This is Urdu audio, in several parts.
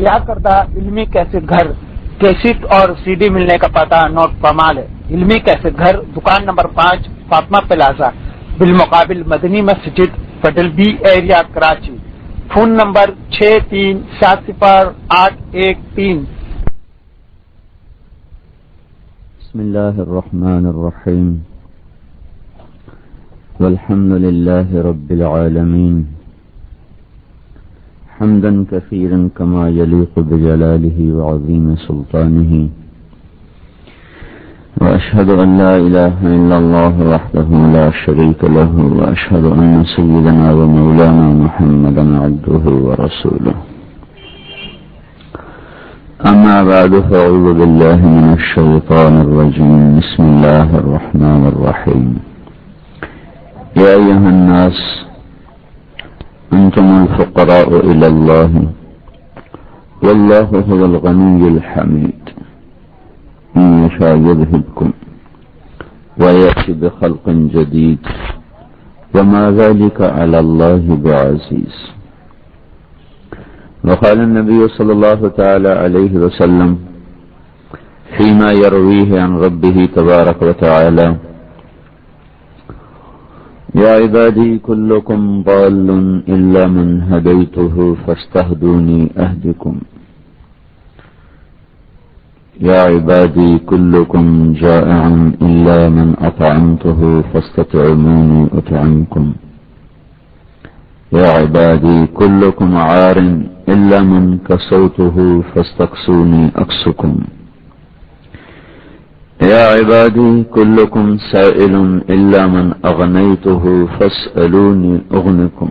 تیار کردہ علمی کیسٹ گھر کیسٹ اور سی ڈی ملنے کا پتہ نوٹ پمال ہے۔ علمی کیسٹ گھر دکان نمبر پانچ، فاطمہ پلازا، بالمقابل مدنی مسجد، Federal B area, Karachi. Phone number چھ تین سات صفر آٹھ ایک تین۔ بسم الله الرحمن الرحيم والحمد لله رب العالمين حمدا كثيرا كما يليق بجلاله وعظيم سلطانه. وأشهد أن لا إله إلا الله وحده لا شريك له، وأشهد أن سيدنا ومولانا محمدا عبده ورسوله. أما بعد، فأعوذ بالله من الشيطان الرجيم. بسم الله الرحمن الرحيم. يا أيها الناس أنتم الفقراء إلى الله. والله هو الغني الحميد. إن يشاء يذهبكم ويأتي بخلق جديد. وما ذلك على الله بعزيز. وقال النبي صلى الله تعالى عليه وسلم فيما يرويه عن ربه تبارك وتعالى يا عبادي، كلكم ضال إلا من هديته فاستهدوني أهدكم. يا عبادي، كلكم جائع إلا من أطعمته فاستطعموني أطعمكم. يا عبادي، كلكم عار إلا من كسوته فاستقسوني أكسكم. يا عبادي، كلكم سائل إلا من أغنيته فاسألوني أغنكم.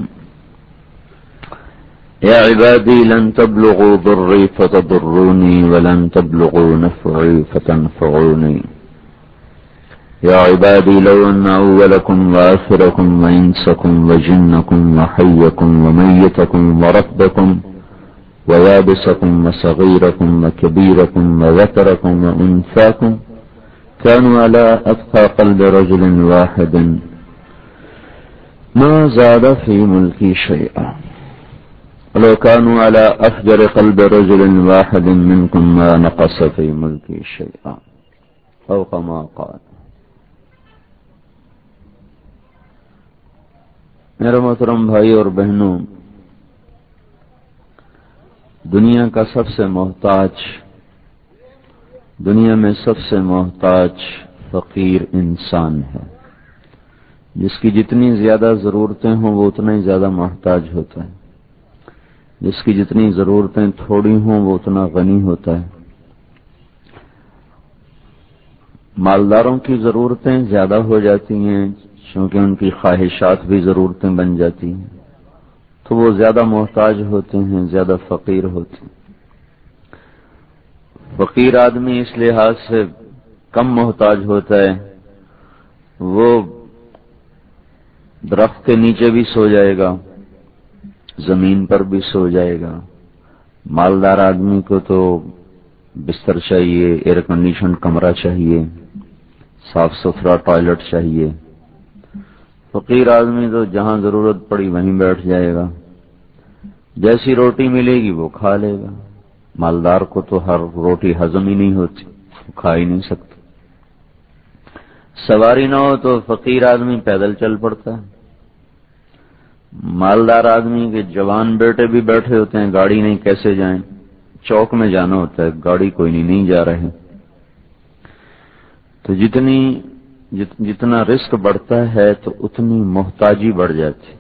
يا عبادي، لن تبلغوا ضري فتضروني، ولن تبلغوا نفعي فتنفعوني. يا عبادي، لو أن أولكم وآخركم وإنسكم وجنكم وحيكم وميتكم ورفضكم ويابسكم وصغيركم وكبيركم وذكركم وأنثاكم كانوا على أتقى قلب رجل واحد. ما زاد في ملكي شيئا. ولو كانوا على أفجر قلب رجل واحد منكم ما نقص في ملكي شيئا. أو كما قال. میرے محترم بھائی اور بہنوں، دنیا کا سب سے محتاج دنیا میں سب سے محتاج فقیر انسان ہے۔ جس کی جتنی زیادہ ضرورتیں ہوں، وہ اتنا ہی زیادہ محتاج ہوتا ہے۔ جس کی جتنی ضرورتیں تھوڑی ہوں، وہ اتنا غنی ہوتا ہے۔ مالداروں کی ضرورتیں زیادہ ہو جاتی ہیں، چونکہ ان کی خواہشات بھی ضرورتیں بن جاتی ہیں۔ تو وہ زیادہ محتاج ہوتے ہیں، زیادہ فقیر ہوتے ہیں۔ فقیر آدمی اس لحاظ سے کم محتاج ہوتا ہے۔ وہ درخت کے نیچے بھی سو جائے گا، زمین پر بھی سو جائے گا۔ مالدار آدمی کو تو بستر چاہیے ایئر کنڈیشن کمرہ چاہیے، صاف ستھرا ٹوائلٹ چاہیے۔ فقیر آدمی تو جہاں ضرورت پڑی وہیں بیٹھ جائے گا۔ جیسی روٹی ملے گی وہ کھا لے گا۔ مالدار کو تو ہر روٹی ہضم ہی نہیں ہوتی کھا ہی نہیں سکتا۔ سواری نہ ہو تو فقیر آدمی پیدل چل پڑتا ہے۔ مالدار آدمی کے جوان بیٹے بھی بیٹھے ہوتے ہیں، گاڑی نہیں، کیسے جائیں؟ چوک میں جانا ہوتا ہے، گاڑی کوئی نہیں نہیں جا رہے۔ تو جتنی جتنا رسک بڑھتا ہے تو اتنی محتاجی بڑھ جاتی۔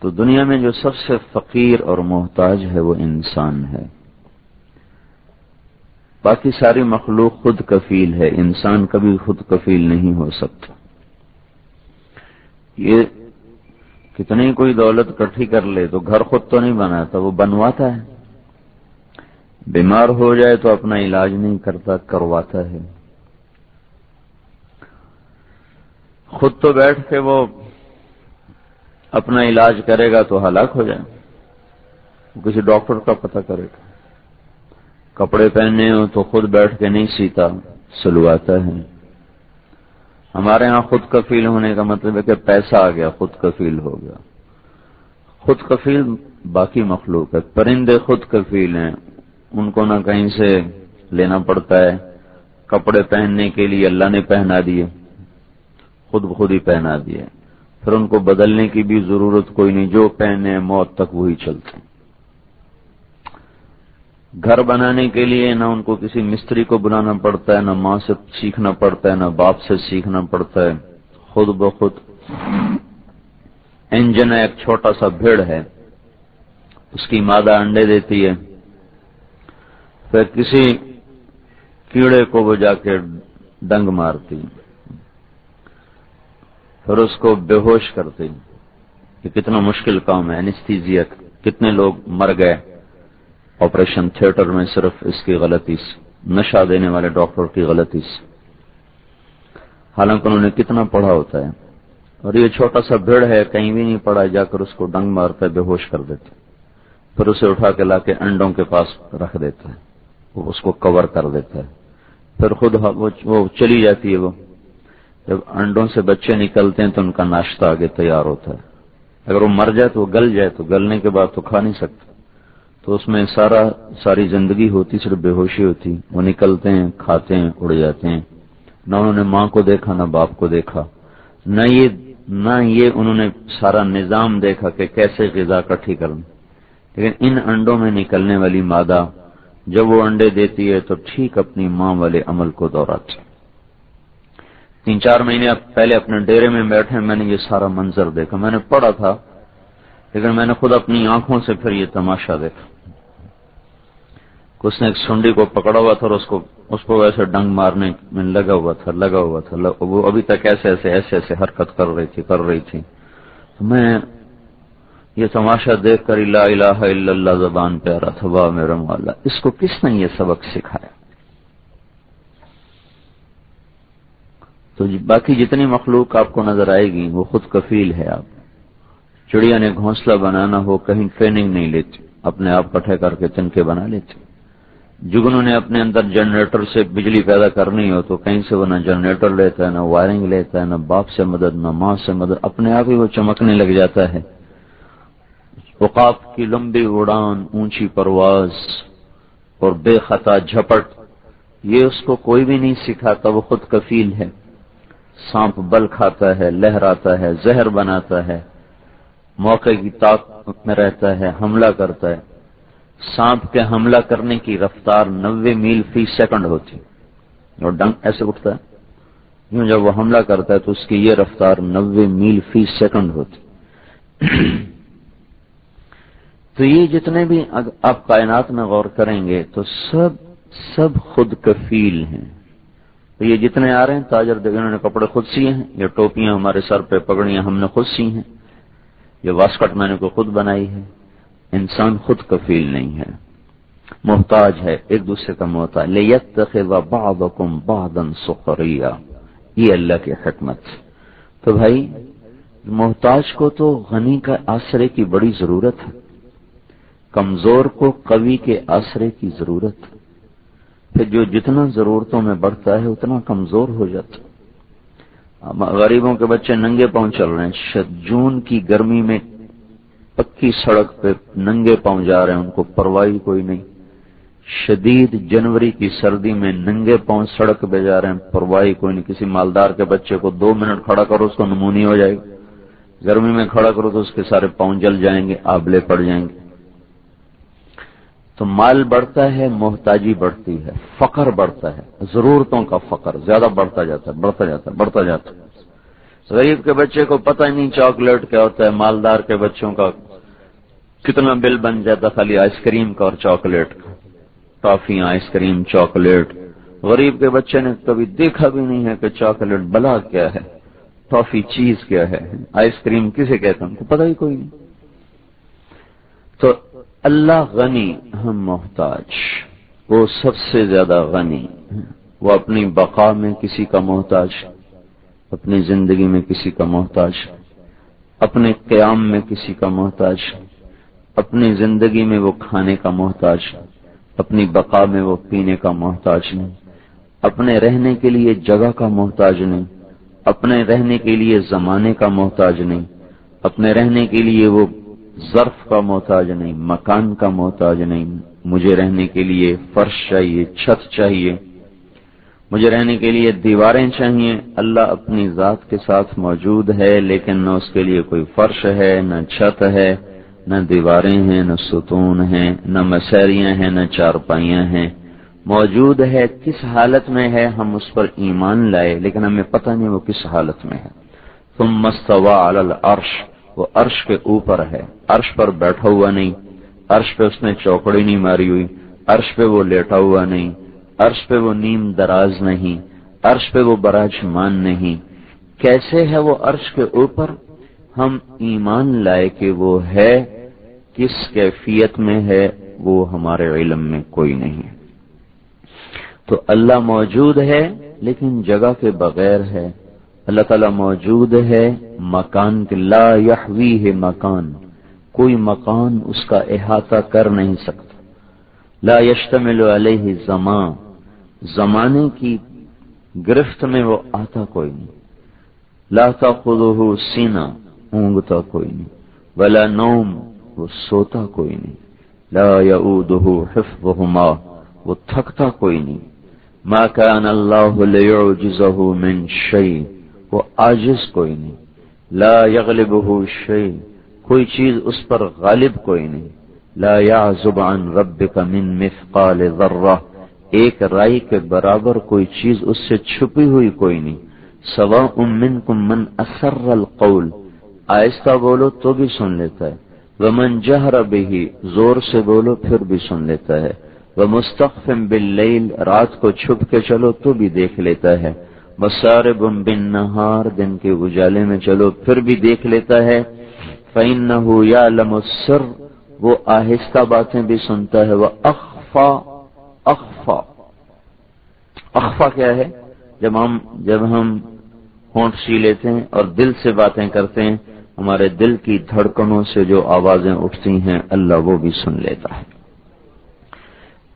تو دنیا میں جو سب سے فقیر اور محتاج ہے وہ انسان ہے۔ باقی ساری مخلوق خود کفیل ہے، انسان کبھی خود کفیل نہیں ہو سکتا۔ یہ کتنی کوئی دولت کٹھی کر لے تو گھر خود تو نہیں بناتا، وہ بنواتا ہے۔ بیمار ہو جائے تو اپنا علاج نہیں کرتا، کرواتا ہے۔ خود تو بیٹھ کے وہ اپنا علاج کرے گا تو ہلاک ہو جائے کسی ڈاکٹر کا پتہ کرے گا۔ کپڑے پہننے ہو تو خود بیٹھ کے نہیں سیتا، سلواتا ہے۔ ہمارے ہاں خود کفیل ہونے کا مطلب ہے کہ پیسہ آ گیا، خود کفیل ہو گیا۔ خود کفیل باقی مخلوق ہے۔ پرندے خود کفیل ہیں۔ ان کو نہ کہیں سے لینا پڑتا ہے۔ کپڑے پہننے کے لیے اللہ نے پہنا دیے۔ خود بخود ہی پہنا دیے۔ پھر ان کو بدلنے کی بھی ضرورت کوئی نہیں، جو پہنے موت تک وہی چلتے گھر بنانے کے لیے نہ ان کو کسی مستری کو بنانا پڑتا ہے، نہ ماں سے سیکھنا پڑتا ہے، نہ باپ سے سیکھنا پڑتا ہے۔ خود بخود انجن ایک چھوٹا سا بھیڑ ہے، اس کی مادہ انڈے دیتی ہے۔ پھر کسی کیڑے کو وہ جا کے ڈنگ مارتی پھر اس کو بے ہوش کرتی یہ کتنا مشکل کام ہے انستیزیا کتنے لوگ مر گئے۔ آپریشن تھیٹر میں صرف اس کی غلطی سے، نشہ دینے والے ڈاکٹر کی غلطی سے۔ حالانکہ انہوں نے کتنا پڑھا ہوتا ہے۔ اور یہ چھوٹا سا بھیڑ ہے، کہیں بھی نہیں پڑا جا کر اس کو ڈنگ مارتا ہے بے ہوش کر دیتے۔ پھر اسے اٹھا کے لا کے انڈوں کے پاس رکھ دیتا ہے وہ اس کو کور کر دیتا ہے پھر خود وہ چلی جاتی ہے وہ۔ جب انڈوں سے بچے نکلتے ہیں تو ان کا ناشتہ آگے تیار ہوتا ہے۔ اگر وہ مر جائے تو وہ گل جائے، تو گلنے کے بعد تو کھا نہیں سکتا۔ تو اس میں سارا، ساری زندگی ہوتی، صرف بے ہوشی ہوتی۔ وہ نکلتے ہیں، کھاتے ہیں، اڑ جاتے ہیں۔ نہ انہوں نے ماں کو دیکھا، نہ باپ کو دیکھا۔ نہ یہ نہ یہ انہوں نے سارا نظام دیکھا کہ کیسے غذا کٹھی کرنا لیکن ان انڈوں میں نکلنے والی مادہ، جب وہ انڈے دیتی ہے تو ٹھیک اپنی ماں والے عمل کو دوہراتی تین چار مہینے پہلے اپنے ڈیرے میں بیٹھے میں نے یہ سارا منظر دیکھا۔ میں نے پڑھا تھا، لیکن میں نے خود اپنی آنکھوں سے پھر یہ تماشا دیکھا۔ اس نے ایک سنڈی کو پکڑا ہوا تھا اور اس کو اس کو ویسے ڈنگ مارنے میں لگا ہوا تھا، لگا ہوا تھا۔ وہ ابھی تک ایسے ایسے ایسے ایسے حرکت کر رہی تھی، کر رہی تھی۔ میں یہ تماشا دیکھ کر الہ الہ الا اللہ زبان پہ آ رہا تھا، واہ میرا مولا، اس کو کس نے یہ سبق سکھایا؟ تو جی، باقی جتنی مخلوق آپ کو نظر آئے گی، وہ خود کفیل ہے آپ۔ چڑیا نے گھونسلہ بنانا ہو، کہیں ٹریننگ نہیں لیتی، اپنے آپ کٹھے کر کے تنکے بنا لیتے جگنوں نے اپنے اندر جنریٹر سے بجلی پیدا کرنی ہو تو کہیں سے وہ نہ جنریٹر لیتا ہے، نہ وائرنگ لیتا ہے، نہ باپ سے مدد، نہ ماں سے مدد، اپنے آپ ہی وہ چمکنے لگ جاتا ہے۔ اوقاف کی لمبی اڑان، اونچی پرواز اور بے خطا جھپٹ، یہ اس کو کوئی بھی نہیں سکھاتا، وہ خود کفیل ہے۔ سانپ بل کھاتا ہے، لہراتا ہے، زہر بناتا ہے، موقع کی طاقت میں رہتا ہے، حملہ کرتا ہے۔ سانپ کے حملہ کرنے کی رفتار نوے میل فی سیکنڈ ہوتی۔ اور ڈنگ ایسے اٹھتا ہے۔ یوں جب وہ حملہ کرتا ہے تو اس کی یہ رفتار نوے میل فی سیکنڈ ہوتی۔ تو یہ جتنے بھی آپ کائنات میں غور کریں گے تو سب سب خود کفیل ہیں۔ تو یہ جتنے آ رہے ہیں، تاجر انہوں نے کپڑے خود سیے ہیں۔ یہ ٹوپیاں ہمارے سر پہ پگڑیاں ہم نے خود سی ہیں۔ یہ واسکٹ میں نے کو خود بنائی ہے۔ انسان خود کفیل نہیں ہے۔ محتاج ہے ایک دوسرے کا محتاج۔ لیت بعضکم بعضا سخریا۔ یہ اللہ کی حکمت۔ تو بھائی، محتاج کو تو غنی کا آسرے کی بڑی ضرورت ہے۔ کمزور کو قوی کے آسرے کی ضرورت۔ پھر جو جتنا ضرورتوں میں بڑھتا ہے اتنا کمزور ہو جاتا غریبوں کے بچے ننگے پاؤں چل رہے ہیں۔ جون کی گرمی میں پکی سڑک پہ ننگے پاؤں جا رہے ہیں، ان کو پرواہی کوئی نہیں۔ شدید جنوری کی سردی میں ننگے پاؤں سڑک پہ جا رہے ہیں، پرواہی کوئی نہیں۔ کسی مالدار کے بچے کو دو منٹ کھڑا کرو، اس کو نمونی ہو جائے گی۔ گرمی میں کھڑا کرو تو اس کے سارے پاؤں جل جائیں گے، آبلے پڑ جائیں گے۔ تو مال بڑھتا ہے، محتاجی بڑھتی ہے، فقر بڑھتا ہے، ضرورتوں کا فقر زیادہ بڑھتا جاتا ہے، بڑھتا جاتا ہے، بڑھتا جاتا ہے۔ غریب کے بچے کو پتہ ہی نہیں چاکلیٹ کیا ہوتا ہے، مالدار کے بچوں کا کتنا بل بن جاتا خالی آئس کریم کا اور چاکلیٹ کا۔ ٹافیاں، آئس کریم، چاکلیٹ۔ غریب کے بچے نے کبھی دیکھا بھی نہیں ہے کہ چاکلیٹ بلا کیا ہے، ٹافی چیز کیا ہے۔ آئس کریم کسے کہتے ہیں؟ پتہ ہی کوئی نہیں۔ تو اللہ غنی. ہم محتاج. وہ سب سے زیادہ غنی. وہ اپنی بقا میں کسی کا محتاج، اپنی زندگی میں کسی کا محتاج، اپنے قیام میں کسی کا محتاج، اپنی زندگی میں وہ کھانے کا محتاج، اپنی بقا میں وہ پینے کا محتاج نہیں، اپنے رہنے کے لیے جگہ کا محتاج نہیں، اپنے رہنے کے لیے زمانے کا محتاج نہیں، اپنے رہنے کے لیے وہ ظرف کا محتاج نہیں، مکان کا محتاج نہیں۔ مجھے رہنے کے لیے فرش چاہیے، چھت چاہیے۔ مجھے رہنے کے لیے دیواریں چاہیے۔ اللہ اپنی ذات کے ساتھ موجود ہے، لیکن نہ اس کے لیے کوئی فرش ہے، نہ چھت ہے، نہ دیواریں ہیں، نہ ستون ہیں، نہ مسیریاں ہیں، نہ چارپائیاں ہیں۔ موجود ہے، کس حالت میں ہے، ہم اس پر ایمان لائے، لیکن ہمیں پتہ نہیں وہ کس حالت میں ہے۔ تم مستوا العرش۔ وہ عرش کے اوپر ہے۔ عرش پر بیٹھا ہوا نہیں۔ عرش پہ اس نے چوکڑی نہیں ماری ہوئی۔ عرش پہ وہ لیٹا ہوا نہیں۔ عرش پہ وہ نیم دراز نہیں۔ عرش پہ وہ براجمان نہیں۔ کیسے ہے وہ عرش کے اوپر؟ ہم ایمان لائے کہ وہ ہے۔ کس کیفیت میں ہے؟ وہ ہمارے علم میں کوئی نہیں۔ تو اللہ موجود ہے لیکن جگہ کے بغیر ہے۔ اللہ تعالیٰ موجود ہے، مکان کے لا یحوی ہے مکان، کوئی مکان اس کا احاطہ کر نہیں سکتا۔ لا یشتمل علیہ زمان، زمانے کی گرفت میں وہ آتا کوئی نہیں۔ لاتا خود سینا اونگتا کوئی نہیں۔ ولا نوم، وہ سوتا کوئی نہیں۔ لا یعودہ حفظہما، وہ تھکتا کوئی نہیں۔ ما کان اللہ لیعجزہ من شیء۔ وہ عاجز کوئی نہیں۔ لا یغلبہ شیء، کوئی چیز اس پر غالب کوئی نہیں۔ لا یعزب عن ربک من مثقال ذرہ، ایک رائی کے برابر کوئی چیز اس سے چھپی ہوئی کوئی نہیں۔ سوا امن کم من اثر القول، آہستہ بولو تو بھی سن لیتا ہے۔ وہ من جہر بھی زور سے بولو پھر بھی سن لیتا ہے۔ وہ مستقفم بل رات کو چھپ کے چلو تو بھی دیکھ لیتا ہے۔ بسار بم بن نہار دن کے اجالے میں چلو، پھر بھی دیکھ لیتا ہے۔ فین نہ ہو یا لمسر وہ آہستہ باتیں بھی سنتا ہے۔ وہ اخفا اخفا اخفا کیا ہے؟ جب ہم جب ہم ہونٹ سی لیتے ہیں اور دل سے باتیں کرتے ہیں، ہمارے دل کی دھڑکنوں سے جو آوازیں اٹھتی ہیں، اللہ وہ بھی سن لیتا ہے۔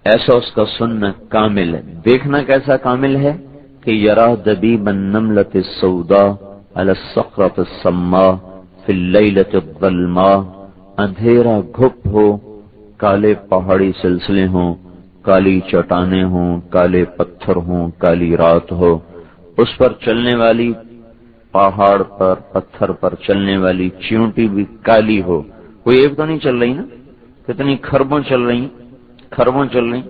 ایسا اس کا سننا کامل ہے۔ دیکھنا کیسا کامل ہے؟ کہ یرا دبی بن نملت سودا السقرت السما فی اللیلت الظلما اندھیرا گھپ ہو، کالے پہاڑی سلسلے ہوں، کالی چٹانیں ہوں، کالے پتھر ہوں، کالی رات ہو، اس پر چلنے والی پہاڑ پر، پتھر پر چلنے والی چیونٹی بھی کالی ہو۔ کوئی ایک تو نہیں چل رہی نا؟ کتنی خربوں چل رہی خربوں چل رہی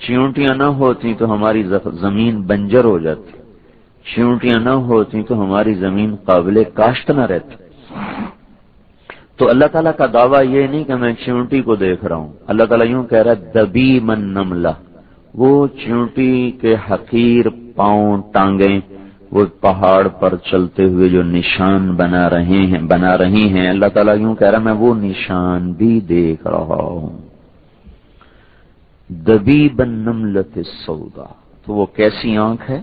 چیونٹیاں نہ ہوتی تو ہماری زمین بنجر ہو جاتی۔ چیونٹیاں نہ ہوتی تو ہماری زمین قابل کاشت نہ رہتی۔ تو اللہ تعالیٰ کا دعویٰ یہ نہیں کہ میں چیونٹی کو دیکھ رہا ہوں۔ اللہ تعالیٰ یوں کہہ رہا ہے، دبی من نملہ وہ چیونٹی کے حقیر پاؤں ٹانگیں، وہ پہاڑ پر چلتے ہوئے جو نشان بنا رہے ہیں، بنا رہی ہیں۔ اللہ تعالیٰ یوں کہہ رہا میں وہ نشان بھی دیکھ رہا ہوں دبی بن نملت سودا تو وہ کیسی آنکھ ہے؟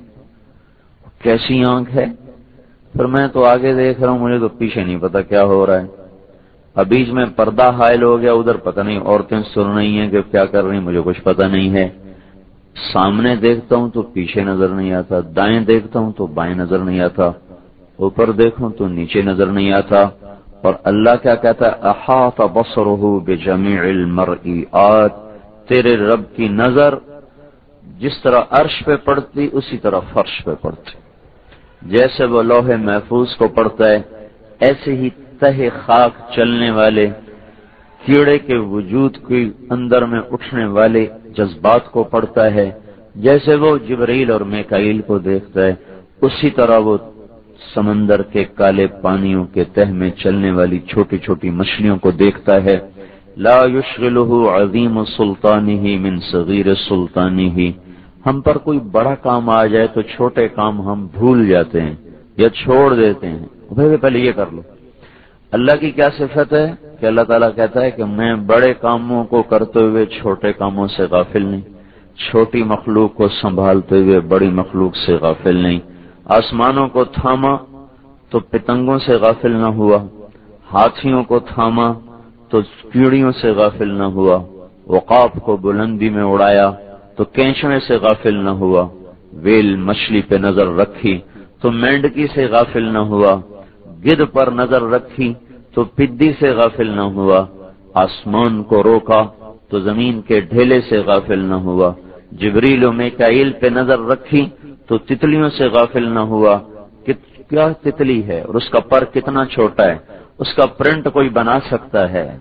کیسی آنکھ ہے؟ پھر میں تو آگے دیکھ رہا ہوں، مجھے تو پیچھے نہیں پتا کیا ہو رہا ہے۔ اب بیچ میں پردہ حائل ہو گیا، ادھر پتہ نہیں عورتیں سن رہی ہیں کہ کیا کر رہی ہیں، مجھے کچھ پتہ نہیں ہے۔ سامنے دیکھتا ہوں تو پیچھے نظر نہیں آتا، دائیں دیکھتا ہوں تو بائیں نظر نہیں آتا، اوپر دیکھوں تو نیچے نظر نہیں آتا۔ اور اللہ کیا کہتا ہے؟ احاط بصره بجميع المرئيات تیرے رب کی نظر جس طرح عرش پہ پڑتی، اسی طرح فرش پہ پڑتی۔ جیسے وہ لوہے محفوظ کو پڑتا ہے، ایسے ہی تہ خاک چلنے والے، کیڑے کے وجود کے اندر میں اٹھنے والے جذبات کو پڑھتا ہے۔ جیسے وہ جبریل اور میکائیل کو دیکھتا ہے، اسی طرح وہ سمندر کے کالے پانیوں کے تہ میں چلنے والی چھوٹی چھوٹی مچھلیوں کو دیکھتا ہے۔ لا یشغلہ عظیم سلطانی ہی من صغیر سلطانی ہی ہم پر کوئی بڑا کام آ جائے تو چھوٹے کام ہم بھول جاتے ہیں یا چھوڑ دیتے ہیں۔ پہلے یہ کر لو۔ اللہ کی کیا صفت ہے؟ کہ اللہ تعالیٰ کہتا ہے کہ میں بڑے کاموں کو کرتے ہوئے چھوٹے کاموں سے غافل نہیں، چھوٹی مخلوق کو سنبھالتے ہوئے بڑی مخلوق سے غافل نہیں۔ آسمانوں کو تھاما تو پتنگوں سے غافل نہ ہوا، ہاتھیوں کو تھاما تو کیڑیوں سے غافل نہ ہوا، وقاف کو بلندی میں اڑایا تو کینچوے سے غافل نہ ہوا، ویل مچھلی پہ نظر رکھی تو مینڈکی سے غافل نہ ہوا، گد پر نظر رکھی تو پدی سے غافل نہ ہوا، آسمان کو روکا تو زمین کے ڈھیلے سے غافل نہ ہوا، جبریل و میکائیل پہ نظر رکھی تو تتلیوں سے غافل نہ ہوا کیا تتلی ہے اور اس کا پر کتنا چھوٹا ہے؟ اس کا پرنٹ کوئی بنا سکتا ہے۔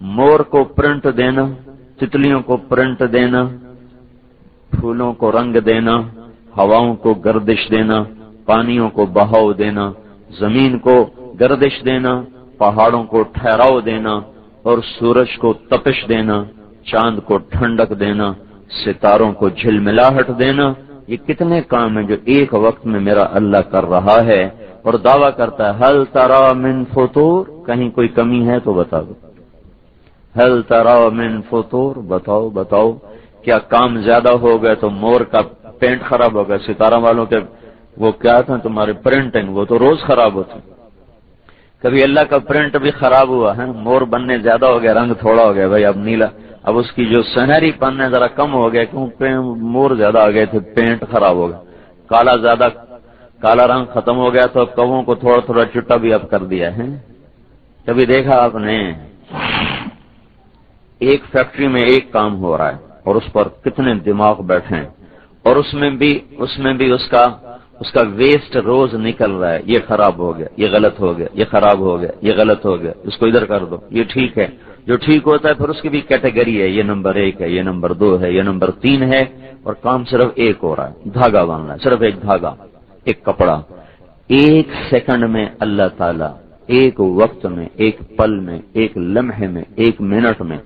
مور کو پرنٹ دینا، تتلیوں کو پرنٹ دینا، پھولوں کو رنگ دینا، ہواؤں کو گردش دینا، پانیوں کو بہاؤ دینا، زمین کو گردش دینا، پہاڑوں کو ٹھہراؤ دینا، اور سورج کو تپش دینا، چاند کو ٹھنڈک دینا، ستاروں کو جھل ملاہٹ دینا، یہ کتنے کام ہیں جو ایک وقت میں میرا اللہ کر رہا ہے۔ اور دعویٰ کرتا ہے ہل تارا من فطور؟ کہیں کوئی کمی ہے تو بتا دو ہل تارا من فطور؟ بتاؤ بتاؤ۔ کیا کام زیادہ ہو گئے تو مور کا پینٹ خراب ہو گیا؟ ستارہ والوں کے وہ کیا تھا؟ تمہارے پرنٹنگ وہ تو روز خراب ہوتی کبھی اللہ کا پرنٹ بھی خراب ہوا، ہے مور بننے زیادہ ہو گیا، رنگ تھوڑا ہو گیا، بھائی اب نیلا۔ اب اس کی جو سنہری پن ہے ذرا کم ہو گیا کیوں مور زیادہ آ گئے تھے، پینٹ خراب ہو گیا۔ کالا زیادہ کالا رنگ ختم ہو گیا تو کبوں کو تھوڑا تھوڑا چٹا بھی اب کر دیا ہے۔ کبھی دیکھا آپ نے؟ ایک فیکٹری میں ایک کام ہو رہا ہے اور اس پر کتنے دماغ بیٹھے ہیں۔ اور اس میں بھی، اس میں بھی اس کا اس کا ویسٹ روز نکل رہا ہے۔ یہ خراب ہو گیا، یہ غلط ہو گیا، یہ خراب ہو گیا، یہ غلط ہو گیا۔ اس کو ادھر کر دو، یہ ٹھیک ہے۔ جو ٹھیک ہوتا ہے پھر اس کی بھی کیٹیگری ہے۔ یہ نمبر ایک ہے، یہ نمبر دو ہے، یہ نمبر تین ہے۔ اور کام صرف ایک ہو رہا ہے، دھاگا بننا ہے، صرف ایک دھاگا۔ ایک کپڑا۔ ایک سیکنڈ میں اللہ تعالی، ایک وقت میں، ایک پل میں، ایک لمحے میں، ایک منٹ میں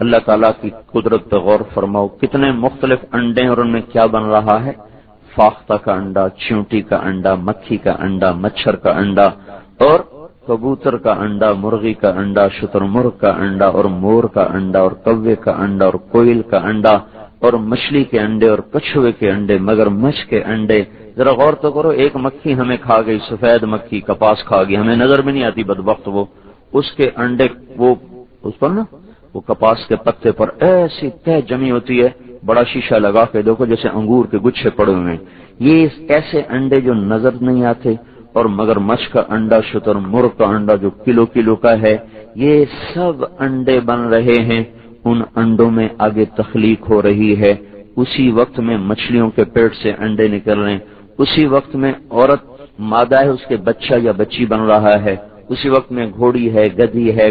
اللہ تعالیٰ کی قدرت غور فرماؤ، کتنے مختلف انڈے اور ان میں کیا بن رہا ہے؟ فاختہ کا انڈا چونٹی کا انڈا، مکھی کا انڈا، مچھر کا انڈا اور کبوتر کا انڈا، مرغی کا انڈا شتر مرغ کا انڈا اور مور کا انڈا اور کوے کا انڈا اور کوئل کا انڈا اور مچھلی کے انڈے اور کچھوے کے انڈے، مگر مچھ کے انڈے ذرا غور تو کرو، ایک مکھی ہمیں کھا گئی، سفید مکھی، کپاس کھا گئی، ہمیں نظر بھی نہیں آتی بد وقت وہ، اس کے انڈے، وہ، اس پر نا، وہ کپاس کے پتے پر ایسی تہ جمی ہوتی ہے، بڑا شیشہ لگا کے دیکھو، جیسے انگور کے گچھے پڑے ہوئے یہ ایسے انڈے جو نظر نہیں آتے، اور مگر مچھ کا انڈا، شتر مرغ کا انڈا جو کلو کلو کا ہے، یہ سب انڈے بن رہے ہیں۔ ان انڈوں میں آگے تخلیق ہو رہی ہے۔ اسی وقت میں مچھلیوں کے پیٹ سے انڈے نکل رہے ہیں۔ اسی وقت میں عورت مادہ ہے، اس کے بچہ یا بچی بن رہا ہے۔ اسی وقت میں گھوڑی ہے گدی ہے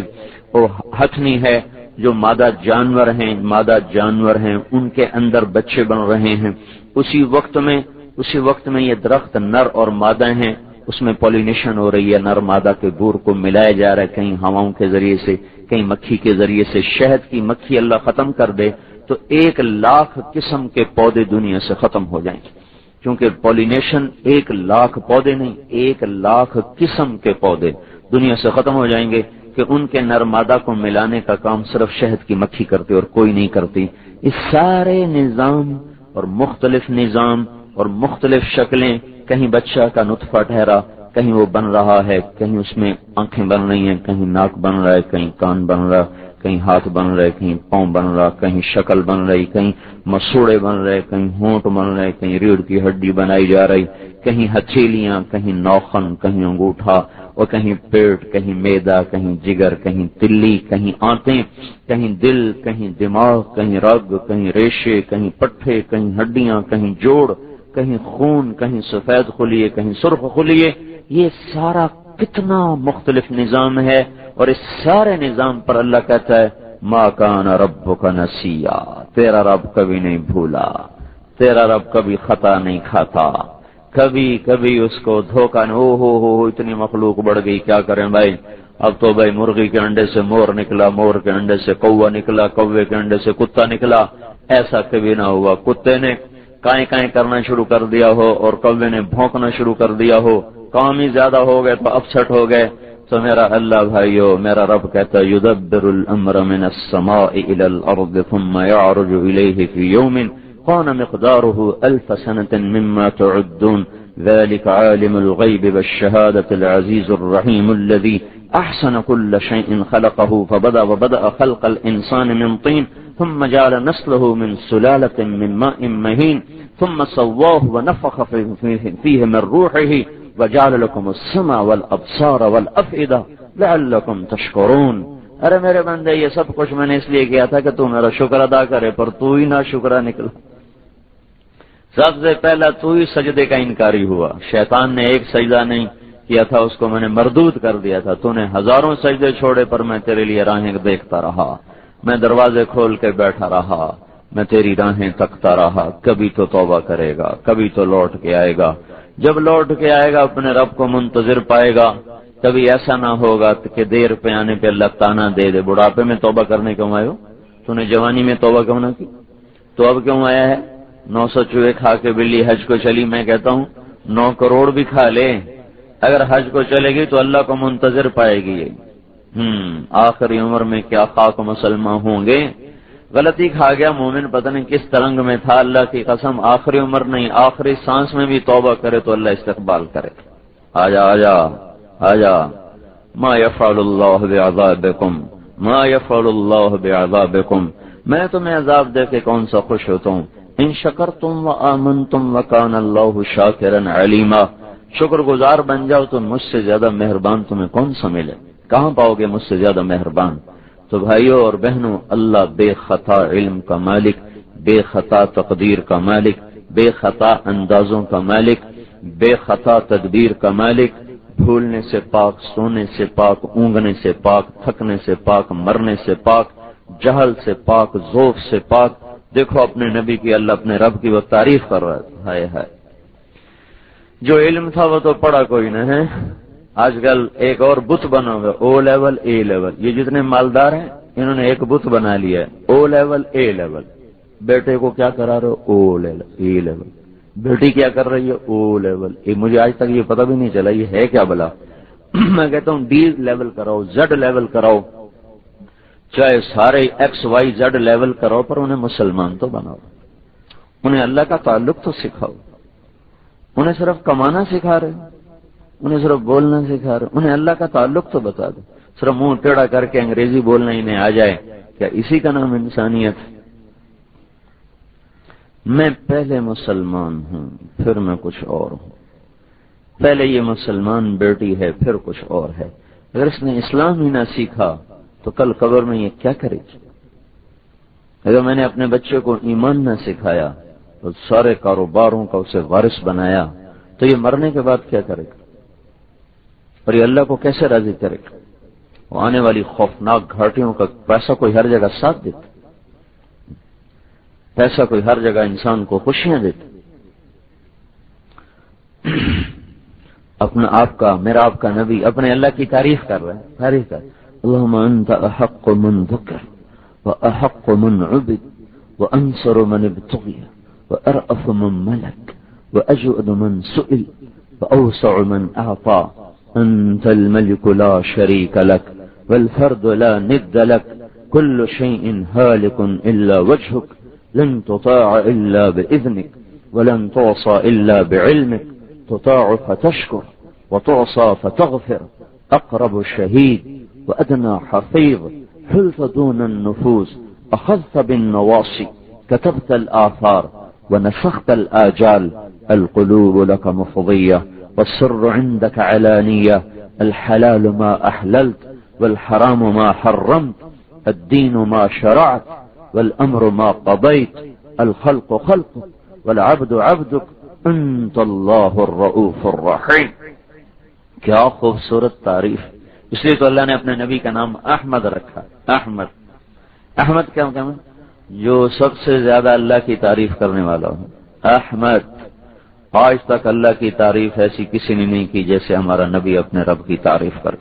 اور ہتھنی ہے جو مادہ جانور ہیں، مادہ جانور ہیں، ان کے اندر بچے بن رہے ہیں۔ اسی وقت میں، اسی وقت میں یہ درخت نر اور مادہ ہیں۔ اس میں پالینیشن ہو رہی ہے، نر مادہ کے گور کو ملایا جا رہا ہے کہیں ہواؤں کے ذریعے سے، کہیں مکھی کے ذریعے سے۔ شہد کی مکھی اللہ ختم کر دے تو ایک لاکھ قسم کے پودے دنیا سے ختم ہو جائیں گے۔ کیونکہ پالینیشن ایک لاکھ پودے نہیں، ایک لاکھ قسم کے پودے دنیا سے ختم ہو جائیں گے کہ ان کے نر مادہ کو ملانے کا کام صرف شہد کی مکھی کرتے اور کوئی نہیں کرتی اس سارے نظام اور مختلف نظام اور مختلف شکلیں کہیں بچہ کا نطفہ ٹھہرا، کہیں وہ بن رہا ہے، کہیں اس میں آنکھیں بن رہی ہیں، کہیں ناک بن رہا ہے، کہیں کان بن رہا کہیں ہاتھ بن رہے، کہیں پاؤں بن رہا، کہیں شکل بن رہی، کہیں مسوڑے بن رہے، کہیں ہونٹ بن رہے، کہیں ریڑھ کی ہڈی بنائی جا رہی، کہیں ہتھیلیاں، کہیں نوخن، کہیں انگوٹھا، اور کہیں پیٹ، کہیں میدا کہیں جگر، کہیں تلی، کہیں آنتیں، کہیں دل، کہیں دماغ، کہیں رگ، کہیں ریشے، کہیں پٹھے، کہیں ہڈیاں، کہیں جوڑ، کہیں خون، کہیں سفید خلیے، کہیں سرخ خلیے، یہ سارا کتنا مختلف نظام ہے۔ اور اس سارے نظام پر اللہ کہتا ہے ماں کان رب کا نسیا تیرا رب کبھی نہیں بھولا، تیرا رب کبھی خطا نہیں کھاتا، کبھی کبھی اس کو دھوکا نہیں او ہو ہو اتنی مخلوق بڑھ گئی، کیا کریں بھائی؟ اب تو بھائی مرغی کے انڈے سے مور نکلا، مور کے انڈے سے کوا نکلا کوے کے انڈے سے کتا نکلا، ایسا کبھی نہ ہوا۔ کتے نے کائیں کائیں کرنا شروع کر دیا ہو اور کوے نے بھونکنا شروع کر دیا ہو۔ کام ہی زیادہ ہو گئے تو اپسٹ ہو گئے۔ تو میرا اللہ بھائیو، میرا رب کہتا یدبر الامر من السماء الى الارض ثم يعرج اليه في يوم كان مقداره الف سنة مما تعدون۔ ذلك عالم الغيب والشهادة العزيز الرحيم الذي احسن كل شيء خلقه فبدأ وبدأ خلق الانسان من طين ثم جعل نسله من سلالة من ماء مهين ثم صواه ونفخ فيه من روحه۔ وجعل لكم السمع والأبصار والأفئدة لعلکم تشکرون ارے میرے بندے، یہ سب کچھ میں نے اس لیے کیا تھا کہ تو میرا شکر ادا کرے، پر تو ہی نہ شکرہ نکلا۔ سب سے پہلا تو ہی سجدے کا انکاری ہوا۔ شیطان نے ایک سجدہ نہیں کیا تھا، اس کو میں نے مردود کر دیا تھا۔ تو نے ہزاروں سجدے چھوڑے، پر میں تیرے لیے راہیں دیکھتا رہا۔ میں دروازے کھول کے بیٹھا رہا۔ میں تیری راہیں تکتا رہا۔ کبھی تو توبہ کرے گا، کبھی تو لوٹ کے آئے گا۔ جب لوٹ کے آئے گا، اپنے رب کو منتظر پائے گا۔ کبھی ایسا نہ ہوگا کہ دیر پہ آنے پہ اللہ تانا دے دے۔ بڑھاپے میں توبہ کرنے کیوں آئے ہو؟ تو نے جوانی میں توبہ کیوں نہ کی؟ تو اب کیوں آیا ہے؟ نو سو چوہے کھا کے بلی حج کو چلی، میں کہتا ہوں، نو کروڑ بھی کھا لے۔ اگر حج کو چلے گی تو اللہ کو منتظر پائے گی۔ ہوں آخری عمر میں کیا خاک مسلمان ہوں گے؟ غلطی کھا گیا، مومن پتہ نہیں کس ترنگ میں تھا، اللہ کی قسم آخری عمر نہیں، آخری سانس میں بھی توبہ کرے تو اللہ استقبال کرے۔ آجا آجا آجا۔ ما یفعل اللہ بعذابکم، ما یفعل اللہ بعذابکم۔ میں تمہیں عذاب دے کے کون سا خوش ہوتا ہوں؟ ان شکر تم و آمن تم و کان اللہ شاکرن علیما۔ شکر گزار بن جاؤ تو مجھ سے زیادہ مہربان تمہیں کون سا ملے؟ کہاں پاؤ گے مجھ سے زیادہ مہربان؟ تو بھائیوں اور بہنوں، اللہ بے خطا علم کا مالک، بے خطا تقدیر کا مالک، بے خطا اندازوں کا مالک، بے خطا تدبیر کا مالک، بھولنے سے پاک، سونے سے پاک، اونگنے سے پاک، تھکنے سے پاک، مرنے سے پاک، جہل سے پاک ذوف سے پاک۔ دیکھو، اپنے نبی کی اللہ اپنے رب کی وہ تعریف کر رہا ہے۔ جو علم تھا وہ تو پڑا کوئی نہ ہے۔ آج کل ایک اور بت بنا ہوا او لیول اے لیول یہ جتنے مالدار ہیں، انہوں نے ایک بت بنا لیا ہے او لیول اے لیول بیٹے کو کیا کرا رہے او لیول اے لیول بیٹی کیا کر رہی ہے؟ او لیول مجھے آج تک یہ پتہ بھی نہیں چلا، یہ ہے کیا بلا؟ میں کہتا ہوں ڈی لیول کراؤ زڈ لیول کراؤ. چاہے سارے ایکس وائی زڈ لیول کراؤ، پر انہیں مسلمان تو بناؤ. انہیں اللہ کا تعلق تو سکھاؤ. انہیں صرف کمانا سکھا رہے انہیں صرف بولنا سکھا رہے انہیں اللہ کا تعلق تو بتا دو۔ صرف منہ ٹیڑا کر کے انگریزی بولنا انہیں آ جائے۔ کیا اسی کا نام انسانیت؟ میں پہلے مسلمان ہوں، پھر میں کچھ اور ہوں۔ پہلے یہ مسلمان بیٹی ہے، پھر کچھ اور ہے۔ اگر اس نے اسلام ہی نہ سیکھا، تو کل قبر میں یہ کیا کرے گی؟ اگر میں نے اپنے بچے کو ایمان نہ سکھایا تو سارے کاروباروں کا اسے وارث بنایا، تو یہ مرنے کے بعد کیا کرے گا اور یہ اللہ کو کیسے راضی کرے گا؟ وہ آنے والی خوفناک گھاٹیوں کا پیسہ کوئی ہر جگہ ساتھ دیتا، پیسہ کوئی ہر جگہ انسان کو خوشیاں دیتا۔ اپنا آپ کا، میرا آپ کا نبی اپنے اللہ کی تعریف کر رہا ہے، تعریف کر۔ اللهم انت احق من ذكر واحق من عبد وانصر من ابتغي وارأف من ملك واجود من سئل واوسع من اعطى أنت الملك لا شريك لك والفرد لا ند لك كل شيء هالك إلا وجهك لن تطاع إلا بإذنك ولن تعصى إلا بعلمك تطاع فتشكر وتعصى فتغفر أقرب الشهيد وأدنى حفيظ حلف دون النفوس أخذت بالنواصي كتبت الآثار ونسخت الآجال القلوب لك مفضية والسر عندك علانية، الحلال ما أحللت، والحرام ما حرمت، الدين ما شرعت، والأمر ما قضيت، الخلق خلقك، والعبد عبدك انت اللہ الرؤوف الرحیم کیا خوبصورت تعریف. اس لیے تو اللہ نے اپنے نبی کا نام احمد رکھا. احمد. احمد کیا جو سب سے زیادہ اللہ کی تعریف کرنے والا ہوں. احمد. آج تک اللہ کی تعریف ایسی کسی نے نہیں کی جیسے ہمارا نبی اپنے رب کی تعریف کر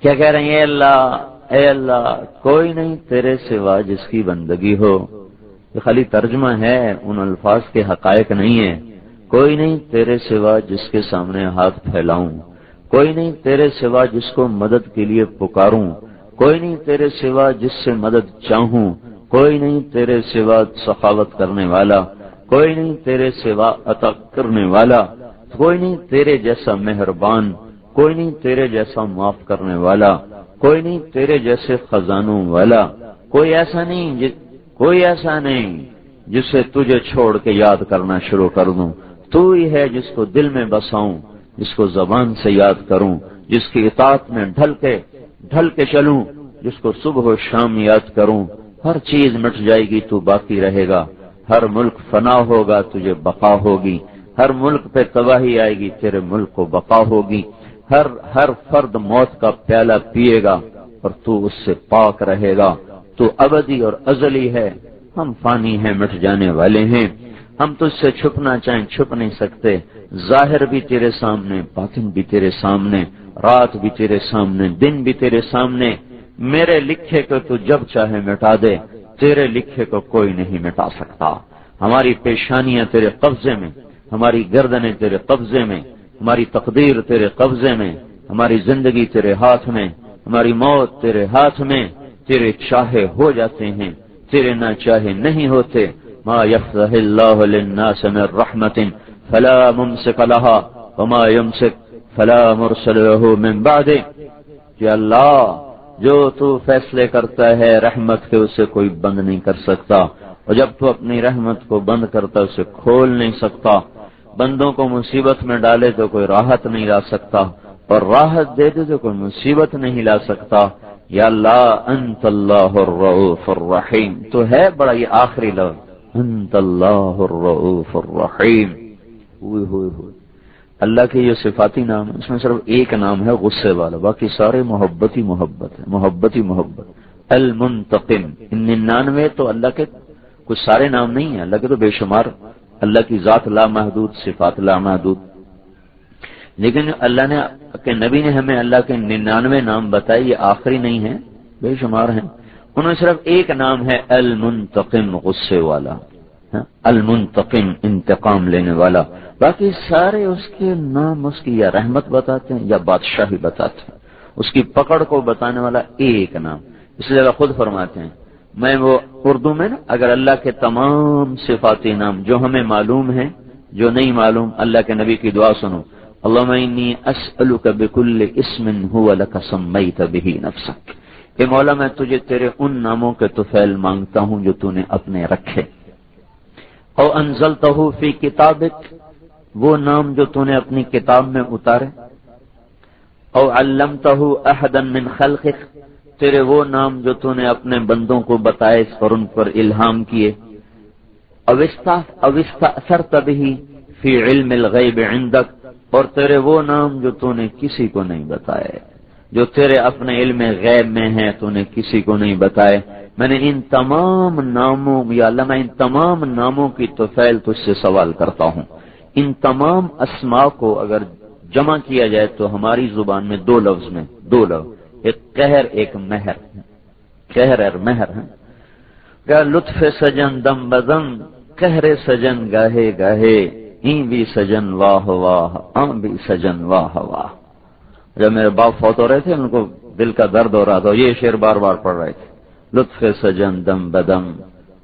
کیا کہہ رہے ہیں؟ اے اللہ اے اللہ، کوئی نہیں تیرے سوا جس کی بندگی ہو۔ یہ خالی ترجمہ ہے، ان الفاظ کے حقائق نہیں ہے کوئی نہیں تیرے سوا جس کے سامنے ہاتھ پھیلاؤں۔ کوئی نہیں تیرے سوا جس کو مدد کے لیے پکاروں۔ کوئی نہیں تیرے سوا جس سے مدد چاہوں۔ کوئی نہیں تیرے سوا سخاوت کرنے والا۔ کوئی نہیں تیرے سوا عطا کرنے والا، کوئی نہیں تیرے جیسا مہربان، کوئی نہیں تیرے جیسا معاف کرنے والا، کوئی نہیں تیرے جیسے خزانوں والا، کوئی ایسا نہیں کوئی ایسا نہیں جسے تجھے چھوڑ کے یاد کرنا شروع کر دوں۔ تو ہی ہے جس کو دل میں بساؤں، جس کو زبان سے یاد کروں، جس کی اطاعت میں ڈھل کے ڈھل کے چلوں، جس کو صبح و شام یاد کروں۔ ہر چیز مٹ جائے گی تو باقی رہے گا۔ ہر ملک فنا ہوگا، تجھے بقا ہوگی۔ ہر ملک پہ تباہی آئے گی، تیرے ملک کو بقا ہوگی۔ ہر ہر فرد موت کا پیالہ پیے گا اور تو اس سے پاک رہے گا۔ تو ابدی اور ازلی ہے، ہم فانی ہیں، مٹ جانے والے ہیں۔ ہم تجھ سے چھپنا چاہیں، چھپ نہیں سکتے۔ ظاہر بھی تیرے سامنے، باطن بھی تیرے سامنے، رات بھی تیرے سامنے، دن بھی تیرے سامنے۔ میرے لکھے کو تو جب چاہے مٹا دے۔ تیرے لکھے کو کوئی نہیں مٹا سکتا۔ ہماری پیشانیاں تیرے قبضے میں، ہماری گردنیں تیرے قبضے میں، ہماری تقدیر تیرے قبضے میں، ہماری زندگی تیرے ہاتھ میں، ہماری موت تیرے ہاتھ میں، تیرے چاہے ہو جاتے ہیں، تیرے نہ چاہے نہیں ہوتے۔ ما يفتح الله للناس من رحمة فلا ممسك لها وما يمسك فلا مرسل له من بعده۔ کہ اللہ جو تو فیصلے کرتا ہے، رحمت کے اسے کوئی بند نہیں کر سکتا۔ اور جب تو اپنی رحمت کو بند کرتا اسے کھول نہیں سکتا۔ بندوں کو مصیبت میں ڈالے تو کوئی راحت نہیں لا سکتا۔ اور راحت دے دے تو کوئی مصیبت نہیں لا سکتا۔ یا اللہ، انت اللہ الرعوف الرحیم۔ تو ہے بڑا یہ آخری لفظ، انت اللہ الرعوف الرحیم۔ ہوئے ہوئے ہوئے۔ اللہ کے یہ صفاتی نام ہے اس میں صرف ایک نام ہے، غصے والا۔ باقی سارے محبت ہی محبت ہے محبت ہی محبت۔ المنتقم۔ ان ننانوے تو اللہ کے کچھ سارے نام نہیں ہیں۔ اللہ کے تو بے شمار اللہ کی ذات لا محدود، صفات لا محدود۔ لیکن اللہ نے، کہ نبی نے ہمیں اللہ کے ننانوے نام بتائے، یہ آخری نہیں ہے بے شمار ہیں۔ ان میں صرف ایک نام ہے، المنتقم، غصے والا۔ المنتقم، انتقام لینے والا۔ باقی سارے اس کے نام، اس کی یا رحمت بتاتے ہیں یا بادشاہی بتاتے ہیں۔ اس کی پکڑ کو بتانے والا ایک نام۔ اس جگہ خود فرماتے ہیں، میں وہ اردو میں نا، اگر اللہ کے تمام صفاتی نام جو ہمیں معلوم ہیں، جو نہیں معلوم، اللہ کے نبی کی دعا سنو۔ اللہ بكل اسم هو لك سميت به نفسك مولا، میں تجھے تیرے ان ناموں کے توفیل مانگتا ہوں جو نے اپنے رکھے۔ او انزل فی کتابک، وہ نام جو نے اپنی کتاب میں اتارے۔ او علمتہ احدن من خلقک، تیرے وہ نام جو تو نے اپنے بندوں کو بتائے اور ان پر الہام کیے۔ اوستا اوستا اثر تبھی فی علم الغیب عندک، اور تیرے وہ نام جو تو نے کسی کو نہیں بتائے۔ جو تیرے اپنے علم غیب میں ہیں، تو نے کسی کو نہیں بتائے۔ میں نے ان تمام ناموں، یا اللہ میں ان تمام ناموں کی تو فیل تجھ سے سوال کرتا ہوں۔ ان تمام اسما کو اگر جمع کیا جائے تو ہماری زبان میں دو لفظ میں، دو لفظ، ایک قہر، ایک مہر۔ قہر اور مہر ہاں۔ ہے کیا لطف سجن، دم بدم کہر سجن، گاہے گاہے۔ این بھی سجن، واہ واہ۔ آم بھی سجن، واہ واہ۔ جب میرے باپ فوت ہو رہے تھے، ان کو دل کا درد ہو رہا تھا، یہ شیر بار بار پڑھ رہے تھے۔ لطف سجن دم بدم،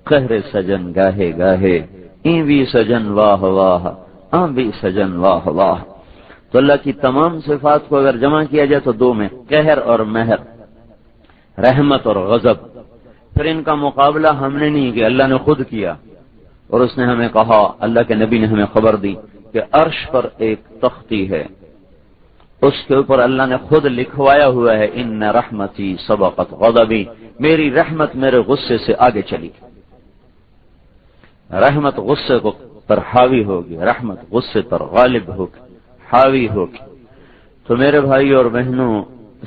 قہر سجن گاہے گاہے، این بھی سجن واہ واہ، آم بھی سجن واہ واہ۔ تو اللہ کی تمام صفات کو اگر جمع کیا جائے تو دو میں، قہر اور مہر، رحمت اور غضب۔ پھر ان کا مقابلہ ہم نے نہیں کیا، اللہ نے خود کیا۔ اور اس نے ہمیں کہا، اللہ کے نبی نے ہمیں خبر دی کہ عرش پر ایک تختی ہے۔ اس کے اوپر اللہ نے خود لکھوایا ہوا ہے، ان رحمتی سبقت غضبی۔ میری رحمت میرے غصے سے آگے چلی رحمت غصے کو پر حاوی ہوگی، رحمت غصے پر غالب ہوگی، حاوی ہوگی۔ تو میرے بھائی اور بہنوں،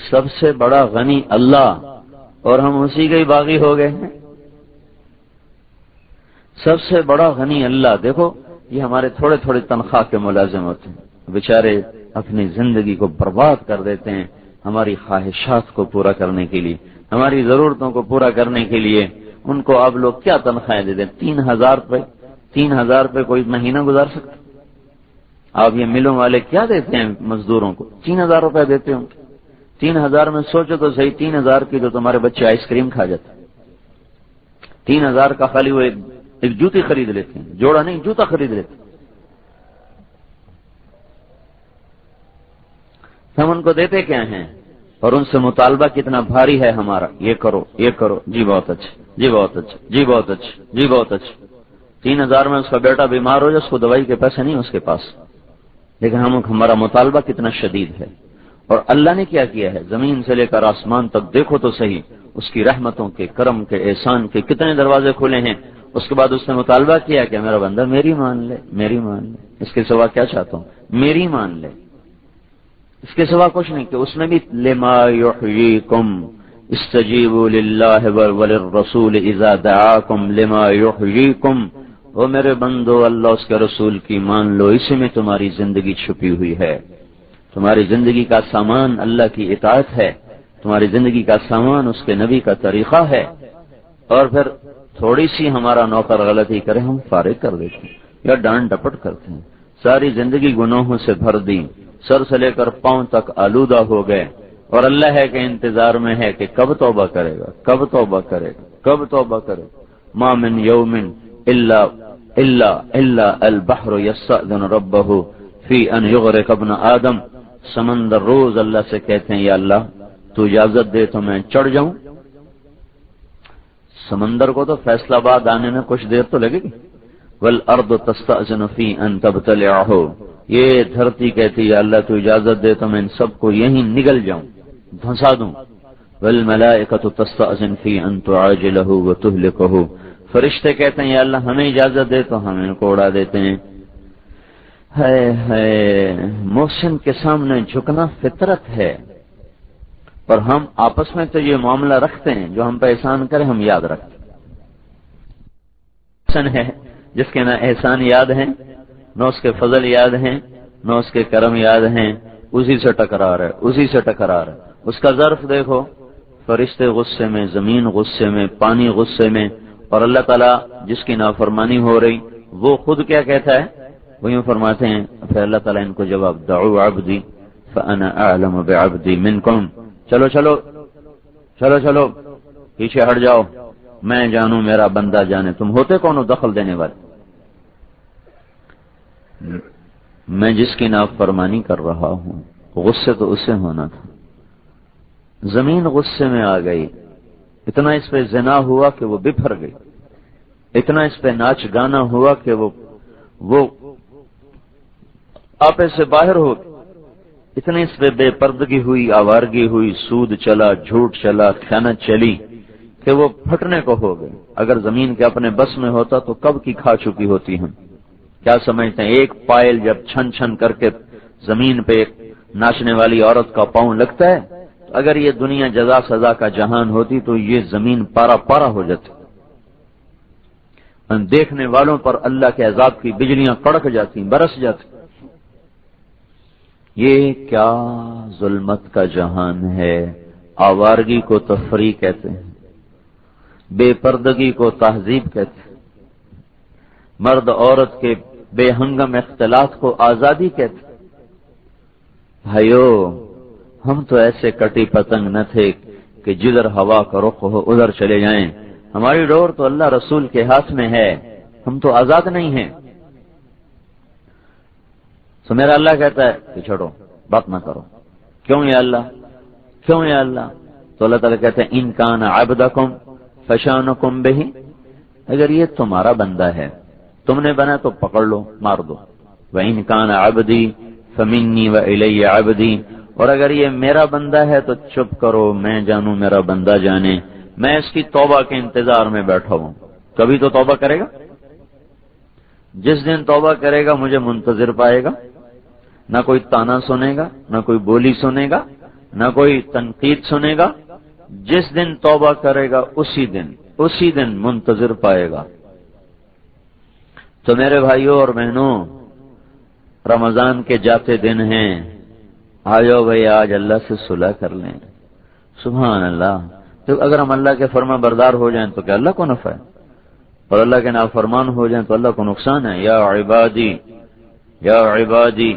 سب سے بڑا غنی اللہ اور ہم اسی کے ہی باغی ہو گئے ہیں۔ سب سے بڑا غنی اللہ، دیکھو، یہ ہمارے تھوڑے تھوڑے تنخواہ کے ملازم ہوتے ہیں۔ بیچارے اپنی زندگی کو برباد کر دیتے ہیں ہماری خواہشات کو پورا کرنے کے لیے۔ ہماری ضرورتوں کو پورا کرنے کے لیے ان کو آپ لوگ کیا تنخواہیں دیتے ہیں تین ہزار روپے. تین ہزار روپے کوئی مہینہ گزار سکتے آپ یہ ملوں والے کیا دیتے ہیں مزدوروں کو؟ تین ہزار روپے دیتے ہوں تین ہزار میں سوچو تو صحیح، تین ہزار کی تو تمہارے بچے آئس کریم کھا جاتے تین ہزار کا خالی وہ ایک جوتی خرید لیتے ہیں. جوڑا نہیں، جوتا خرید لیتے ہم ان کو دیتے کیا ہیں؟ اور ان سے مطالبہ کتنا بھاری ہے ہمارا۔ یہ کرو یہ کرو۔ جی بہت اچھا جی بہت اچھا جی بہت اچھا جی بہت اچھا۔ تین ہزار میں اس کا بیٹا بیمار ہو جائے، اس کو دوائی کے پیسے نہیں اس کے پاس۔ لیکن ہم، ہمارا مطالبہ کتنا شدید ہے۔ اور اللہ نے کیا کیا ہے؟ زمین سے لے کر آسمان تک دیکھو تو صحیح، اس کی رحمتوں کے، کرم کے، احسان کے کتنے دروازے کھلے ہیں۔ اس کے بعد اس نے مطالبہ کیا کہ میرا بندہ میری مان لے، میری مان لے۔ اس کے سوا کیا چاہتا ہوں؟ میری مان لے۔ اس کے سوا کچھ نہیں کہ اس نے بھی لما یحییکم، استجیبوا للہ وللرسول اذا دعاکم لما یحییکم وہ میرے بندو، اللہ اس کے رسول کی مان لو، اسی میں تمہاری زندگی چھپی ہوئی ہے۔ تمہاری زندگی کا سامان اللہ کی اطاعت ہے، تمہاری زندگی کا سامان اس کے نبی کا طریقہ ہے۔ اور پھر تھوڑی سی ہمارا نوکر غلطی کرے ہم فارغ کر دیتے ہیں یا ڈانٹ ڈپٹ کرتے ہیں۔ ساری زندگی گناہوں سے بھر دی سر سے لے کر پاؤں تک آلودہ ہو گئے۔ اور اللہ ہے کہ انتظار میں ہے کہ کب توبہ کرے گا، کب توبہ کرے گا، کب توبہ کرے گا۔ مامن یومن اللہ اللہ اللہ البحر ربہ فی ان یغرق ابن آدم۔ سمندر روز اللہ سے کہتے ہیں، یا اللہ، تو اجازت دے تو میں چڑھ جاؤں۔ سمندر کو تو فیصلہ باد آنے میں کچھ دیر تو لگے گی۔ ول ارد تستا جنفی ان تب ہو یہ دھرتی کہتی ہے، اللہ تو اجازت دے تو میں ان سب کو یہیں نگل جاؤں، دھنسا دوں۔ ول ملا تو تستا ان آج لہو و تہل فرشتے کہتے ہیں، یا اللہ ہمیں اجازت دے تو ہم ان کو اڑا دیتے ہیں۔ ہے محسن کے سامنے جھکنا فطرت ہے۔ اور ہم آپس میں تو یہ معاملہ رکھتے ہیں، جو ہم پہ احسان کریں ہم یاد رکھتے احسان ہے، جس کے نہ احسان یاد ہیں۔ نہ اس کے فضل یاد ہیں، نہ اس کے کرم یاد ہیں۔ اسی سے ٹکرا رہا ہے اسی سے ٹکرا رہا ہے اس کا ظرف دیکھو، فرشتے غصے میں، زمین غصے میں، پانی غصے میں، اور اللہ تعالیٰ جس کی نافرمانی ہو رہی، وہ خود کیا کہتا ہے؟ وہ یوں فرماتے ہیں، پھر اللہ تعالیٰ ان کو جواب، دعو عبدی، فانا اعلم بعبدی منکم چلو چلو چلو چلو، پیچھے ہٹ جاؤ۔ میں جانوں، میرا بندہ جانے۔ تم ہوتے کون ہو دخل دینے والے؟ میں جس کی ناف فرمانی کر رہا ہوں، غصے تو اسے ہونا تھا۔ زمین غصے میں آ گئی۔ اتنا اس پہ زنا ہوا کہ وہ بفر گئی۔ اتنا اس پہ ناچ گانا ہوا کہ وہ وہ آپے سے باہر ہو اتنے اس پہ بے پردگی ہوئی، آوارگی ہوئی، سود چلا، جھوٹ چلا خیانت چلی کہ وہ پھٹنے کو ہو گئے۔ اگر زمین کے اپنے بس میں ہوتا تو کب کی کھا چکی ہوتی ہم؟ کیا سمجھتے ہیں؟ ایک پائل جب چھن چھن کر کے زمین پہ ایک ناچنے والی عورت کا پاؤں لگتا ہے اگر یہ دنیا جزا سزا کا جہان ہوتی تو یہ زمین پارا پارا ہو جاتی۔ دیکھنے والوں پر اللہ کے عذاب کی بجلیاں کڑک جاتی، برس جاتی۔ یہ کیا ظلمت کا جہان ہے؟ آوارگی کو تفریح کہتے ہیں، بے پردگی کو تہذیب کہتے ہیں۔ مرد عورت کے بے ہنگم اختلاط کو آزادی کہتے بھائیو، ہم تو ایسے کٹی پتنگ نہ تھے کہ جدھر ہوا کا رخ ہو ادھر چلے جائیں۔ ہماری ڈور تو اللہ رسول کے ہاتھ میں ہے، ہم تو آزاد نہیں ہیں۔ تو میرا اللہ کہتا ہے کہ چھوڑو، بات نہ کرو۔ کیوں یا اللہ؟ کیوں یا اللہ؟ تو اللہ تعالیٰ کہتے ہیں، ان کان آبدا کم فشان کم بہی۔ اگر یہ تمہارا بندہ ہے تم نے بنا تو پکڑ لو، مار دو۔ وہ ان کان آبدی فمینی و الیہ آبدی اور اگر یہ میرا بندہ ہے تو چپ کرو، میں جانوں میرا بندہ جانے۔ میں اس کی توبہ کے انتظار میں بیٹھا ہوں۔ کبھی تو توبہ کرے گا؟ جس دن توبہ کرے گا مجھے منتظر پائے گا۔ نہ کوئی تانا سنے گا، نہ کوئی بولی سنے گا، نہ کوئی تنقید سنے گا۔ جس دن توبہ کرے گا، اسی دن اسی دن منتظر پائے گا۔ تو میرے بھائیوں اور بہنوں، رمضان کے جاتے دن ہیں۔ آ بھائی، آج اللہ سے صلح کر لیں۔ سبحان اللہ۔ تو اگر ہم اللہ کے فرما بردار ہو جائیں تو کیا اللہ کو نفع ہے؟ اور اللہ کے نافرمان ہو جائیں تو اللہ کو نقصان ہے؟ یا عبادی یا عبادی،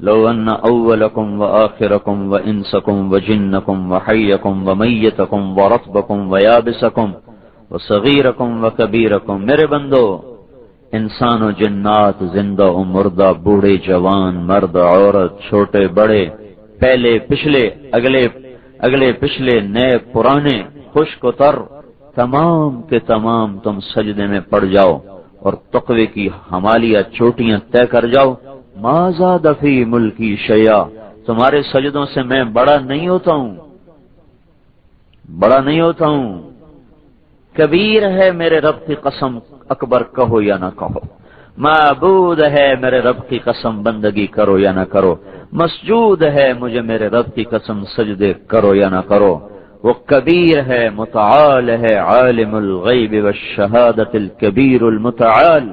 لو ان اولکم و آخرکم و انسکم و جنکم و حیکم و میتکم و رطبکم و یابسکم و صغیرکم و کبیرکم۔ میرے بندو انسان و جنات، زندہ و مردہ، بوڑھے، جوان، مرد، عورت، چھوٹے، بڑے، پہلے، پچھلے، اگلے اگلے، پچھلے، نئے، پرانے، خشک و تر، تمام کے تمام تم سجدے میں پڑ جاؤ اور تقوی کی ہمالیہ چوٹیاں طے کر جاؤ۔ ماضا دفی ملکی شیا تمہارے سجدوں سے میں بڑا نہیں ہوتا ہوں۔ بڑا نہیں ہوتا ہوں۔ کبیر ہے میرے رب کی قسم، اکبر کہو یا نہ کہو۔ معبود ہے میرے رب کی قسم، بندگی کرو یا نہ کرو۔ مسجود ہے مجھے میرے رب کی قسم، سجدے کرو یا نہ کرو۔ وہ کبیر ہے، متعال ہے، عالم الغیب والشہادت الکبیر المتعال۔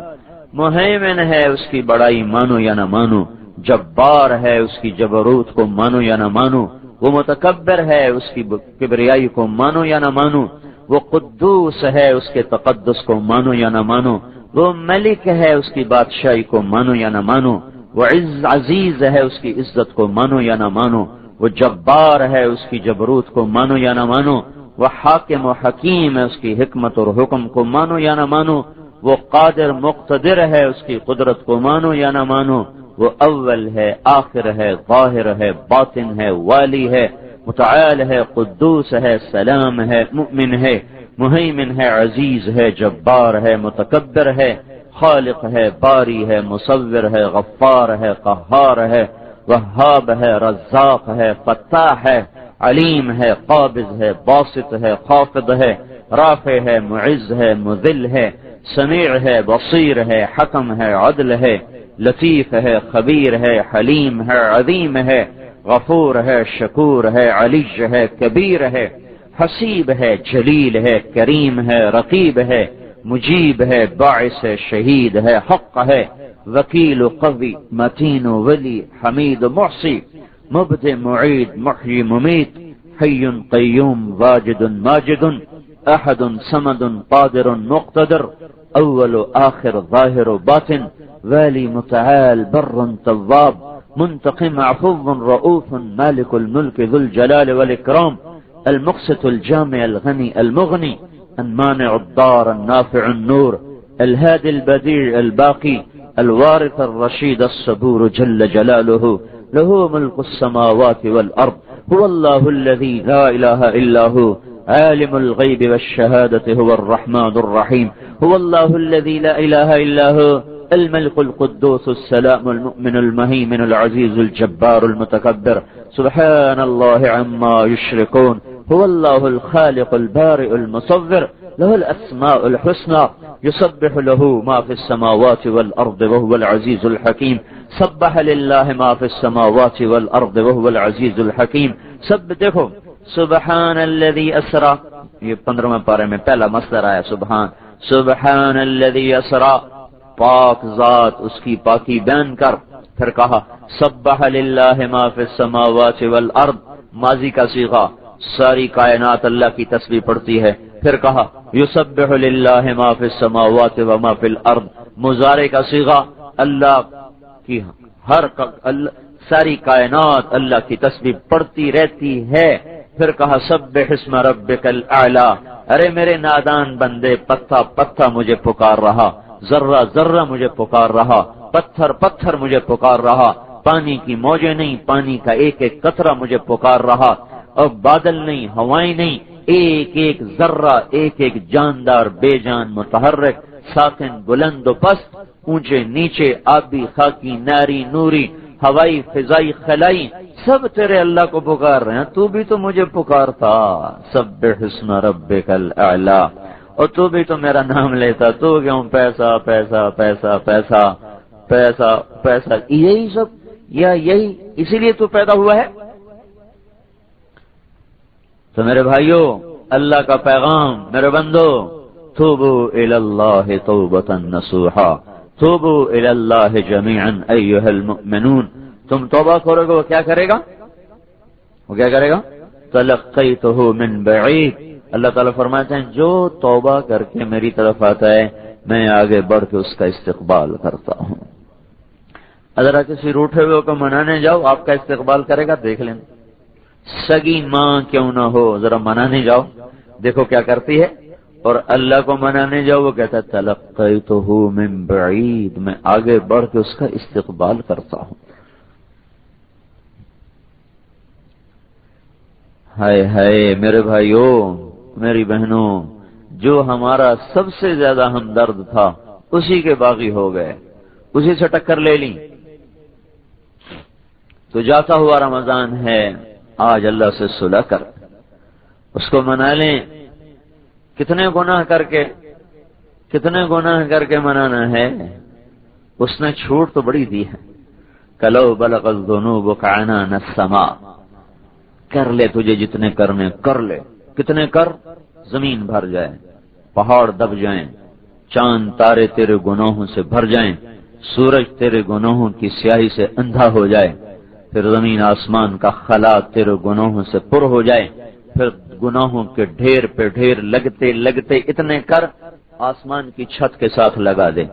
مہیمن ہے، اس کی بڑائی مانو یا نہ مانو۔ جبار ہے، اس کی جبروت کو مانو یا نہ مانو۔ وہ متکبر ہے، اس کی کبریائی کو مانو یا نہ مانو۔ وہ قدوس ہے اس کے تقدس کو مانو یا نہ مانو، وہ ملک ہے اس کی بادشاہی کو مانو یا نہ مانو، وہ عز عزیز ہے اس کی عزت کو مانو یا نہ مانو، وہ جبار ہے اس کی جبروت کو مانو یا نہ مانو، وہ حاکم و حکیم ہے اس کی حکمت اور حکم کو مانو یا نہ مانو، وہ قادر مقتدر ہے اس کی قدرت کو مانو یا نہ مانو، وہ اول ہے، آخر ہے، ظاہر ہے، باطن ہے، والی ہے متعال ہے، قدوس ہے، سلام ہے، مؤمن ہے، مہیمن ہے، عزیز ہے، جبار ہے، متکبر ہے، خالق ہے، باری ہے، مصور ہے، غفار ہے، قہار ہے، وہاب ہے، رزاق ہے فتح ہے، علیم ہے، قابض ہے، باسط ہے، خافض ہے، رافع ہے، معز ہے، مذل ہے، سمیع ہے، بصیر ہے، حکم ہے، عدل ہے، لطیف ہے، خبیر ہے، حلیم ہے، عظیم ہے غفور ہے، شکور ہے علیج ہے، کبیر ہے، حسیب ہے، جلیل ہے، کریم ہے، رقیب ہے، مجیب ہے، باعث ہے شہید ہے، حق ہے، وکیل و قوی، متین و ولی، حمید و محسی، مبد معید، محی ممیت، حی قیوم، واجد ماجد، احد سمد قادر مقتدر، اول و آخر ظاهر و باطن، والی متعال، بر تواب منتقم عفو رؤوف مالك الملك ذو الجلال والإكرام، المقسط الجامع الغني المغني، المانع الدار النافع النور، الهادي البديع الباقي، الوارث الرشيد الصبور جل جلاله، له ملك السماوات والأرض، هو الله الذي لا إله إلا هو، عالم الغيب والشهادة، هو الرحمن الرحيم، هو الله الذي لا إله إلا هو الملك القدوس السلام المؤمن المهيمن العزيز الجبار المتكبر. سبحان الله عما يشركون. هو الله الخالق البارئ المصور. له الأسماء الحسنى. يسبح له ما في السماوات والأرض وهو العزيز الحكيم. سبح لله ما في السماوات والأرض وهو العزيز الحكيم. سب دیکھو سبحان الذي اسرا یہ پندرہ پارے میں پہلا مسئلہ آیا. سبحان. سبحان الذي اسرا پاک ذات اس کی پاکی بیان کر۔ پھر کہا، سبح للہ ما فی السماوات والارض۔ ماضی کا صیغہ ساری کائنات اللہ کی تصویر پڑتی ہے۔ پھر کہا، یسبح للہ ما فی السماوات و ما فی الارض۔ مزارے کا صیغہ اللہ کی ہر ساری کائنات اللہ کی تصویر پڑتی رہتی ہے۔ پھر کہا سب حسم ربک الاعلا ارے میرے نادان بندے، پتھا پتھا مجھے پکار رہا۔ ذرہ ذرہ مجھے پکار رہا، پتھر پتھر مجھے پکار رہا، پانی کی موجیں نہیں، پانی کا ایک ایک قطرہ مجھے پکار رہا۔ اب بادل نہیں، ہوائیں نہیں، ایک ایک ذرہ، ایک ایک جاندار، بے جان، متحرک، ساکن، بلند و پست، اونچے، نیچے، آبی، خاکی، ناری، نوری، ہوائی، فضائی، خلائی، سب تیرے اللہ کو پکار رہے ہیں، تو بھی تو مجھے پکارتا۔ سب حسن رب کل اور تو بھی تو میرا نام لیتا، تو کیوں پیسہ پیسہ پیسہ پیسہ پیسہ پیسہ، یہی سب، یا یہی اسی لیے تو پیدا ہوا ہے؟ تو میرے بھائیوں اللہ کا پیغام، میرے بندو، توبو اللہ توبتا نصوحا، توبو اللہ جميعا ایوہ المؤمنون۔ تم توبہ کرو گے، وہ کیا کرے گا؟ وہ کیا کرے گا؟ تلقیتہو من بعید۔ اللہ تعالیٰ فرماتے ہیں، جو توبہ کر کے میری طرف آتا ہے، میں آگے بڑھ کے اس کا استقبال کرتا ہوں۔ اگر کسی روٹے ہوئے کو منانے جاؤ، آپ کا استقبال کرے گا، دیکھ لیں۔ سگی ماں کیوں نہ ہو، ذرا منانے جاؤ۔ دیکھو کیا کرتی ہے۔ اور اللہ کو منانے جاؤ، وہ کہتا ہے تلق تو ہوں میں بعید۔ میں آگے بڑھ کے اس کا استقبال کرتا ہوں۔ ہائے ہائے میرے بھائیوں میری بہنوں، جو ہمارا سب سے زیادہ ہمدرد تھا، اسی کے باغی ہو گئے۔ اسی سے ٹکر لے لی تو جاتا ہوا رمضان ہے، آج اللہ سے صلح کر۔ اس کو منا لیں۔ کتنے گناہ کر کے، کتنے گناہ کر کے منانا ہے۔ اس نے چھوٹ تو بڑی دی ہے۔ کلو بلغ دونوں بکانا نہ سما کر لے تجھے جتنے کرنے، کر لے۔ کتنے کر؟ زمین بھر جائے پہاڑ دب جائیں، چاند تارے تیرے گناہوں سے بھر جائیں، سورج تیرے گناہوں کی سیاہی سے اندھا ہو جائے، پھر زمین آسمان کا خلا تیرے گناہوں سے پر ہو جائے، پھر گناہوں کے ڈھیر پہ ڈھیر لگتے لگتے اتنے کر، آسمان کی چھت کے ساتھ لگا دے۔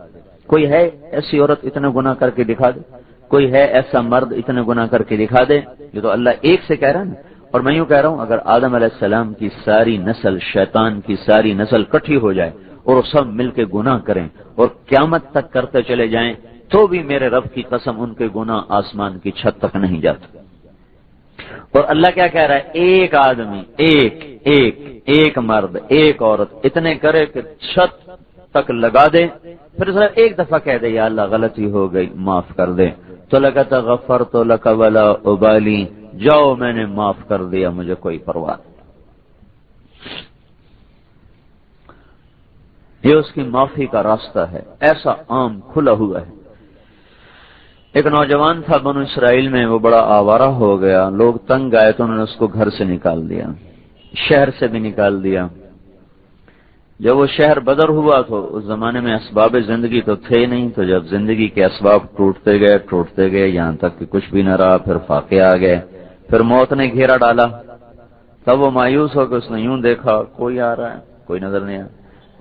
کوئی ہے ایسی عورت اتنے گنا کر کے دکھا دے؟ کوئی ہے ایسا مرد اتنے گنا کر کے دکھا دے؟ یہ تو اللہ ایک سے کہہ رہا ہے نا۔ اور میں یوں کہہ رہا ہوں، اگر آدم علیہ السلام کی ساری نسل شیطان کی ساری نسل کٹھی ہو جائے اور وہ سب مل کے گناہ کریں اور قیامت تک کرتے چلے جائیں، تو بھی میرے رب کی قسم ان کے گناہ آسمان کی چھت تک نہیں جاتے۔ اور اللہ کیا کہہ رہا ہے؟ ایک آدمی، ایک ایک ایک مرد، ایک عورت، اتنے کرے کہ چھت تک لگا دے۔ پھر صرف ایک دفعہ کہہ دے، یا اللہ غلطی ہو گئی، معاف کر دے۔ تو لگا تھا غفر تو لکا ولا ابالی۔ جاؤ میں نے معاف کر دیا، مجھے کوئی پرواہ یہ اس کی معافی کا راستہ ہے، ایسا عام کھلا ہوا ہے۔ ایک نوجوان تھا بنو اسرائیل میں، وہ بڑا آوارہ ہو گیا۔ لوگ تنگ آئے تو انہوں نے اس کو گھر سے نکال دیا، شہر سے بھی نکال دیا۔ جب وہ شہر بدر ہوا تو اس زمانے میں اسباب زندگی تو تھے نہیں، تو جب زندگی کے اسباب ٹوٹتے گئے ٹوٹتے گئے، یہاں تک کہ کچھ بھی نہ رہا، پھر فاقے آ گئے۔ پھر موت نے گھیرا ڈالا۔ تب وہ مایوس ہو کے اس نے یوں دیکھا، کوئی آ رہا ہے؟ کوئی نظر نہیں آیا۔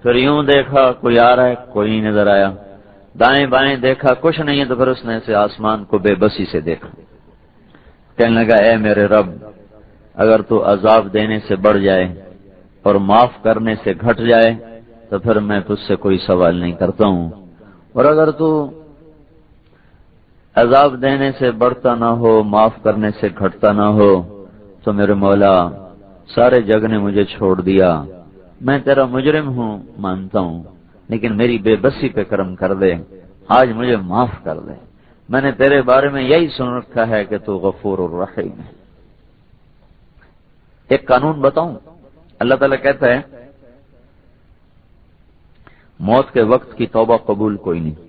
پھر یوں دیکھا، کوئی آ رہا ہے؟ کوئی نہیں نظر آیا۔ دائیں بائیں دیکھا، کچھ نہیں ہے تو پھر اس نے اسے آسمان کو بے بسی سے دیکھا۔ کہنے لگا، اے میرے رب، اگر تو عذاب دینے سے بڑھ جائے اور معاف کرنے سے گھٹ جائے، تو پھر میں تجھ سے کوئی سوال نہیں کرتا ہوں۔ اور اگر تو عذاب دینے سے بڑھتا نہ ہو، معاف کرنے سے گھٹتا نہ ہو۔ تو میرے مولا، سارے جگ نے مجھے چھوڑ دیا۔ میں تیرا مجرم ہوں، مانتا ہوں، لیکن میری بے بسی پہ کرم کر دے۔ آج مجھے معاف کر دے۔ میں نے تیرے بارے میں یہی سن رکھا ہے کہ تو غفور الرحیم ہے۔ ایک قانون بتاؤں۔ اللہ تعالیٰ کہتا ہے، موت کے وقت کی توبہ قبول کوئی نہیں۔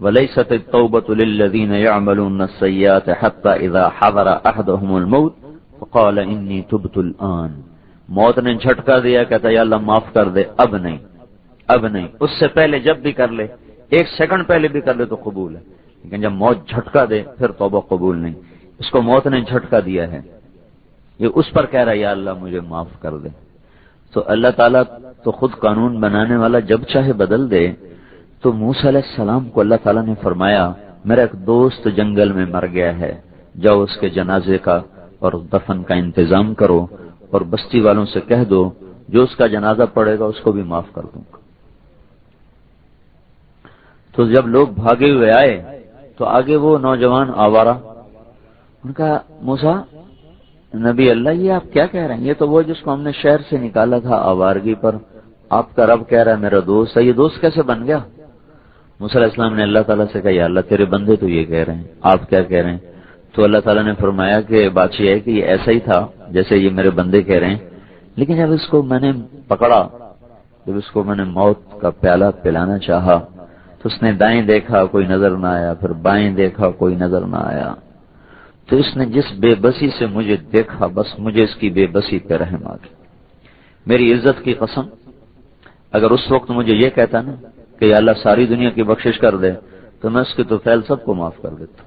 ولی ست توبت الدین سیات اذا حضر احدهم الموت فقال انی تبت الان۔ موت نے جھٹکا دیا، کہتا یا اللہ معاف کر دے، اب نہیں اب نہیں۔ اس سے پہلے جب بھی کر لے، ایک سیکنڈ پہلے بھی کر لے تو قبول ہے، لیکن جب موت جھٹکا دے پھر توبہ قبول نہیں۔ اس کو موت نے جھٹکا دیا ہے۔ یہ اس پر کہہ رہا ہے، یا اللہ مجھے معاف کر دے۔ تو اللہ تعالیٰ تو خود قانون بنانے والا جب چاہے بدل دے۔ تو موس علیہ السلام کو اللہ تعالیٰ نے فرمایا، میرا ایک دوست جنگل میں مر گیا ہے، جاؤ اس کے جنازے کا اور دفن کا انتظام کرو اور بستی والوں سے کہہ دو، جو اس کا جنازہ پڑے گا اس کو بھی معاف کر دوں گا۔ تو جب لوگ بھاگے ہوئے آئے، تو آگے وہ نوجوان آوارہ، ان کا موسا نبی اللہ، یہ آپ کیا کہہ رہے ہیں؟ یہ تو وہ جس کو ہم نے شہر سے نکالا تھا، آوارگی پر۔ آپ کا رب کہہ رہا ہے، میرا دوست ہے، یہ دوست کیسے بن گیا؟ علیہ السلام نے اللہ تعالیٰ سے کہا، یا اللہ، تیرے بندے تو یہ کہہ رہے ہیں، آپ کیا کہہ رہے ہیں؟ تو اللہ تعالیٰ نے فرمایا کہ بات یہ ہے کہ یہ ایسا ہی تھا جیسے یہ میرے بندے کہہ رہے ہیں۔ لیکن جب اس کو میں نے پکڑا، جب اس کو میں نے موت کا پیالہ پلانا چاہا، تو اس نے دائیں دیکھا کوئی نظر نہ آیا، پھر بائیں دیکھا کوئی نظر نہ آیا۔ تو اس نے جس بے بسی سے مجھے دیکھا، بس مجھے اس کی بے بسی پہ رحم آ گئی۔ میری عزت کی قسم، اگر اس وقت مجھے یہ کہتا نا کہ اللہ ساری دنیا کی بخشش کر دے، تو میں اس کے تو فیل سب کو معاف کر دیتا۔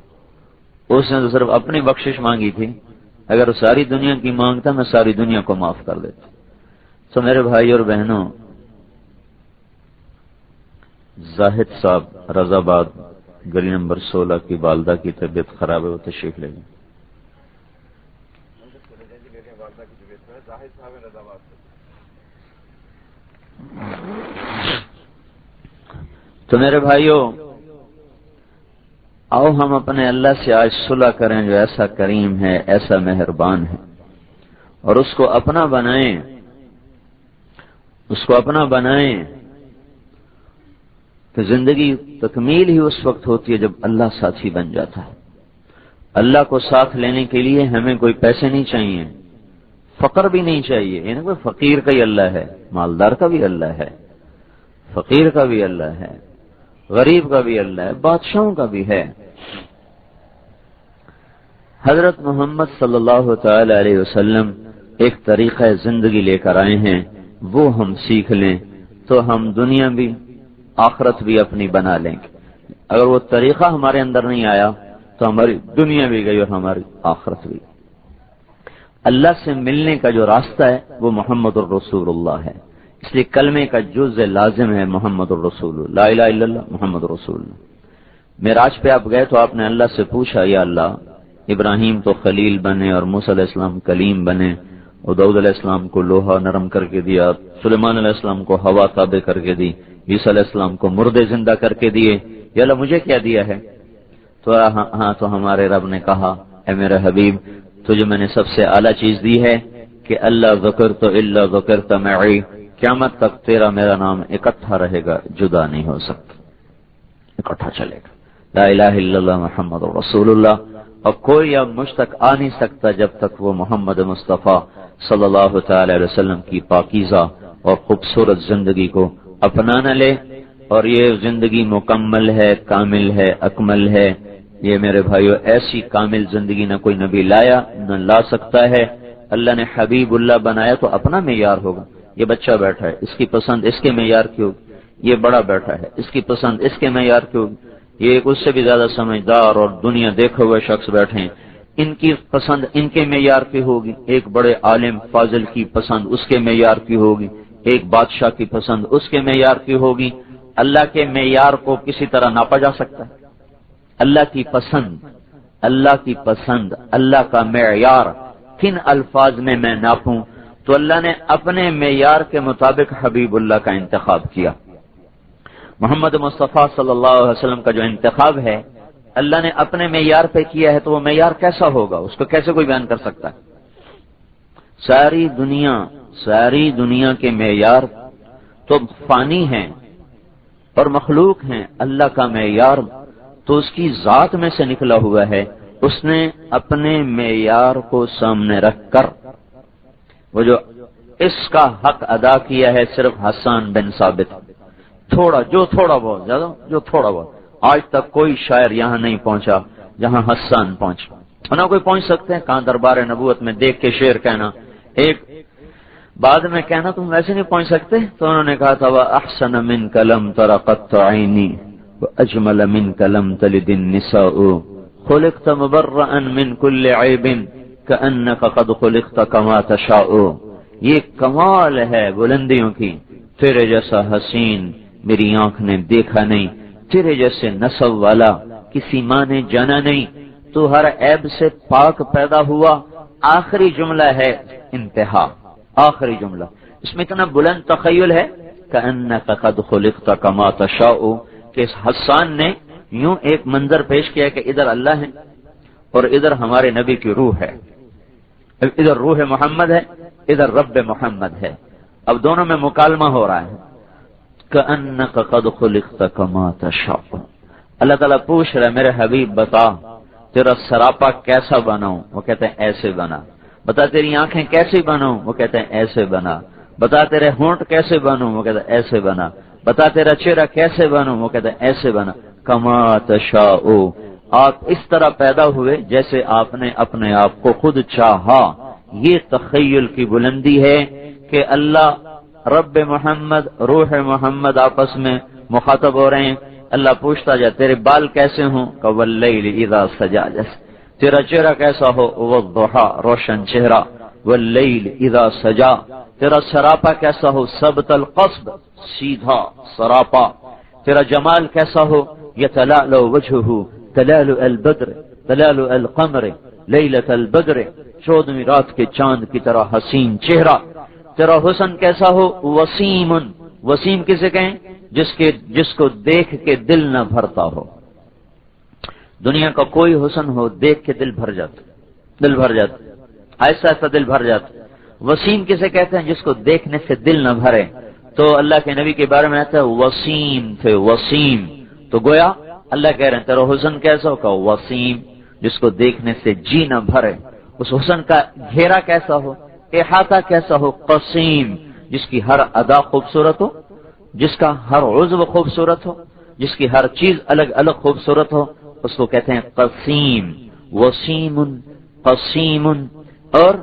اس نے تو صرف اپنی بخشش مانگی تھی، اگر ساری دنیا کی مانگتا میں ساری دنیا کو معاف کر دیتا۔ تو میرے بھائی اور بہنوں، زاہد صاحب رضا آباد گلی نمبر سولہ کی والدہ کی طبیعت خراب ہے، وہ تشریف لے گئے۔ تو میرے بھائیوں آؤ ہم اپنے اللہ سے آج صلح کریں جو ایسا کریم ہے، ایسا مہربان ہے۔ اور اس کو اپنا بنائیں۔ اس کو اپنا بنائیں۔ کہ زندگی تکمیل ہی اس وقت ہوتی ہے جب اللہ ساتھی بن جاتا ہے۔ اللہ کو ساتھ لینے کے لیے ہمیں کوئی پیسے نہیں چاہیے، فقر بھی نہیں چاہیے۔ یعنی کوئی فقیر کا ہی اللہ ہے، مالدار کا بھی اللہ ہے، فقیر کا بھی اللہ ہے۔ غریب کا بھی اللہ ہے، بادشاہوں کا بھی ہے۔ حضرت محمد صلی اللہ تعالی علیہ وسلم ایک طریقہ زندگی لے کر آئے ہیں، وہ ہم سیکھ لیں تو ہم دنیا بھی، آخرت بھی اپنی بنا لیں۔ گے اگر وہ طریقہ ہمارے اندر نہیں آیا تو ہماری دنیا بھی گئی اور ہماری آخرت بھی۔ اللہ سے ملنے کا جو راستہ ہے، وہ محمد الرسول اللہ ہے۔ اس لیے کلمے کا جز لازم ہے محمد الرسول لا الہ الا اللہ محمد الرسول۔ میراج پہ آپ گئے تو آپ نے اللہ سے پوچھا یا اللہ ابراہیم تو خلیل بنے اور موسی علیہ السلام کلیم بنے اور دعود علیہ السلام کو لوہا نرم کر کے دیا سلیمان علیہ السلام کو ہوا تابع کر کے دی عیسی علیہ السلام کو مردے زندہ کر کے دیے۔ یا اللہ مجھے کیا دیا ہے؟ تو ہاں, ہاں تو ہمارے رب نے کہا اے میرے حبیب تجھے میں نے سب سے اعلیٰ چیز دی ہے کہ اللہ ذکر تو اللہ ذکر تمعی قیامت تک تیرا میرا نام اکٹھا رہے گا، جدا نہیں ہو سکتا۔ اکٹھا چلے گا۔ لا الہ الا اللہ محمد رسول اللہ۔ اور کوئی اب مجھ تک آ نہیں سکتا جب تک وہ محمد مصطفیٰ صلی اللہ تعالی علیہ وسلم کی پاکیزہ اور خوبصورت زندگی کو اپنا نہ لے۔ اور یہ زندگی مکمل ہے، کامل ہے، اکمل ہے۔ یہ میرے بھائیو، ایسی کامل زندگی نہ کوئی نبی لایا، نہ لا سکتا ہے۔ اللہ نے حبیب اللہ بنایا تو اپنا معیار ہوگا۔ یہ بچہ بیٹھا ہے، اس کی پسند اس کے معیار کی ہوگی، یہ بڑا بیٹھا ہے، اس کی پسند اس کے معیار کی ہوگی۔ یہ ایک اس سے بھی زیادہ سمجھدار اور دنیا دیکھے ہوئے شخص بیٹھے ہیں۔ ان کی پسند ان کے معیار کی ہوگی، ایک بڑے عالم فاضل کی پسند اس کے معیار کی ہوگی، ایک بادشاہ کی پسند اس کے معیار کی ہوگی۔ اللہ کے معیار کو کسی طرح ناپا جا سکتا ہے۔ اللہ کی پسند، اللہ کی پسند، اللہ کا معیار کن الفاظ میں میں ناپوں؟ تو اللہ نے اپنے معیار کے مطابق حبیب اللہ کا انتخاب کیا۔ محمد مصطفیٰ صلی اللہ علیہ وسلم کا جو انتخاب ہے، اللہ نے اپنے معیار پہ کیا ہے تو وہ معیار کیسا ہوگا؟ اس کو کیسے کوئی بیان کر سکتا ہے؟ ساری دنیا ساری دنیا کے معیار تو فانی ہیں اور مخلوق ہیں، اللہ کا معیار تو اس کی ذات میں سے نکلا ہوا ہے۔ اس نے اپنے معیار کو سامنے رکھ کر وہ جو اس کا حق ادا کیا ہے صرف حسان بن ثابت۔ تھوڑا، جو تھوڑا بہت، زیادہ، جو تھوڑا بہت۔ آج تک کوئی شاعر یہاں نہیں پہنچا جہاں حسان پہنچا۔ نہ کوئی پہنچ سکتے ہیں، کہاں دربار نبوت میں دیکھ کے شعر کہنا۔ ایک، بعد میں کہنا، تم ویسے نہیں پہنچ سکتے؟ تو انہوں نے کہا تھا وہ احسن من کلم ترقت عینی اجمل من کلم تلد النساء خلقت مبرئا من كل عیب كأنك قد خلقت كما تشاء. یہ کمال ہے بلندیوں کی. تیرے جیسا حسین میری آنکھ نے دیکھا نہیں. تیرے جیسے نسب والا کسی ماں نے جانا نہیں. تو ہر عیب سے پاک پیدا ہوا. آخری جملہ ہے انتہا. آخری جملہ. اس میں اتنا بلند تخیل ہے. کہ ان قد خلقت کما تشاء. کہ اس حسان نے یوں ایک منظر پیش کیا کہ ادھر اللہ ہے اور ادھر ہمارے نبی کی روح ہے. ادھر روح محمد ہے، ادھر رب محمد ہے۔ اب دونوں میں مکالمہ ہو رہا ہے۔ قد خلقت کما تشاء۔ اللہ تعالیٰ پوچھ رہا ہے، میرے حبیب بتا، تیرا سراپا کیسا بناؤں وہ کہتے ہیں، ایسے بنا۔ بتا، تیری آنکھیں کیسے بنو وہ کہتے ہیں، ایسے بنا۔ بتا، تیرے ہونٹ کیسے بنو وہ کہتے ہیں، ایسے بنا۔ بتا، تیرا چہرہ کیسے بنو وہ کہتے ہیں، ایسے بنا۔ کما تشا آپ اس طرح پیدا ہوئے جیسے آپ نے اپنے آپ کو خود چاہا۔ یہ تخیل کی بلندی ہے کہ اللہ رب محمد، روح محمد آپس میں مخاطب ہو رہے ہیں۔ اللہ پوچھتا جائے تیرے بال کیسے ہوں؟ اذا سجا جیسے تیرا چہرہ کیسا ہو؟ وہ روشن چہرہ۔ وہ اذا سجا۔ تیرا سراپا کیسا ہو؟ سب تل قصب سیدھا سراپا۔ تیرا جمال کیسا ہو؟ یہ تلال وجہ تلال البدر، تلال القمر لیلت البدر چودویں رات کے چاند کی طرح حسین چہرہ۔ تیرا حسن کیسا ہو؟ وسیم وسیم کسے کہیں؟ جس کے، جس کو دیکھ کے دل نہ بھرتا ہو۔ دنیا کا کوئی حسن ہو، دیکھ کے دل بھر جاتا، دل بھر جاتا۔ ایسا ایسا دل بھر جاتا۔ وسیم کسے کہتے ہیں؟ جس کو دیکھنے سے دل نہ بھرے۔ تو اللہ کے نبی کے بارے میں آتا ہے، وسیم تھے، وسیم۔ تو گویا اللہ کہہ رہے ہیں، تیرا حسن کیسا ہوگا وسیم، جس کو دیکھنے سے جی نہ بھرے۔ اس حسن کا گھیرا کیسا ہو؟ احاطہ کیسا ہو؟ قسیم، جس کی ہر ادا خوبصورت ہو، جس کا ہر عضو خوبصورت ہو، جس کی ہر چیز الگ الگ خوبصورت ہو، اس کو کہتے ہیں قسیم۔ وسیم، قسیم، اور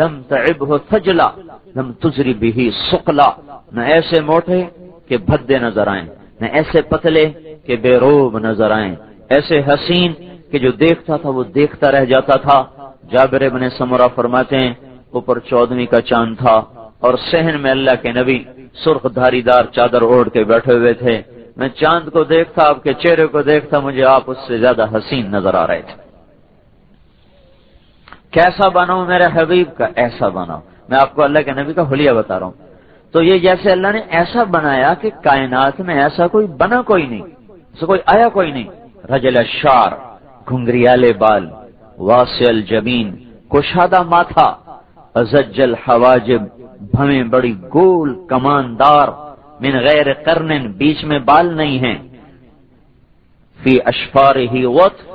لم تعبه تجلا لم تجری بھی سکلا نہ ایسے موٹے کہ بھدے نظر آئیں، نہ ایسے پتلے کہ بے روب نظر آئیں۔ ایسے حسین کہ جو دیکھتا تھا وہ دیکھتا رہ جاتا تھا۔ جابر ابن سمرہ فرماتے ہیں، اوپر چودویں کا چاند تھا اور سہن میں اللہ کے نبی سرخ دھاری دار چادر اوڑھ کے بیٹھے ہوئے تھے۔ میں چاند کو دیکھتا، آپ کے چہرے کو دیکھتا، مجھے آپ اس سے زیادہ حسین نظر آ رہے تھے۔ کیسا بناؤ میرے حبیب کا؟ ایسا بناؤ۔ میں آپ کو اللہ کے نبی کا حلیہ بتا رہا ہوں۔ تو یہ جیسے اللہ نے ایسا بنایا کہ کائنات میں ایسا کوئی بنا کوئی نہیں۔ ایسا کوئی آیا کوئی نہیں۔ رجل شار گھنگریال بال واسل جبین کشادہ ماتھا ازجل حواجب بھویں بڑی گول کماندار، من غیر کرن بیچ میں بال نہیں ہیں۔ فی اشفار ہی وطف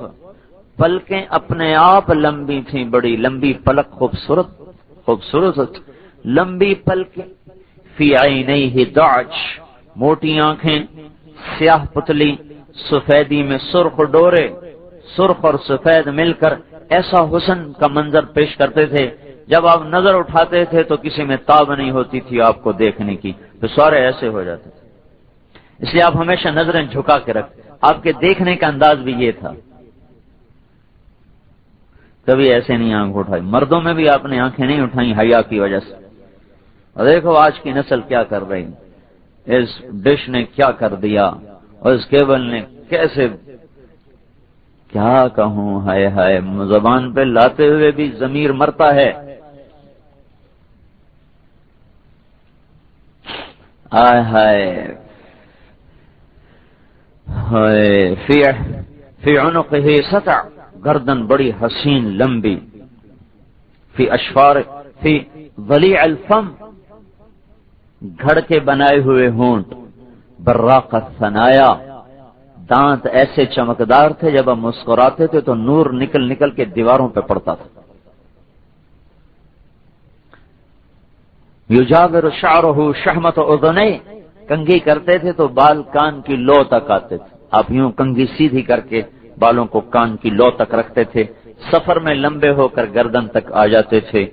پلکیں اپنے آپ لمبی تھیں بڑی لمبی پلک، خوبصورت خوبصورت، لمبی پلکیں فی آئی نئی ہی داچ موٹی آنکھیں، سیاہ پتلی سفیدی میں سرخ ڈورے، سرخ اور سفید مل کر ایسا حسن کا منظر پیش کرتے تھے۔ جب آپ نظر اٹھاتے تھے تو کسی میں تاب نہیں ہوتی تھی آپ کو دیکھنے کی، تو سارے ایسے ہو جاتے تھے۔ اس لیے آپ ہمیشہ نظریں جھکا کے رکھتے آپ کے دیکھنے کا انداز بھی یہ تھا۔ کبھی ایسے نہیں آنکھ اٹھائی، مردوں میں بھی آپ نے آنکھیں نہیں اٹھائی حیا کی وجہ سے۔ اور دیکھو آج کی نسل کیا کر رہی اس ڈش نے کیا کر دیا۔ اور اس کیبل نے کیسے کیا کہوں؟ ہائے ہائے، زبان پہ لاتے ہوئے بھی ضمیر مرتا ہے۔ آئے ہائے۔ فی عنقه سطع، گردن بڑی حسین، لمبی۔ فی اشفار، فی ولی الفم، گھڑ کے بنائے ہوئے ہونٹ۔ براق سنایا دانت ایسے چمکدار تھے جب ہم مسکراتے تھے تو نور نکل نکل کے دیواروں پہ پڑتا تھا۔ یوجاگر شارہ شہمت ادنے کنگھی کرتے تھے تو بال کان کی لو تک آتے تھے۔ آپ یوں کنگھی سیدھی کر کے بالوں کو کان کی لو تک رکھتے تھے۔ سفر میں لمبے ہو کر گردن تک آ جاتے تھے۔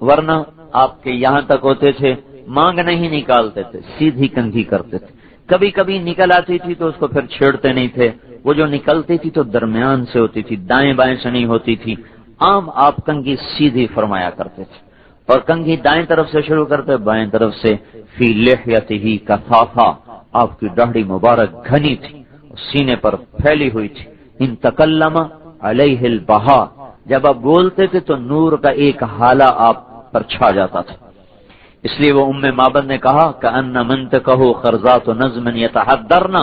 ورنہ آپ کے یہاں تک ہوتے تھے۔ مانگ نہیں نکالتے تھے۔ سیدھی کنگھی کرتے تھے۔ کبھی کبھی نکل آتی تھی تو اس کو پھر چھیڑتے نہیں تھے۔ وہ جو نکلتی تھی تو درمیان سے ہوتی تھی، دائیں بائیں سے نہیں ہوتی تھی۔ عام آپ کنگھی سیدھی فرمایا کرتے تھے۔ اور کنگھی دائیں طرف سے شروع کرتے، بائیں طرف سے فی لحیتی ہی کفافا آپ کی ڈاڑی مبارک گھنی تھی سینے پر پھیلی ہوئی تھی۔ ان تکلم علیہ البہا۔ جب آپ بولتے تھے تو نور کا ایک حالہ آپ پر چھا جاتا تھا۔ اس لیے وہ ام مابد نے کہا کہ ان منت کہو خرزا تو نظم یتحدرنا۔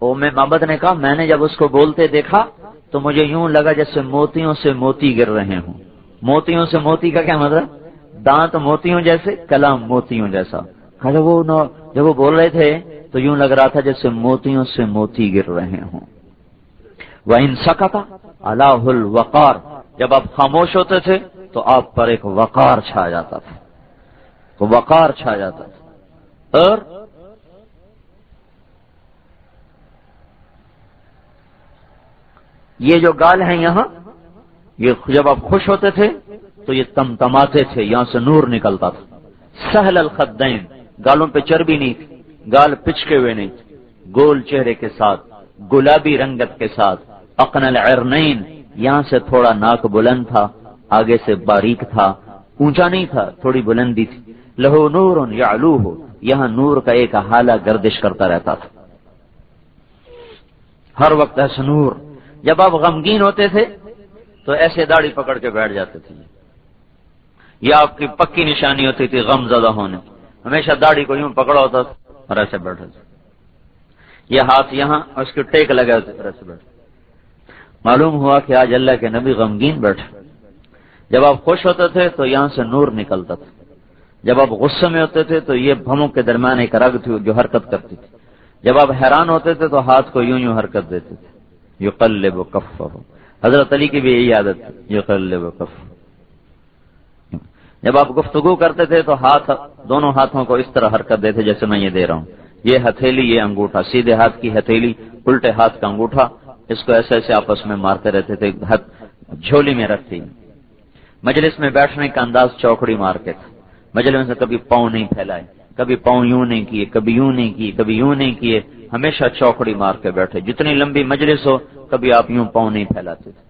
ام مابد نے کہا، میں نے جب اس کو بولتے دیکھا تو مجھے یوں لگا جیسے موتیوں سے موتی گر رہے ہوں۔ موتیوں سے موتی کا کیا مطلب؟ دانت موتیوں جیسے، کلام موتیوں جیسا۔ وہ جب وہ بول رہے تھے تو یوں لگ رہا تھا جیسے موتیوں سے موتی گر رہے ہوں۔ وہ ان سکا تھا اللہ الوقار۔ جب آپ خاموش ہوتے تھے تو آپ پر ایک وقار چھا جاتا تھا۔ تو وقار چھا جاتا تھا۔ اور یہ جو گال ہیں یہاں، یہ جب آپ خوش ہوتے تھے تو یہ تم تماتے تھے، یہاں سے نور نکلتا تھا۔ سہل الخدین، گالوں پہ چربی نہیں تھی، گال پچکے ہوئے نہیں تھے۔ گول چہرے کے ساتھ، گلابی رنگت کے ساتھ اقن العرنین، یہاں سے تھوڑا ناک بلند تھا، آگے سے باریک تھا، اونچا نہیں تھا، تھوڑی بلندی تھی۔ لہو نور یا ہو یہاں نور کا ایک حالہ گردش کرتا رہتا تھا۔ ہر وقت ایسا نور، جب آپ غمگین ہوتے تھے، تو ایسے داڑھی پکڑ کے بیٹھ جاتے تھے۔ یہ آپ کی پکی نشانی ہوتی تھی، غم زدہ ہونے۔ ہمیشہ داڑھی کو یوں پکڑا ہوتا تھا اور ایسے بیٹھے تھے یہ ہاتھ یہاں اور اس کے ٹیک لگے ہوتے ایسے بیٹھے معلوم ہوا کہ آج اللہ کے نبی غمگین بیٹھے۔ جب آپ خوش ہوتے تھے، تو یہاں سے نور نکلتا تھا۔ جب آپ غصے میں ہوتے تھے تو یہ بھموں کے درمیان ایک رگ تھی جو حرکت کرتی تھی۔ جب آپ حیران ہوتے تھے تو ہاتھ کو یوں یوں حرکت دیتے تھے۔ یو کل وہ کف حضرت علی کی بھی یہی عادت یہ کر جب آپ گفتگو کرتے تھے تو ہاتھ دونوں ہاتھوں کو اس طرح حرکت دیتے جیسے میں یہ دے رہا ہوں۔ یہ ہتھیلی، یہ انگوٹھا۔ سیدھے ہاتھ کی ہتھیلی، الٹے ہاتھ کا انگوٹھا۔ اس کو ایسے ایسے آپس میں مارتے رہتے تھے۔ جھولی میں رکھتی مجلس میں بیٹھنے کا انداز چوکڑی مار کے تھا۔ مجلس میں کبھی پاؤں نہیں پھیلائے، کبھی پاؤں یوں نہیں کیے، کبھی یوں نہیں کیے، کبھی یوں نہیں کیے، ہمیشہ چوکڑی مار کے بیٹھے۔ جتنی لمبی مجلس ہو، کبھی آپ یوں پاؤں نہیں پھیلاتے تھے۔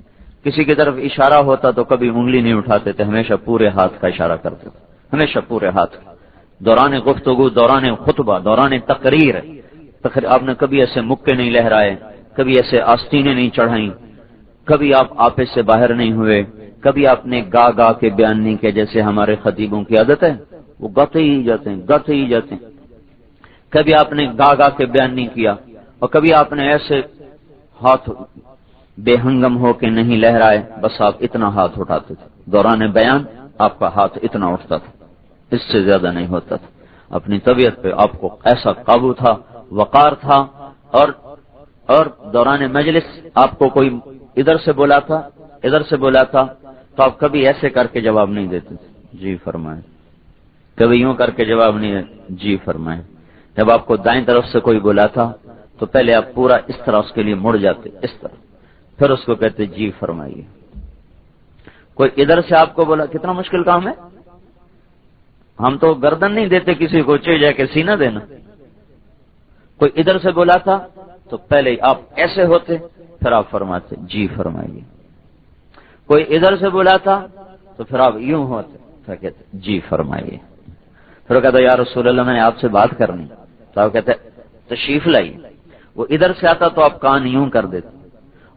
کسی کی طرف اشارہ ہوتا تو کبھی انگلی نہیں اٹھاتے تھے، ہمیشہ پورے ہاتھ کا اشارہ کرتے تھے۔ ہمیشہ پورے ہاتھ کا۔ دوران گفتگو، دوران خطبہ، دوران تقریر۔ آپ نے کبھی ایسے مکے نہیں لہرائے، کبھی ایسے آستینیں نہیں چڑھائیں، کبھی آپ آپے سے باہر نہیں ہوئے۔ کبھی آپ نے گا گا کے بیان نہیں کیا جیسے ہمارے خطیبوں کی عادت ہے؟ وہ گاتے ہی جاتے ہیں، گاتے ہی جاتے ہیں۔ کبھی آپ نے گا گا کے بیان نہیں کیا اور کبھی آپ نے ایسے ہاتھ بے ہنگم ہو کے نہیں لہرائے، بس آپ اتنا ہاتھ اٹھاتے تھے۔ دوران بیان آپ کا ہاتھ اتنا اٹھتا تھا، اس سے زیادہ نہیں ہوتا تھا۔ اپنی طبیعت پہ آپ کو ایسا قابو تھا، وقار تھا اور اور دوران مجلس آپ کو کوئی ادھر سے بولا تھا، ادھر سے بولا تھا۔ تو آپ کبھی ایسے کر کے جواب نہیں دیتے جی فرمائے۔ کبھی یوں کر کے جواب نہیں جی فرمائے۔ جب آپ کو دائیں طرف سے کوئی بولا تھا، تو پہلے آپ پورا اس طرح اس کے لیے مڑ جاتے، اس طرح۔ پھر اس کو کہتے جی فرمائیے۔ کوئی ادھر سے آپ کو بولا، کتنا مشکل کام ہے؟ ہم تو گردن نہیں دیتے کسی کو، چے جا کے سینا دینا۔ کوئی ادھر سے بولا تھا، تو پہلے آپ ایسے ہوتے، پھر آپ فرماتے جی فرمائیے۔ کوئی ادھر سے بولا تھا تو پھر آپ یوں ہوتے پھر کہتے جی فرمائیے۔ پھر کہتا یا رسول اللہ، میں نے آپ سے بات کرنی۔ تو آپ کہتے تشریف لائیے وہ ادھر سے آتا تو آپ کان یوں کر دیتے۔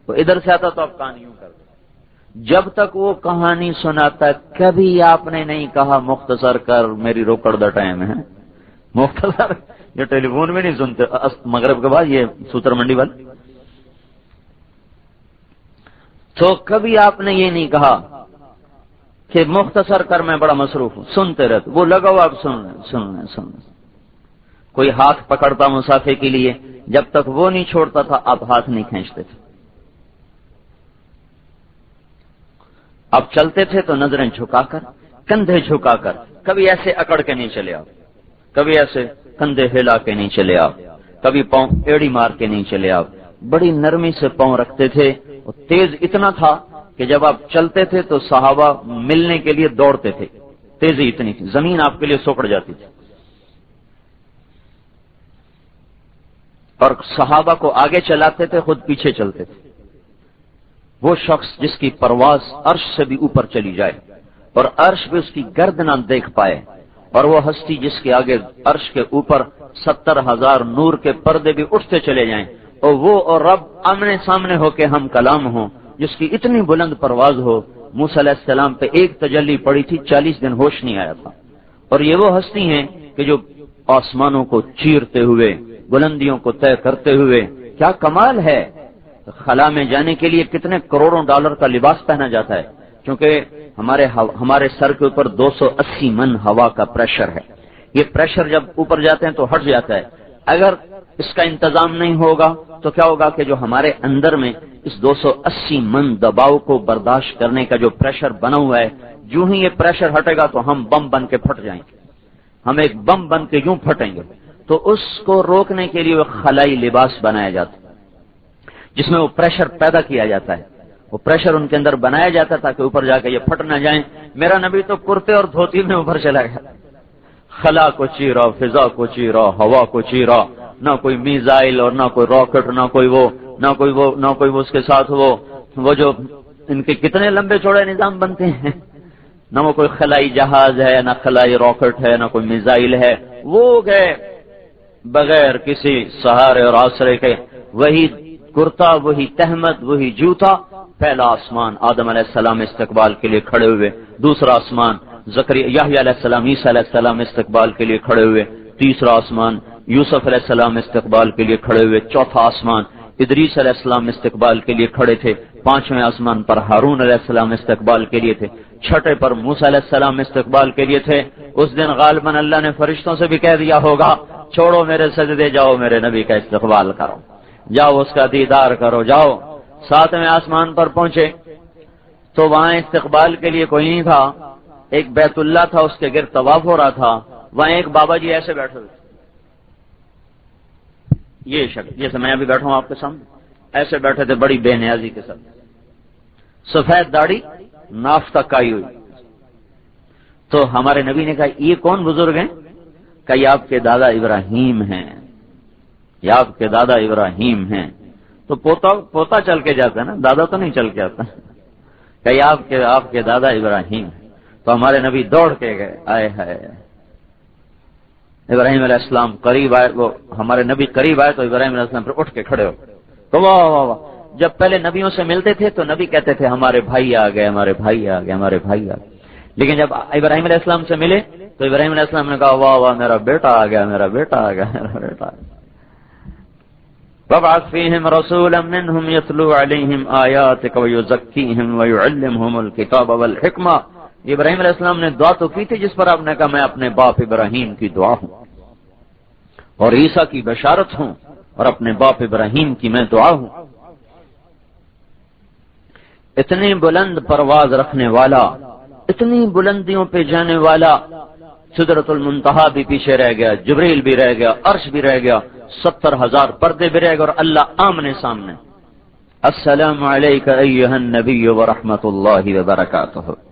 وہ ادھر سے آتا تو آپ کان یوں کر دیتے۔ جب تک وہ کہانی سناتا کبھی آپ نے نہیں کہا، مختصر کر، میری روکڑ دا ٹائم ہے۔ مختصر، یہ ٹیلی فون میں نہیں سنتے۔ مغرب کے بعد یہ سوتر منڈی والے۔ تو کبھی آپ نے یہ نہیں کہا کہ مختصر کر میں بڑا مصروف ہوں، سنتے رہتے وہ لگاؤ آپ سن لیں سن لیں سن لیں کوئی ہاتھ پکڑتا مسافے کے لیے، جب تک وہ نہیں چھوڑتا تھا، آپ ہاتھ نہیں کھینچتے تھے۔ اب چلتے تھے تو نظریں جھکا کر، کندھے جھکا کر، کبھی ایسے اکڑ کے نہیں چلے آپ۔ کبھی ایسے کندھے ہلا کے نہیں چلے آپ۔ کبھی پاؤں ایڑی مار کے نہیں چلے آپ۔ بڑی نرمی سے پاؤں رکھتے تھے تیز اتنا تھا کہ جب آپ چلتے تھے تو صحابہ ملنے کے لیے دوڑتے تھے۔ تیزی اتنی تھی۔ زمین آپ کے لیے سوکڑ جاتی تھی۔ اور صحابہ کو آگے چلاتے تھے، خود پیچھے چلتے تھے۔ وہ شخص جس کی پرواز عرش سے بھی اوپر چلی جائے اور عرش بھی اس کی گرد نہ دیکھ پائے اور وہ ہستی جس کے آگے عرش کے اوپر ستر ہزار نور کے پردے بھی اٹھتے چلے جائیں۔ اور وہ اور رب آمنے سامنے ہو کے ہم کلام ہوں، جس کی اتنی بلند پرواز ہو علیہ السلام پہ ایک تجلی پڑی تھی، چالیس دن ہوش نہیں آیا تھا۔ اور یہ وہ ہستی ہیں کہ جو آسمانوں کو چیرتے ہوئے، بلندیوں کو طے کرتے ہوئے، کیا کمال ہے! خلا میں جانے کے لیے کتنے کروڑوں ڈالر کا لباس پہنا جاتا ہے، کیونکہ ہمارے ہمارے سر کے اوپر دو سو اسی من ہوا کا پریشر ہے۔ یہ پریشر جب اوپر جاتے ہیں تو ہٹ جاتا ہے۔ اگر اس کا انتظام نہیں ہوگا تو کیا ہوگا کہ جو ہمارے اندر میں اس دو سو اسی من دباؤ کو برداشت کرنے کا جو پریشر بنا ہوا ہے، جو ہی یہ پریشر ہٹے گا تو ہم بم بن کے پھٹ جائیں گے۔ ہم ایک بم بن کے یوں پھٹیں گے۔ تو اس کو روکنے کے لیے وہ خلائی لباس بنایا جاتا جس میں وہ پریشر پیدا کیا جاتا ہے۔ وہ پریشر ان کے اندر بنایا جاتا تھا کہ اوپر جا کے یہ پھٹ نہ جائیں۔ میرا نبی تو کرتے اور دھوتی میں اوپر چلا گیا۔ خلا کو چیرا فضا کو چیرا ہوا کو چیرا نہ کوئی میزائل اور نہ کوئی راکٹ، نہ کوئی وہ، نہ کوئی وہ، نہ کوئی وہ اس کے ساتھ وہ وہ جو ان کے کتنے لمبے چوڑے نظام بنتے ہیں۔ نہ وہ کوئی خلائی جہاز ہے، نہ خلائی راکٹ ہے، نہ کوئی میزائل ہے۔ وہ گئے بغیر کسی سہارے اور آسرے کے، وہی کرتا، وہی تحمد وہی جوتا۔ پہلا آسمان آدم علیہ السلام استقبال کے لیے کھڑے ہوئے۔ دوسرا آسمان زکری علیہ السلام، عیسیٰ علیہ السلام استقبال کے لیے کھڑے ہوئے۔ تیسرا آسمان یوسف علیہ السلام استقبال کے لیے کھڑے ہوئے چوتھا آسمان، ادریس علیہ السلام استقبال کے لیے کھڑے تھے، پانچویں آسمان پر ہارون علیہ السلام استقبال کے لیے تھے، چھٹے پر موسا علیہ السلام استقبال کے لیے تھے۔ اس دن غالباً اللہ نے فرشتوں سے بھی کہہ دیا ہوگا، چھوڑو میرے سجدے، جاؤ میرے نبی کا استقبال کرو۔ جاؤ اس کا دیدار کرو، جاؤ۔ ساتویں آسمان پر پہنچے۔ تو وہاں استقبال کے لیے کوئی نہیں تھا، ایک بیت اللہ تھا، اس کے گرد طواف ہو رہا تھا۔ وہاں ایک بابا جی ایسے بیٹھے ہوئے یہ شکل جیسے میں ابھی بیٹھا ہوں آپ کے سامنے۔ ایسے بیٹھے تھے بڑی بے نیازی کے ساتھ۔ سفید داڑھی ناف تک آئی ہوئی۔ تو ہمارے نبی نے کہا، یہ کون بزرگ ہیں؟ کہ یہ آپ کے دادا ابراہیم ہیں۔ یہ آپ کے دادا ابراہیم ہیں۔ تو پوتا پوتا چل کے جاتا ہے نا؟ دادا تو نہیں چل کے آتا۔ کہ آپ کے آپ کے دادا ابراہیم تو ہمارے نبی دوڑ کے گئے۔ آئے ہے ابراہیم علیہ السلام قریب آئے، وہ ہمارے نبی قریب آئے، تو ابراہیم علیہ السلام پھر اٹھ کے کھڑے ہو۔ تو واہ واہ واہ جب پہلے نبیوں سے ملتے تھے، تو نبی کہتے تھے، ہمارے بھائی آ گئے، ہمارے بھائی آ گئے، ہمارے بھائی آ گئے۔ لیکن جب ابراہیم علیہ السلام سے ملے، تو ابراہیم علیہ السلام نے کہا، واہ واہ، میرا بیٹا آ گیا، میرا بیٹا آ گیا، میرا بیٹا آ گیا۔ وابعث فيهم رسولا منهم يتلو عليهم آياتك ويزكيهم ويعلمهم الكتاب والحكمة ابراہیم علیہ السلام نے دعا تو کی تھی جس پر آپ نے کہا میں اپنے باپ ابراہیم کی دعا ہوں اور عیسیٰ کی بشارت ہوں اور اپنے باپ ابراہیم کی میں دعا ہوں۔ اتنی بلند پرواز رکھنے والا، اتنی بلندیوں پہ جانے والا سدرت المنتہا بھی پیچھے رہ گیا، جبریل بھی رہ گیا، عرش بھی رہ گیا، ستر ہزار پردے بھی رہ گئے اور اللہ آمنے سامنے۔ السلام علیکم النبی ورحمۃ اللہ وبرکاتہ۔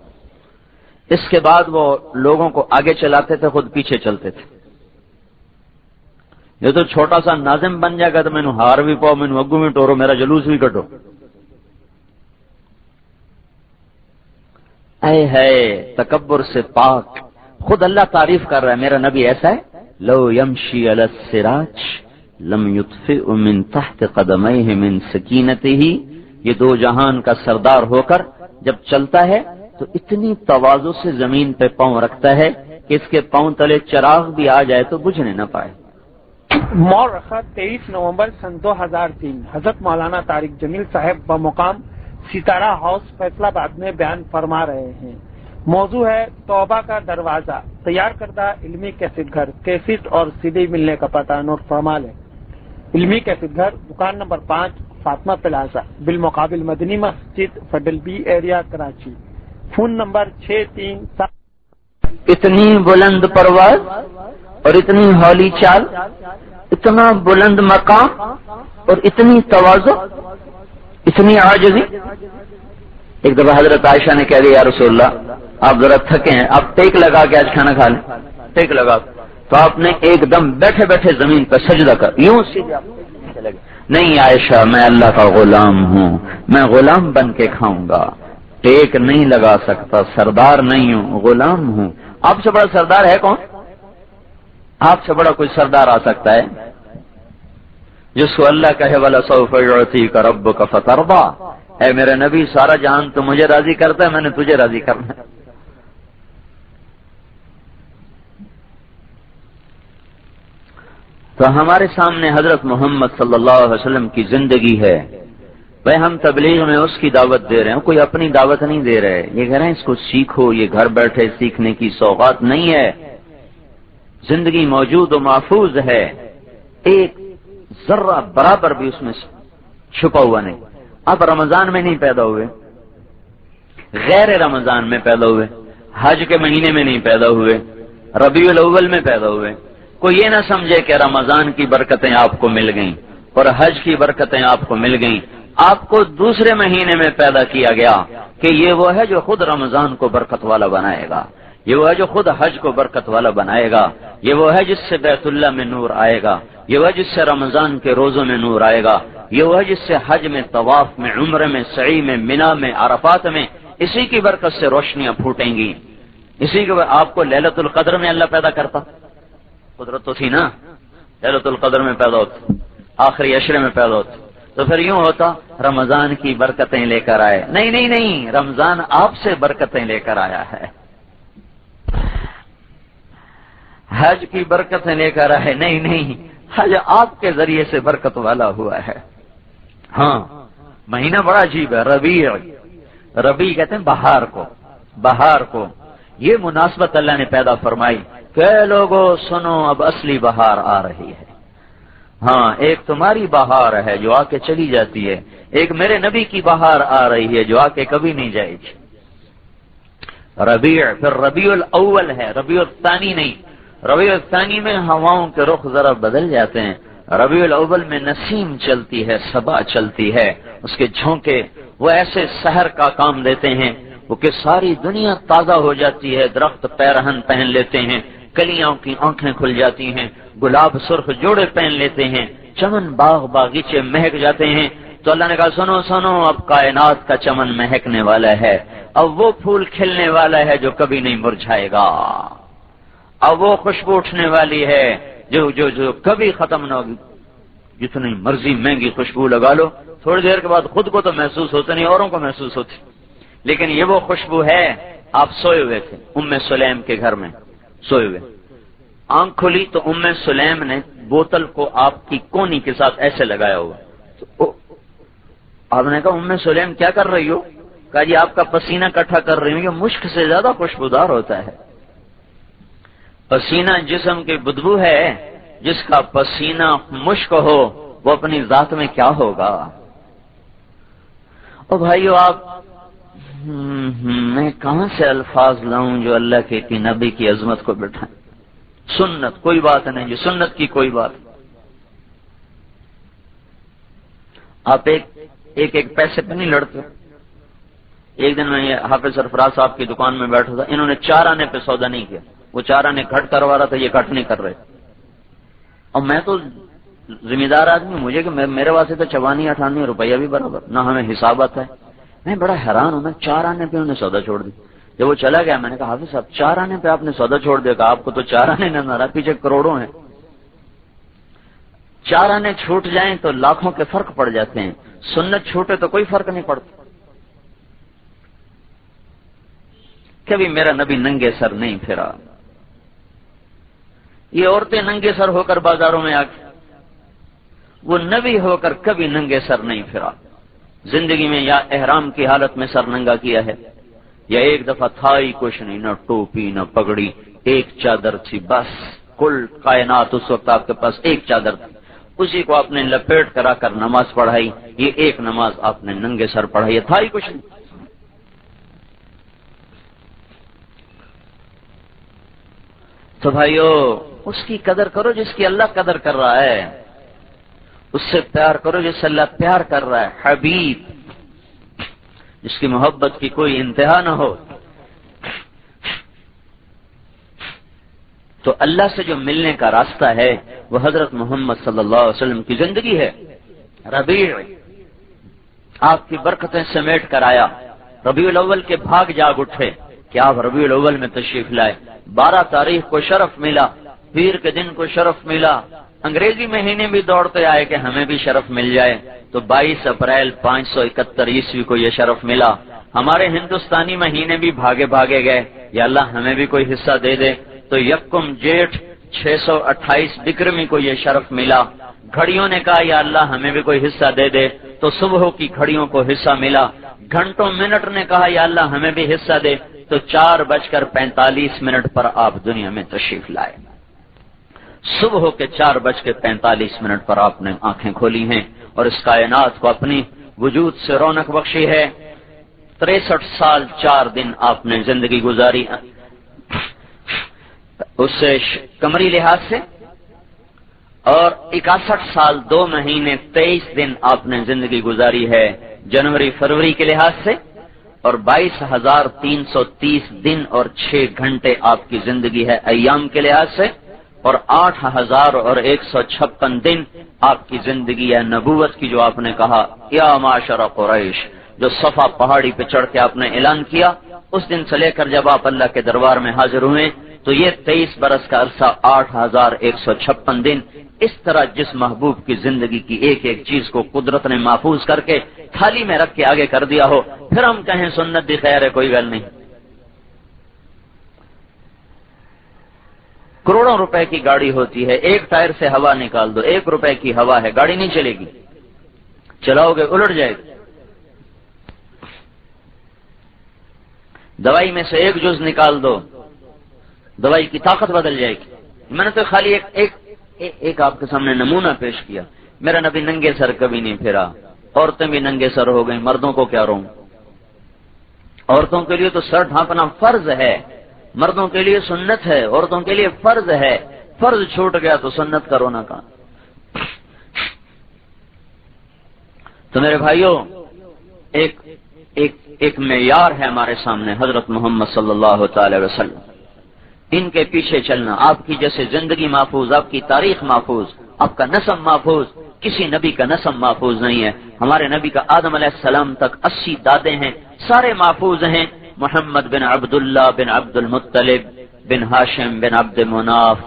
اس کے بعد وہ لوگوں کو آگے چلاتے تھے، خود پیچھے چلتے تھے۔ یہ تو چھوٹا سا نازم بن جائے گا تو مینو ہار بھی پاؤ مینو اگو بھی ٹورو، میرا جلوس بھی کٹو۔ اے ہے، تکبر سے پاک۔ خود اللہ تعریف کر رہا ہے، میرا نبی ایسا ہے۔ لو یمشی السراج لم يطفئ من تحت قدميه من سکینته یہ دو جہان کا سردار ہو کر جب چلتا ہے تو اتنی توازو سے زمین پہ پاؤں رکھتا ہے کہ اس کے پاؤں تلے چراغ بھی آ جائے تو بجھنے نہ پائے۔ مور رکھا تیئیس نومبر سن دو ہزار تین، حضرت مولانا طارق جمیل صاحب بمقام ستارہ ہاؤس فیصلہ باد میں بیان فرما رہے ہیں۔ موضوع ہے توبہ کا دروازہ، تیار کردہ علمی کیسٹ گھر، کیسٹ اور سی ملنے کا پتہ نوٹ فرما لیں۔ علمی کیسٹ گھر، دکان نمبر پانچ، فاطمہ پلازا، بالمقابل مدنی مسجد Federal B area, Karachi. Phone number چھ تین سات۔ اتنی بلند پرواز اور اتنی ہولی چال، اتنا بلند مقام اور اتنی توازو اتنی آجزی ایک دفعہ حضرت عائشہ نے کہہ دیا رسول اللہ، آپ ذرا تھکے ہیں، آپ ٹیک لگا کے آج کھانا کھا لیں۔ ٹیک لگا۔ تو آپ نے ایک دم بیٹھے بیٹھے زمین پہ سجدہ کر، یوں نہیں عائشہ، میں اللہ کا غلام ہوں، میں غلام بن کے کھاؤں گا۔ ٹیک نہیں لگا سکتا، سردار نہیں ہوں، غلام ہوں۔ آپ سے بڑا سردار ہے کون؟ آپ سے بڑا کوئی سردار آ سکتا ہے؟ جس کو اللہ کہے والا سوفی کا رب کا فتربا اے میرے نبی، سارا جہان تو مجھے راضی کرتا ہے، میں نے تجھے راضی کرنا ہے۔ تو ہمارے سامنے حضرت محمد صلی اللہ علیہ وسلم کی زندگی ہے۔ بھائی ہم تبلیغ میں اس کی دعوت دے رہے ہیں، کوئی اپنی دعوت نہیں دے رہے۔ یہ کہہ رہے ہیں، اس کو سیکھو، یہ گھر بیٹھے سیکھنے کی سوغات نہیں ہے۔ زندگی موجود و محفوظ ہے۔ ایک ذرہ برابر بھی اس میں چھپا ہوا نہیں۔ اب رمضان میں نہیں پیدا ہوئے۔ غیر رمضان میں پیدا ہوئے۔ حج کے مہینے میں نہیں پیدا ہوئے۔ ربیع الاول میں پیدا ہوئے۔ کوئی یہ نہ سمجھے کہ رمضان کی برکتیں آپ کو مل گئیں اور حج کی برکتیں آپ کو مل گئیں۔ آپ کو دوسرے مہینے میں پیدا کیا گیا کہ یہ وہ ہے جو خود رمضان کو برکت والا بنائے گا، یہ وہ ہے جو خود حج کو برکت والا بنائے گا، یہ وہ ہے جس سے بیت اللہ میں نور آئے گا، یہ وہ جس سے رمضان کے روزوں میں نور آئے گا، یہ وہ جس سے حج میں طواف میں عمر میں، سعی میں، مینا میں، عرفات میں اسی کی برکت سے روشنیاں پھوٹیں گی۔ اسی کے آپ کو للت القدر میں اللہ پیدا کرتا۔ قدرت تو تھی نا للت القدر میں پیدا ہوتا، آخری اشرے میں پیدا ہوتا۔ تو پھر یوں ہوتا، رمضان کی برکتیں لے کر آئے۔ نہیں نہیں نہیں، رمضان آپ سے برکتیں لے کر آیا ہے۔ حج کی برکتیں لے کر آئے۔ نہیں نہیں، حج آپ کے ذریعے سے برکت والا ہوا ہے۔ ہاں مہینہ بڑا عجیب ہے ربی ربی کہتے ہیں بہار کو بہار کو۔ یہ مناسبت اللہ نے پیدا فرمائی۔ کہ لوگوں، سنو، اب اصلی بہار آ رہی ہے۔ ہاں ایک تمہاری بہار ہے جو آ کے چلی جاتی ہے۔ ایک میرے نبی کی بہار آ رہی ہے جو آ کے کبھی نہیں جائے گی۔ ربیع، پھر ربیع الاول ہے، ربیع الثانی نہیں۔ ربیع الثانی میں ہواؤں کے رخ ذرا بدل جاتے ہیں۔ ربیع الاول میں نسیم چلتی ہے، سبا چلتی ہے۔ اس کے جھونکے وہ ایسے سحر کا کام دیتے ہیں۔ وہ کہ ساری دنیا تازہ ہو جاتی ہے، درخت پیرہن پہن لیتے ہیں کلیاں کی آنکھیں کھل جاتی ہیں۔ گلاب سرخ جوڑے پہن لیتے ہیں، چمن باغ باغیچے مہک جاتے ہیں۔ تو اللہ نے کہا، سنو سنو، اب کائنات کا چمن مہکنے والا ہے۔ اب وہ پھول کھلنے والا ہے جو کبھی نہیں مرجھائے گا۔ اب وہ خوشبو اٹھنے والی ہے جو جو جو کبھی ختم نہ ہوگی۔ جتنی مرضی مہنگی خوشبو لگا لو، تھوڑی دیر کے بعد خود کو تو محسوس ہوتا نہیں، اوروں کو محسوس ہوتی۔ لیکن یہ وہ خوشبو ہے، آپ سوئے ہوئے تھے، ام سلیم کے گھر میں سوئے ہوئے۔ آنکھ کھلی تو ام سلیم نے بوتل کو آپ کی کونی کے ساتھ ایسے لگایا ہوا۔ آپ نے کہا، ام سلیم، کیا کر رہی ہو؟ کہا جی آپ کا پسینہ کٹھا کر رہی ہوں۔ یہ مشک سے زیادہ خوشبودار ہوتا ہے۔ پسینہ جسم کی بدبو ہے۔ جس کا پسینہ مشک ہو، وہ اپنی ذات میں کیا ہوگا؟ او بھائیو، آپ میں کہاں سے الفاظ لاؤں جو اللہ کے نبی کی عظمت کو بٹھائیں؟ سنت، کوئی بات نہیں جو سنت کی کوئی بات۔ آپ ایک ایک ایک پیسے پہ نہیں لڑتے۔ ایک دن میں حافظ سرفراز صاحب کی دکان میں بیٹھا تھا، انہوں نے چار آنے پہ سودا نہیں کیا۔ وہ چار آنے گھٹ کروا رہا تھا، یہ گھٹ نہیں کر رہے۔ اور میں تو ذمہ دار آدمی مجھے کہ میرے واسطے تو چوانی اٹھانوے روپیہ بھی برابر، نہ ہمیں حساب آتا ہے۔ میں بڑا حیران ہوں، میں چار آنے پہ انہوں نے سودا چھوڑ دی جب وہ چلا گیا، میں نے کہا، حافظ صاحب، چار آنے پہ آپ نے سودا چھوڑ دیا آپ کو تو چار آنے نہ رہا، پیچھے کروڑوں ہیں۔ چار آنے چھوٹ جائیں تو لاکھوں کے فرق پڑ جاتے ہیں۔ سنت چھوٹے تو کوئی فرق نہیں پڑتا۔ کبھی میرا نبی ننگے سر نہیں پھرا۔ یہ عورتیں ننگے سر ہو کر بازاروں میں آ وہ نبی ہو کر کبھی ننگے سر نہیں پھرا۔ زندگی میں یا احرام کی حالت میں سر ننگا کیا ہے۔ یا ایک دفعہ تھا ہی کچھ نہیں، نہ ٹوپی، نہ پگڑی، ایک چادر تھی بس، کل کائنات اس وقت آپ کے پاس ایک چادر تھی۔ اسی کو آپ نے لپیٹ کرا کر نماز پڑھائی، یہ ایک نماز آپ نے ننگے سر پڑھائی تھا ہی کچھ نہیں۔ تو بھائیو، اس کی قدر کرو جس کی اللہ قدر کر رہا ہے۔ اس سے پیار کرو جس سے اللہ پیار کر رہا ہے۔ حبیب جس کی محبت کی کوئی انتہا نہ ہو۔ تو اللہ سے جو ملنے کا راستہ ہے، وہ حضرت محمد صلی اللہ علیہ وسلم کی زندگی ہے۔ ربیع، آپ کی برکتیں سمیٹ کر آیا۔ ربیع الاول کے بھاگ جاگ اٹھے۔ کہ آپ ربیع الاول میں تشریف لائے۔ بارہ تاریخ کو شرف ملا۔ پیر کے دن کو شرف ملا۔ انگریزی مہینے بھی دوڑتے آئے کہ ہمیں بھی شرف مل جائے۔ تو بائیس اپریل پانچ سو اکہتر عیسوی کو یہ شرف ملا۔ ہمارے ہندوستانی مہینے بھی بھاگے بھاگے گئے۔ یا اللہ ہمیں بھی کوئی حصہ دے دے۔ تو یکم جیٹھ چھ سو اٹھائیس بکرمی کو یہ شرف ملا۔ گھڑیوں نے کہا، یا اللہ ہمیں بھی کوئی حصہ دے دے۔ تو صبح کی گھڑیوں کو حصہ ملا۔ گھنٹوں منٹ نے کہا، یا اللہ ہمیں بھی حصہ دے۔ تو چار بج کر پینتالیس منٹ پر آپ دنیا میں تشریف لائے۔ صبح کے چار بج کے پینتالیس منٹ پر آپ نے آنکھیں کھولی ہیں۔ اور اس کائنات کو اپنی وجود سے رونق بخشی ہے۔ تریسٹھ سال چار دن آپ نے زندگی گزاری۔ اس سے کمری لحاظ سے۔ اور اکاسٹھ سال دو مہینے تیئیس دن آپ نے زندگی گزاری ہے جنوری فروری کے لحاظ سے۔ اور بائیس ہزار تین سو تیس دن اور چھ گھنٹے آپ کی زندگی ہے ایام کے لحاظ سے۔ اور آٹھ ہزار اور ایک سو چھپن دن آپ کی زندگی ہے نبوت کی جو آپ نے کہا، یا معاشر قریش، جو صفا پہاڑی پہ چڑھ کے آپ نے اعلان کیا، اس دن سے لے کر جب آپ اللہ کے دربار میں حاضر ہوئے، تو یہ تیئیس برس کا عرصہ آٹھ ہزار ایک سو چھپن دن اس طرح جس محبوب کی زندگی کی ایک ایک چیز کو قدرت نے محفوظ کر کے تھالی میں رکھ کے آگے کر دیا ہو، پھر ہم کہیں سنت بھی خیر ہے، کوئی گل نہیں۔ کروڑوں روپے کی گاڑی ہوتی ہے، ایک ٹائر سے ہوا نکال دو، ایک روپے کی ہوا ہے، گاڑی نہیں چلے گی۔ چلاؤ گے، الٹ جائے گی۔ دوائی میں سے ایک جز نکال دو، دوائی کی طاقت بدل جائے گی۔ میں نے تو خالی ایک ایک ایک آپ کے سامنے نمونہ پیش کیا۔ میرا نبی ننگے سر کبھی نہیں پھرا۔ عورتیں بھی ننگے سر ہو گئی مردوں کو کیا رو عورتوں کے لیے تو سر ڈھانپنا فرض ہے۔ مردوں کے لیے سنت ہے، عورتوں کے لیے فرض ہے۔ فرض چھوٹ گیا تو سنت کا رونا کا تو میرے بھائیوں، ایک ایک ایک معیار ہے ہمارے سامنے، حضرت محمد صلی اللہ تعالی وسلم۔ ان کے پیچھے چلنا، آپ کی جیسے زندگی محفوظ، آپ کی تاریخ محفوظ، آپ کا نسم محفوظ، کسی نبی کا نسم محفوظ نہیں ہے۔ ہمارے نبی کا آدم علیہ السلام تک اسی دادے ہیں، سارے محفوظ ہیں۔ محمد بن عبد اللہ بن عبد المطلب بن ہاشم بن عبد مناف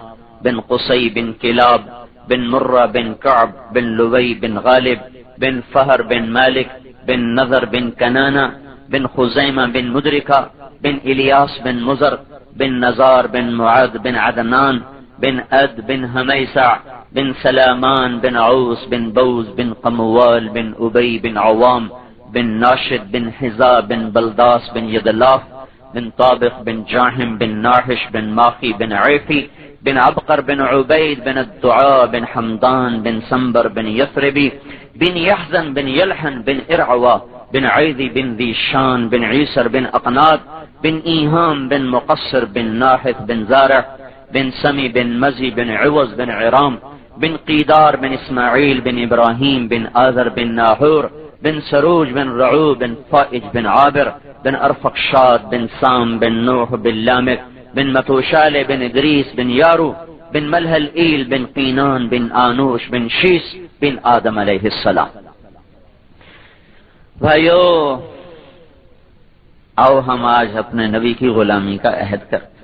بن قصی بن کلاب بن مرہ بن کعب بن لبئی بن غالب بن فہر بن مالک بن نظر بن کنانا بن خزیمہ بن مدرکہ بن الیاس بن مزر بن نزار بن معد بن عدنان بن اد بن حمیسع بن سلامان بن عوس بن بوز بن قموال بن ابی بن عوام بن ناشد بن حزا بن بلداس بن یدلاف بن طابق بن جاہم بن ناحش بن ماخی بن عیفی بن عبقر بن عبید بن الدعاء بن حمدان بن سنبر بن یثربی بن يحزن بن يلحن بن ارعوا بن عيذي بن ذي شان بن عيسر بن اقناد بن ايهام بن مقصر بن ناحث بن زارع بن سمي بن مزي بن عوز بن عرام بن قيدار بن اسماعيل بن ابراهيم بن آذر بن ناحور بن سروج بن رعو بن فائج بن عابر بن ارفقشاد بن سام بن نوح بن لامك بن متوشال بن ادريس بن يارو بن ملهل ایل بن قینان بن آنوش بن شیس بن آدم علیہ السلام۔ بھائیو، آؤ ہم آج اپنے نبی کی غلامی کا عہد کرتے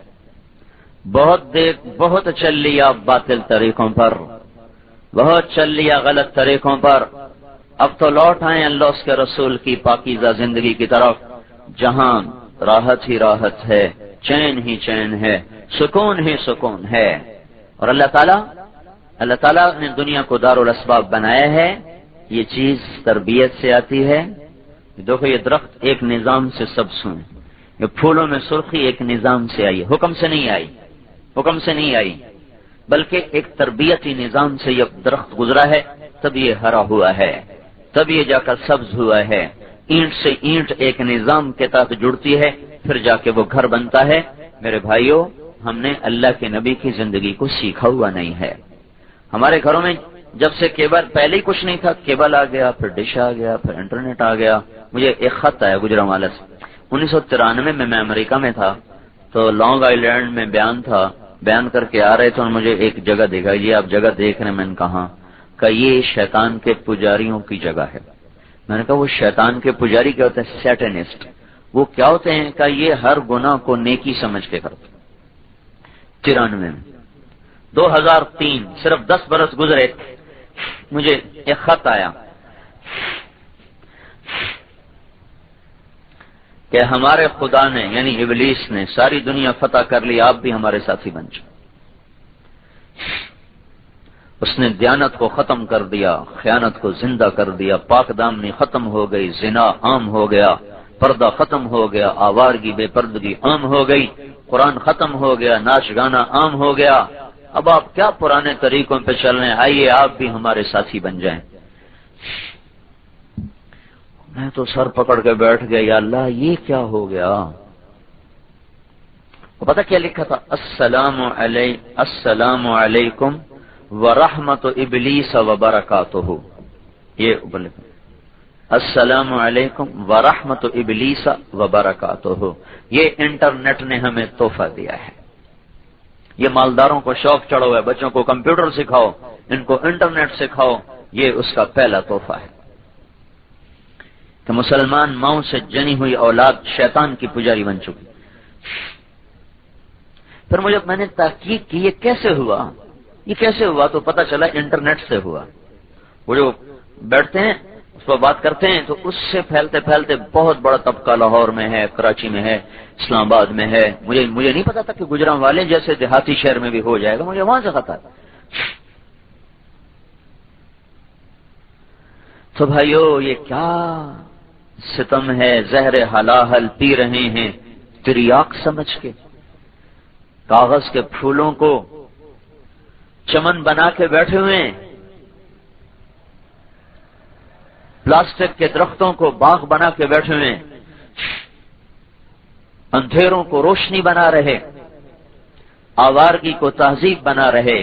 بہت دیکھ، بہت چل لیا باطل طریقوں پر۔ بہت چل لیا غلط طریقوں پر۔ اب تو لوٹ آئے اللہ اس کے رسول کی پاکیزہ زندگی کی طرف۔ جہاں راحت ہی راحت ہے، چین ہی چین ہے، سکون ہی سکون ہے۔ اور اللہ تعالیٰ اللہ تعالیٰ نے دنیا کو دار الاسباب بنایا ہے۔ یہ چیز تربیت سے آتی ہے۔ دیکھو یہ درخت ایک نظام سے سب سن یہ پھولوں میں سرخی ایک نظام سے آئی۔ حکم سے نہیں آئی۔ حکم سے نہیں آئی۔ بلکہ ایک تربیتی نظام سے یہ درخت گزرا ہے، تب یہ ہرا ہوا ہے۔ تب یہ جا کر سبز ہوا ہے۔ اینٹ سے اینٹ ایک نظام کے تحت جڑتی ہے، پھر جا کے وہ گھر بنتا ہے۔ میرے بھائیوں ہم نے اللہ کے نبی کی زندگی کو سیکھا ہوا نہیں ہے۔ ہمارے گھروں میں جب سے کیبل پہلے ہی کچھ نہیں تھا، کیبل آ گیا، پھر ڈش آ گیا، پھر انٹرنیٹ آ گیا۔ مجھے ایک خط آیا گجرا والا سے۔ انیس سو ترانوے میں میں امریکہ میں تھا، تو لانگ آئی لینڈ میں بیان تھا۔ بیان کر کے آ رہے تھے اور مجھے ایک جگہ دکھائی یہ آپ جگہ دیکھ رہے ہیں، میں نے کہا۔ کہ یہ شیطان کے پجاریوں کی جگہ ہے۔ میں نے کہا وہ شیطان کے پجاری کیا ہوتے ہیں؟ سیٹنسٹ وہ کیا ہوتے ہیں؟ کہ یہ ہر گناہ کو نیکی سمجھ کے کرتے ترانوے۔ میں دو ہزار تین، صرف دس برس گزرے، مجھے ایک خط آیا۔ کہ ہمارے خدا نے یعنی ابلیس نے ساری دنیا فتح کر لی، آپ بھی ہمارے ساتھی بن جائیں۔ اس نے دیانت کو ختم کر دیا، خیانت کو زندہ کر دیا، پاک دامنی ختم ہو گئی، زنا عام ہو گیا، پردہ ختم ہو گیا، آوارگی بے پردگی عام ہو گئی، قرآن ختم ہو گیا، ناچ گانا عام ہو گیا۔ اب آپ کیا پرانے طریقوں پہ چل رہے ہیں؟ آئیے آپ بھی ہمارے ساتھی بن جائیں۔ میں تو سر پکڑ کے بیٹھ گیا، یا اللہ، یہ کیا ہو گیا؟ پتا کیا لکھا تھا؟ السلام علیہ السلام علیکم ورحمت ابلیس و برکاتہ یہ السلام علیکم و ورحمت ابلیس و برکاتہ یہ انٹرنیٹ نے ہمیں تحفہ دیا ہے۔ یہ مالداروں کو شوق چڑھو ہے، بچوں کو کمپیوٹر سکھاؤ، ان کو انٹرنیٹ سکھاؤ، یہ اس کا پہلا تحفہ ہے۔ کہ مسلمان ماؤں سے جنی ہوئی اولاد شیطان کی پجاری بن چکی۔ پھر مجھے میں نے تحقیق کی، یہ کیسے ہوا؟ یہ کیسے ہوا تو پتا چلا انٹرنیٹ سے ہوا۔ وہ جو بیٹھتے ہیں، اس پر بات کرتے ہیں تو اس سے پھیلتے پھیلتے بہت بڑا طبقہ لاہور میں ہے، کراچی میں ہے، اسلام آباد میں ہے۔ مجھے مجھے نہیں پتا تھا کہ گجرا والے جیسے دیہاتی شہر میں بھی ہو جائے گا، مجھے وہاں سے خطا تو بھائیو، یہ کیا ستم ہے، زہر حلاحل پی رہے ہیں، تریاق سمجھ کے، کاغذ کے پھولوں کو چمن بنا کے بیٹھے ہوئے ہیں۔ پلاسٹک کے درختوں کو باغ بنا کے بیٹھے ہوئے ہیں۔ اندھیروں کو روشنی بنا رہے آوارگی کو تہذیب بنا رہے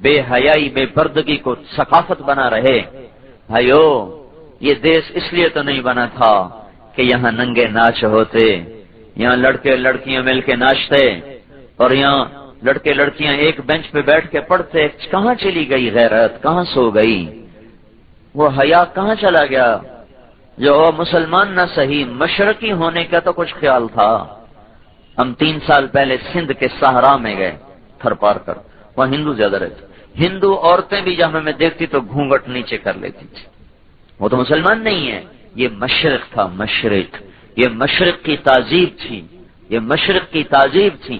بے حیائی، بے پردگی کو ثقافت بنا رہے بھائیو، یہ دیش اس لیے تو نہیں بنا تھا کہ یہاں ننگے ناچ ہوتے۔ یہاں لڑکے لڑکیاں مل کے ناچتے اور یہاں لڑکے لڑکیاں ایک بینچ پہ بیٹھ کے پڑھتے، کہاں چلی گئی غیرت؟ کہاں سو گئی؟ وہ حیا کہاں چلا گیا؟ جو مسلمان نہ صحیح، مشرقی ہونے کا تو کچھ خیال تھا۔ ہم تین سال پہلے سندھ کے سہارا میں گئے، تھر پار کر۔ وہاں ہندو زیادہ رہتے۔ ہندو عورتیں بھی جب ہمیں دیکھتی تو گھونگٹ نیچے کر لیتی تھی۔ وہ تو مسلمان نہیں ہے یہ مشرق تھا، مشرق۔ یہ مشرق کی تعزیب تھی۔ یہ مشرق کی تعزیب تھی۔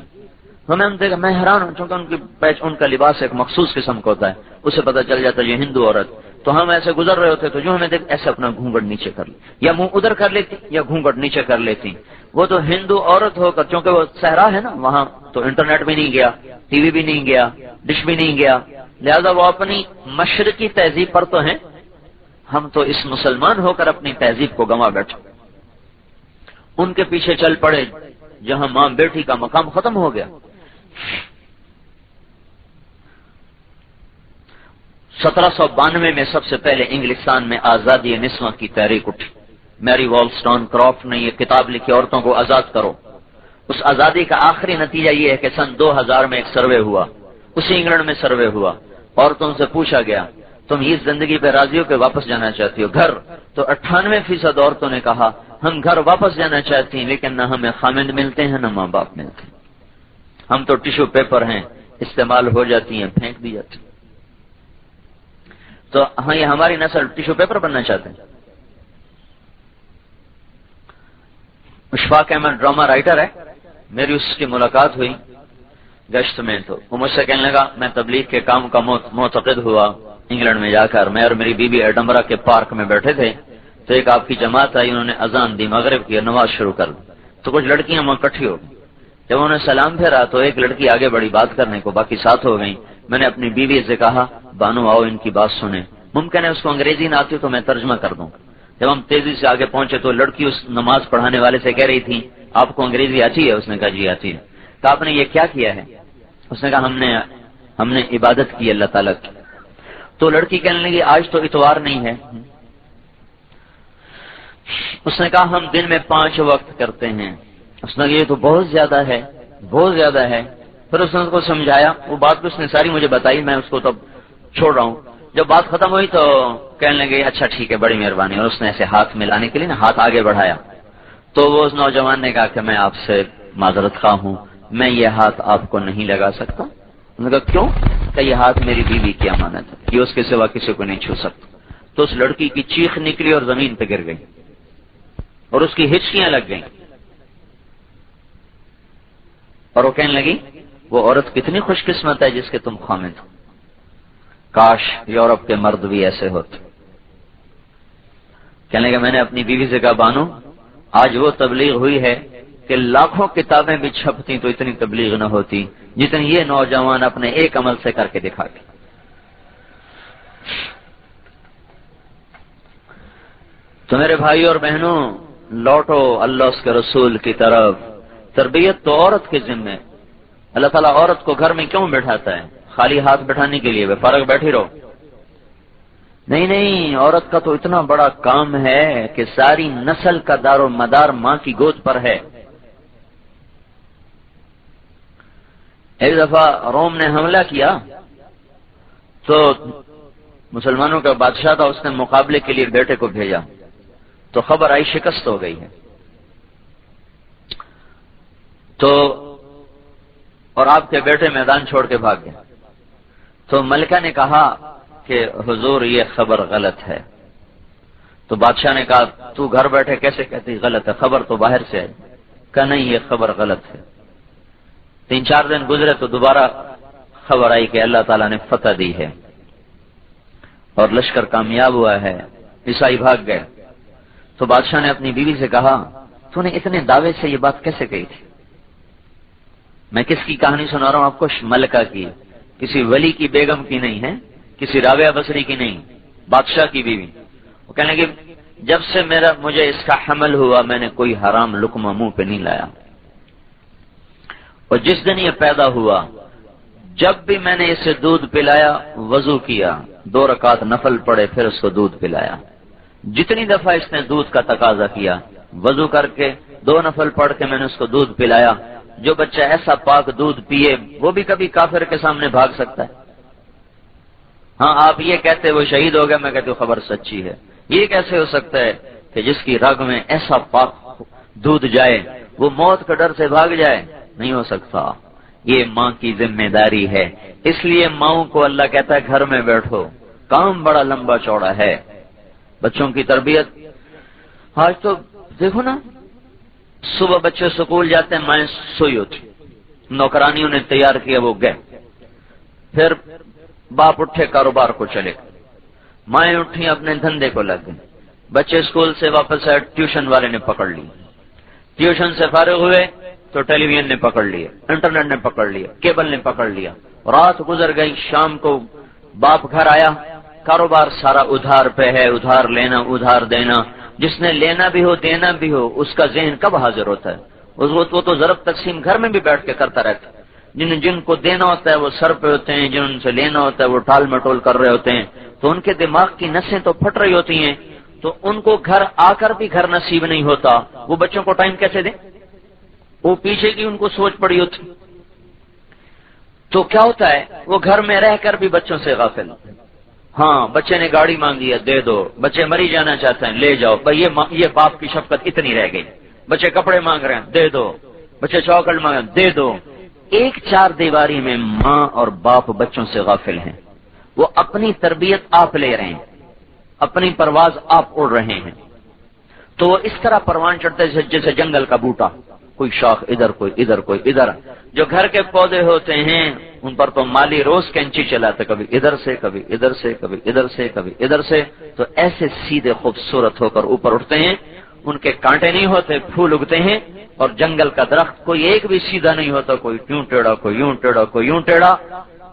ہمیں ہم دیکھا، میں حیران ہوں، چونکہ ان کی پیچ ان کا لباس ایک مخصوص قسم کا ہوتا ہے۔ اسے پتا چل جاتا ہے یہ ہندو عورت۔ تو ہم ایسے گزر رہے ہوتے تو جو ہمیں دیکھ، ایسے اپنا گھونگٹ نیچے کر لی یا منہ ادھر کر لیتی، یا گھونگٹ نیچے کر لیتی۔ وہ تو ہندو عورت ہو کر، چونکہ وہ صحرا ہے نا، وہاں تو انٹرنیٹ بھی نہیں گیا، ٹی وی بھی نہیں گیا، ڈش بھی نہیں گیا۔ لہذا وہ اپنی مشرقی تہذیب پر تو ہیں۔ ہم تو اس مسلمان ہو کر اپنی تہذیب کو گنوا بیٹھے ان کے پیچھے چل پڑے جہاں ماں بیٹی کا مقام ختم ہو گیا۔ سترہ سو بانوے میں سب سے پہلے انگلستان میں آزادی نسواں کی تحریک اٹھی۔ میری والسٹون کرافٹ نے یہ کتاب لکھی، عورتوں کو آزاد کرو۔ اس آزادی کا آخری نتیجہ یہ ہے کہ سن دو ہزار میں ایک سروے ہوا۔ اسی انگلینڈ میں سروے ہوا۔ عورتوں سے پوچھا گیا، تم اس زندگی پہ راضی ہو کہ واپس جانا چاہتی ہو؟ گھر۔ تو اٹھانوے فیصد عورتوں نے کہا، ہم گھر واپس جانا چاہتی ہیں، لیکن نہ ہمیں خامند ملتے ہیں، نہ ماں باپ ملتے ہیں۔ ہم تو ٹشو پیپر ہیں، استعمال ہو جاتی ہیں، پھینک دی جاتی تو ہاں یہ ہماری نسل ٹشو پیپر بننا چاہتے ہیں۔ اشفاق احمد ڈرامہ رائٹر ہے۔ میری اس کی ملاقات ہوئی گشت میں، تو وہ مجھ سے کہنے لگا، میں تبلیغ کے کام کا معتقد ہوا انگلینڈ میں جا کر۔ میں اور میری بیوی بی ایڈمبرا کے پارک میں بیٹھے تھے۔ تو ایک آپ کی جماعت آئی، انہوں نے اذان دی، مغرب کی نماز شروع کر دی۔ تو کچھ لڑکیاں وہاں کٹھی ہو گئی جب انہوں نے سلام پھیرا تو ایک لڑکی آگے بڑی بات کرنے کو باقی ساتھ ہو گئی میں نے اپنی بیوی سے کہا، بانو، آؤ ان کی بات سنیں۔ ممکن ہے اس کو انگریزی نہ آتی تو میں ترجمہ کر دوں۔ جب ہم تیزی سے آگے پہنچے تو لڑکی اس نماز پڑھانے والے سے کہہ رہی تھی، آپ کو انگریزی آتی ہے؟ اس نے کہا جی آتی ہے۔ تو آپ نے یہ کیا کیا ہے؟ اس نے کہا، ہم نے ہم نے عبادت کی، اللہ تعالیٰ کی۔ تو لڑکی کہنے لگی، آج تو اتوار نہیں ہے۔ اس نے کہا، ہم دن میں پانچ وقت کرتے ہیں۔ اس نے یہ تو بہت زیادہ ہے، بہت زیادہ ہے۔ پھر اس نے اس کو سمجھایا، وہ بات اس نے ساری مجھے بتائی، میں اس کو تب چھوڑ رہا ہوں۔ جب بات ختم ہوئی تو کہنے لگے اچھا ٹھیک ہے، بڑی مہربانی۔ اور اس نے ایسے ہاتھ ملانے کے لیے نا، ہاتھ آگے بڑھایا۔ تو وہ اس نوجوان نے کہا کہ میں آپ سے معذرت خواہ ہوں، میں یہ ہاتھ آپ کو نہیں لگا سکتا۔ کہا، کیوں؟ کہ یہ ہاتھ میری بیوی کی امانت ہے، یہ اس کے سوا کسی کو نہیں چھو سکتا۔ تو اس لڑکی کی چیخ نکلی اور زمین پہ گر گئی، اور اس کی ہچکیاں لگ گئیں۔ اور وہ کہنے لگی، وہ عورت کتنی خوش قسمت ہے جس کے تم خامد ہو. کاش یورپ کے مرد بھی ایسے ہوتے۔ کہنے لگا میں نے اپنی بیوی سے کہا، بانو، آج وہ تبلیغ ہوئی ہے کہ لاکھوں کتابیں بھی چھپتی تو اتنی تبلیغ نہ ہوتی جتنی یہ نوجوان اپنے ایک عمل سے کر کے دکھا کے۔ تو میرے بھائی اور بہنوں، لوٹو اللہ اس کے رسول کی طرف۔ تربیت تو عورت کے ذمے اللہ تعالیٰ عورت کو گھر میں کیوں بیٹھاتا ہے؟ خالی ہاتھ بیٹھانے کے لیے فرق بیٹھی رہو۔ نہیں نہیں، عورت کا تو اتنا بڑا کام ہے کہ ساری نسل کا دار و مدار ماں کی گود پر ہے۔ ایک دفعہ روم نے حملہ کیا تو مسلمانوں کا بادشاہ تھا، اس نے مقابلے کے لیے بیٹے کو بھیجا۔ تو خبر آئی شکست ہو گئی ہے۔ تو اور آپ کے بیٹے میدان چھوڑ کے بھاگ گئے۔ تو ملکہ نے کہا کہ حضور یہ خبر غلط ہے۔ تو بادشاہ نے کہا، تو گھر بیٹھے کیسے کہتی غلط ہے؟ خبر تو باہر سے ہے کہ نہیں، یہ خبر غلط ہے۔ تین چار دن گزرے تو دوبارہ خبر آئی کہ اللہ تعالیٰ نے فتح دی ہے۔ اور لشکر کامیاب ہوا ہے۔ عیسائی بھاگ گئے۔ تو بادشاہ نے اپنی بیوی سے کہا، تو نے اتنے دعوے سے یہ بات کیسے کہی تھی؟ میں کس کی کہانی سنا رہا ہوں؟ آپ کو ملکہ کی۔ کسی ولی کی بیگم کی نہیں ہے، کسی رابعہ بصری کی نہیں، بادشاہ کی بیوی۔ وہ کہنے لگے، جب سے میرا، مجھے اس کا حمل ہوا، میں نے کوئی حرام لکما منہ پہ نہیں لایا۔ اور جس دن یہ پیدا ہوا، جب بھی میں نے اسے دودھ پلایا، وضو کیا، دو رکعت نفل پڑے، پھر اس کو دودھ پلایا۔ جتنی دفعہ اس نے دودھ کا تقاضا کیا، وضو کر کے، دو نفل پڑھ کے میں نے اس کو دودھ پلایا۔ جو بچہ ایسا پاک دودھ پیے، وہ بھی کبھی کافر کے سامنے بھاگ سکتا ہے۔ ہاں آپ یہ کہتے وہ شہید ہو گیا میں کہتے خبر سچی ہے۔ یہ کیسے ہو سکتا ہے کہ جس کی رگ میں ایسا پاک دودھ جائے، وہ موت کا ڈر سے بھاگ جائے؟ نہیں ہو سکتا۔ یہ ماں کی ذمہ داری ہے۔ اس لیے ماؤں کو اللہ کہتا ہے، گھر میں بیٹھو۔ کام بڑا لمبا چوڑا ہے۔ بچوں کی تربیت، آج تو دیکھو نا صبح بچے سکول جاتے ہیں مائیں سوئی ہوتی۔ نوکرانیوں نے تیار کیا، وہ گئے۔ پھر باپ اٹھے، کاروبار کو چلے۔ مائیں اٹھی، اپنے دھندے کو لگ گئے بچے اسکول سے واپس آئے، ٹیوشن والے نے پکڑ لی۔ ٹیوشن سے فارغ ہوئے تو ٹیلی ویژن نے پکڑ لیا، انٹرنیٹ نے پکڑ لیا، کیبل نے پکڑ لیا۔ رات گزر گئی، شام کو باپ گھر آیا۔ کاروبار سارا ادھار پہ ہے، ادھار لینا، ادھار دینا۔ جس نے لینا بھی ہو، دینا بھی ہو، اس کا ذہن کب حاضر ہوتا ہے؟ اس وقت وہ تو ضرب تقسیم گھر میں بھی بیٹھ کے کرتا رہتا ہے۔ جن جن کو دینا ہوتا ہے وہ سر پہ ہوتے ہیں، جن سے لینا ہوتا ہے وہ ٹال مٹول کر رہے ہوتے ہیں۔ تو ان کے دماغ کی نسیں تو پھٹ رہی ہوتی ہیں۔ تو ان کو گھر آ کر بھی گھر نصیب نہیں ہوتا۔ وہ بچوں کو ٹائم کیسے دیں؟ وہ پیچھے کی ان کو سوچ پڑی ہوتی۔ تو کیا ہوتا ہے؟ وہ گھر میں رہ کر بھی بچوں سے غافل۔ ہاں بچے نے گاڑی مانگی ہے، دے دو۔ بچے مری جانا چاہتے ہیں، لے جاؤ۔ بھائی، یہ باپ کی شفقت اتنی رہ گئی۔ بچے کپڑے مانگ رہے ہیں، دے دو۔ بچے چوکٹ مانگ رہے ہیں، دے دو۔ ایک چار دیواری میں ماں اور باپ بچوں سے غافل ہیں۔ وہ اپنی تربیت آپ لے رہے ہیں، اپنی پرواز آپ اڑ رہے ہیں۔ تو وہ اس طرح پروان چڑھتے جیسے جنگل کا بوٹا۔ کوئی شاخ ادھر، کوئی ادھر کوئی ادھر۔ جو گھر کے پودے ہوتے ہیں، ان پر تو مالی روز کینچی چلاتے، کبھی ادھر سے، کبھی ادھر سے، کبھی ادھر سے، کبھی ادھر سے۔ تو ایسے سیدھے خوبصورت ہو کر اوپر اٹھتے ہیں۔ ان کے کانٹے نہیں ہوتے، پھول اگتے ہیں۔ اور جنگل کا درخت کوئی ایک بھی سیدھا نہیں ہوتا، کوئی یوں ٹیڑھا، کوئی یوں ٹیڑھا، کوئی یوں ٹیڑھا۔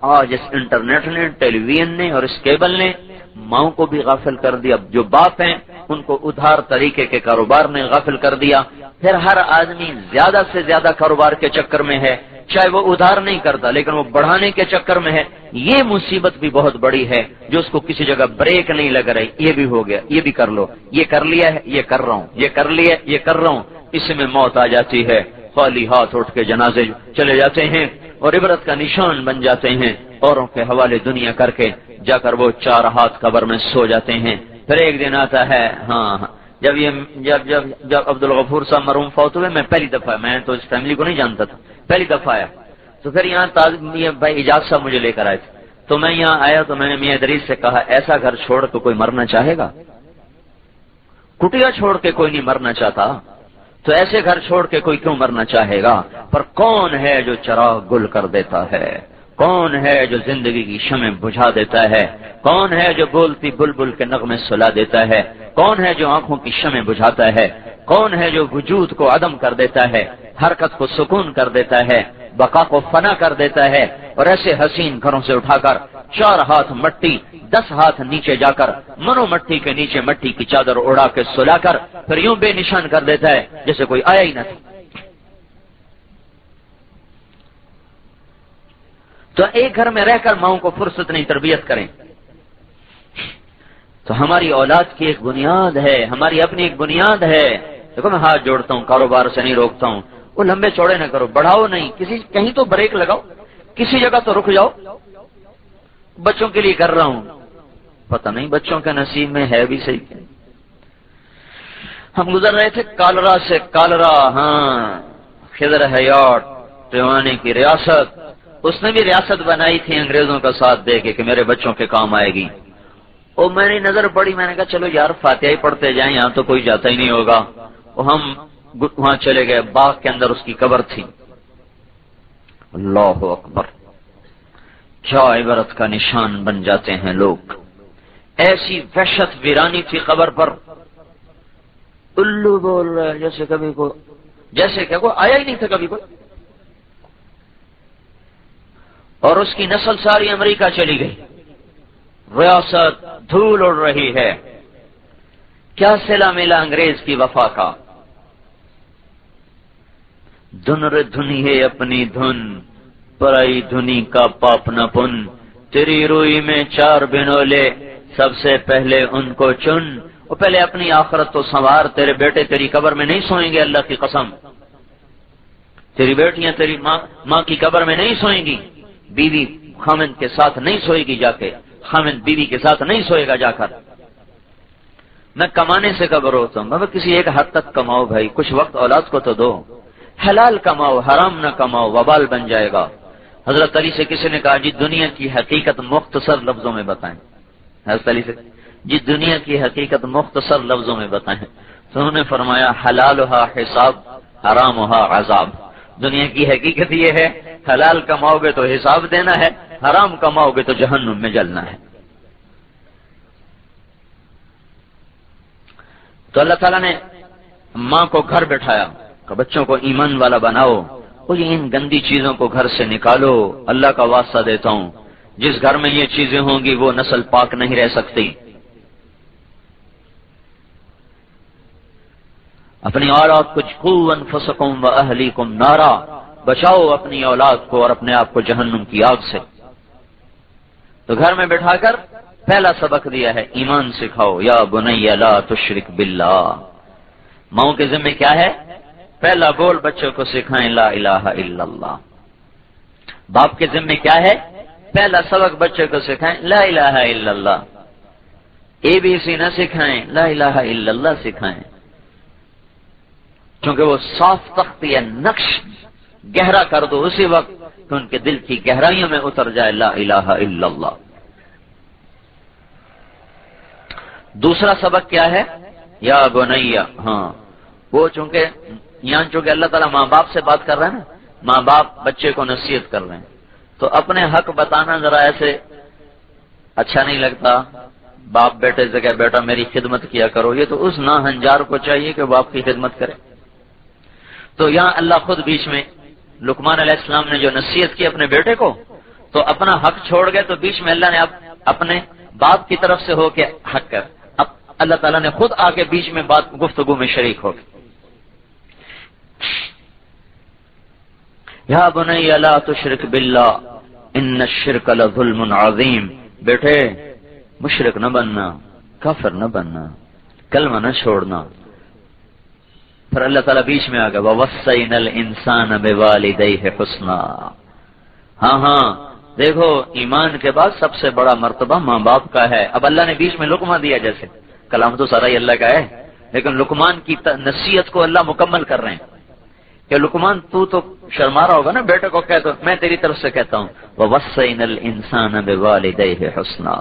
آج اس انٹرنیٹ نے، ٹیلی ویژن نے اور اس کیبل نے ماؤں کو بھی غافل کر دیا۔ جو باپ ہیں ان کو ادھار طریقے کے کاروبار نے غافل کر دیا۔ پھر ہر آدمی زیادہ سے زیادہ کاروبار کے چکر میں ہے۔ چاہے وہ ادھار نہیں کرتا، لیکن وہ بڑھانے کے چکر میں ہے۔ یہ مصیبت بھی بہت بڑی ہے جو اس کو کسی جگہ بریک نہیں لگ رہی۔ یہ بھی ہو گیا، یہ بھی کر لو۔ یہ کر لیا ہے، یہ کر رہا ہوں۔ یہ کر لیا یہ کر رہا ہوں۔ اس میں موت آ جاتی ہے۔ خالی ہاتھ اٹھ کے جنازے چلے جاتے ہیں اور عبرت کا نشان بن جاتے ہیں۔ اوروں کے حوالے دنیا کر کے جا کر وہ چار ہاتھ قبر میں سو جاتے ہیں۔ پھر ایک دن آتا ہے ہاں, ہاں۔ جب یہ، جب جب جب عبد الغفور صاحب مرحوم فوت ہوئے، میں پہلی دفعہ، میں تو اس فیملی کو نہیں جانتا تھا، پہلی دفعہ آیا۔ تو پھر یہاں بھائی اجاز صاحب مجھے لے کر آئے تھے۔ تو میں یہاں آیا، تو میں نے میاں دریس سے کہا، ایسا گھر چھوڑ کے کوئی مرنا چاہے گا؟ کٹیا چھوڑ کے کوئی نہیں مرنا چاہتا۔ تو ایسے گھر چھوڑ کے کوئی کیوں مرنا چاہے گا؟ پر کون ہے جو چراغ گل کر دیتا ہے؟ کون ہے جو زندگی کی شمع بجھا دیتا ہے؟ کون ہے جو بولتی بلبل کے نغمے سلا دیتا ہے؟ کون ہے جو آنکھوں کی شمع بجھاتا ہے؟ کون ہے جو وجود کو عدم کر دیتا ہے؟ حرکت کو سکون کر دیتا ہے، بقا کو فنا کر دیتا ہے اور ایسے حسین گھروں سے اٹھا کر چار ہاتھ مٹی، دس ہاتھ نیچے جا کر، منو مٹی کے نیچے مٹی کی چادر اڑا کے سلا کر، پھر یوں بے نشان کر دیتا ہے جیسے کوئی آیا ہی نہ تھا۔ تو ایک گھر میں رہ کر ماؤں کو فرصت نہیں، تربیت کریں۔ تو ہماری اولاد کی ایک بنیاد ہے، ہماری اپنی ایک بنیاد ہے۔ دیکھو، میں ہاتھ جوڑتا ہوں، کاروبار سے نہیں روکتا ہوں۔ وہ لمبے چوڑے نہ کرو، بڑھاؤ نہیں۔ کسی، کہیں تو بریک لگاؤ، کسی جگہ تو رک جاؤ۔ بچوں کے لیے کر رہا ہوں۔ پتہ نہیں بچوں کے نصیب میں ہے بھی صحیح۔ ہم گزر رہے تھے کالرا سے، کالرا ہاں خضر حیات ٹیوانے کی ریاست۔ اس نے بھی ریاست بنائی تھی انگریزوں کا ساتھ دے کے کہ میرے بچوں کے کام آئے گی۔ اور میں نے نظر پڑی، میں نے کہا چلو یار فاتحہ ہی پڑھتے جائیں، یہاں تو کوئی جاتا ہی نہیں ہوگا۔ وہ ہم وہاں چلے گئے، باغ کے اندر اس کی قبر تھی۔ اللہ اکبر۔ کیا عبرت کا نشان بن جاتے ہیں لوگ۔ ایسی وحشت ویرانی تھی قبر پر۔ الو بول رہا جیسے کبھی کو جیسے کہ کوئی آیا ہی نہیں تھا کبھی کوئی۔ اور اس کی نسل ساری امریکہ چلی گئی۔ ریاست دھول اڑ رہی ہے۔ کیا سلا ملا انگریز کی وفا کا؟ دھن دھنی ہے اپنی دھن، پرائی دھنی کا پاپ نہ پن۔ تیری روئی میں چار بنولے، سب سے پہلے ان کو چن۔ وہ پہلے اپنی آخرت تو سنوار، تیرے بیٹے تیری قبر میں نہیں سوئیں گے اللہ کی قسم۔ تیری بیٹیاں تیری ماں ماں کی قبر میں نہیں سوئیں گی۔ بیوی خامند کے ساتھ نہیں سوئے گی جا کے خامند بیوی کے ساتھ نہیں سوئے گا جا کر۔ میں کمانے سے قبر ہوتا ہوں میں کسی ایک حد تک کماؤ بھائی، کچھ وقت اولاد کو تو دو۔ حلال کماؤ، حرام نہ کماؤ، وبال بن جائے گا۔ حضرت علی سے کسی نے کہا جی دنیا کی حقیقت مختصر لفظوں میں بتائیں۔ حضرت علی سے جی دنیا کی حقیقت مختصر لفظوں میں بتائیں۔ تو انہوں نے فرمایا حلال حساب حرام عذاب۔ دنیا کی حقیقت یہ ہے حلال کماؤ گے تو حساب دینا ہے، حرام کماؤ گے تو جہنم میں جلنا ہے۔ تو اللہ تعالیٰ نے ماں کو گھر بٹھایا، کہ بچوں کو ایمان والا بناؤ وہ ان گندی چیزوں کو گھر سے نکالو، اللہ کا واسطہ دیتا ہوں۔ جس گھر میں یہ چیزیں ہوں گی، وہ نسل پاک نہیں رہ سکتی۔ اپنی اولاد کچھ خون فسکم و اہلی کم نارا۔ بچاؤ اپنی اولاد کو اور اپنے آپ کو جہنم کی آگ سے۔ تو گھر میں بٹھا کر پہلا سبق دیا ہے، ایمان سکھاؤ، یا بنیا لا تشرک باللہ۔ ماؤں کے ذمہ کیا ہے؟ پہلا بول بچوں کو سکھائیں لا الہ الا اللہ۔ باپ کے ذمہ کیا ہے؟ پہلا سبق بچوں کو سکھائیں لا الہ الا اللہ۔ اے بی سی نہ سکھائیں، لا الہ الا اللہ سکھائیں۔ کیونکہ وہ صاف تخت یا نقش گہرا کر دو اسی وقت کہ ان کے دل کی گہرائیوں میں اتر جائے لا الہ الا اللہ۔ دوسرا سبق کیا ہے؟ یا گونیا ہاں۔ وہ چونکہ، یہاں چونکہ اللہ تعالیٰ ماں باپ سے بات کر رہے ہیں نا، ماں باپ بچے کو نصیحت کر رہے ہیں۔ تو اپنے حق بتانا ذرا ایسے اچھا نہیں لگتا۔ باپ بیٹے سے کہ بیٹا میری خدمت کیا کرو۔ یہ تو اس نا ہنجار کو چاہیے کہ باپ کی خدمت کرے۔ تو یہاں اللہ خود بیچ میں لکمان علیہ السلام نے جو نصیحت کی اپنے بیٹے کو، تو اپنا حق چھوڑ گئے، تو بیچ میں اللہ نے اپنے باپ کی طرف سے ہو کے حق کر۔ اب اللہ تعالیٰ نے خود آ کے بیچ میں بات گفتگو میں شریک ہو۔ گئے یا بنی اللہ تشرک باللہ، ان الشرک لظلم عظیم۔ بیٹھے مشرک نہ بننا، کافر نہ بننا، کلمہ نہ چھوڑنا۔ پھر اللہ تعالیٰ بیچ میں آ گیا وسین الانسان بوالدیہ حسنا۔ ہاں ہاں دیکھو، ایمان کے بعد سب سے بڑا مرتبہ ماں باپ کا ہے۔ اب اللہ نے بیچ میں لکما دیا جیسے۔ کلام تو سارا ہی اللہ کا ہے، لیکن لکمان کی نصیحت کو اللہ مکمل کر رہے ہیں۔ کہ لکمان تو تو شرما رہا ہوگا نا، بیٹے کو کہتا میں تیری طرف سے کہتا ہوں۔ وہ وسین السان حسنا۔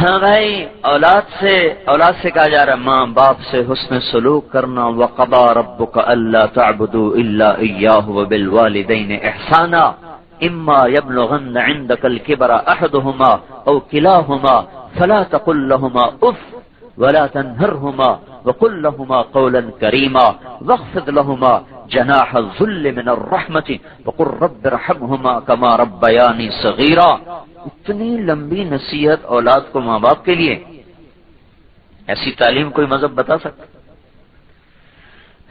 ہاں بھائی، اولاد سے اولاد سے کہا جا رہا ہے، ماں باپ سے حسن سلوک کرنا وقبا رب کا اللہ تعبد اللہ بل والدین احسانہ اما يبلغن عندك الكبر احدهما او كلاهما فلا تقل لهما اف ولا تنهرهما وقل لهما قولا كريما واخفض لهما جناح الذل من الرحمة وقل رب رحمهما كما ربياني صغيرا اتنی لمبی نصیحت اولاد کو ماں باپ کے لیے؟ ایسی تعلیم کوئی مذہب بتا سکتا؟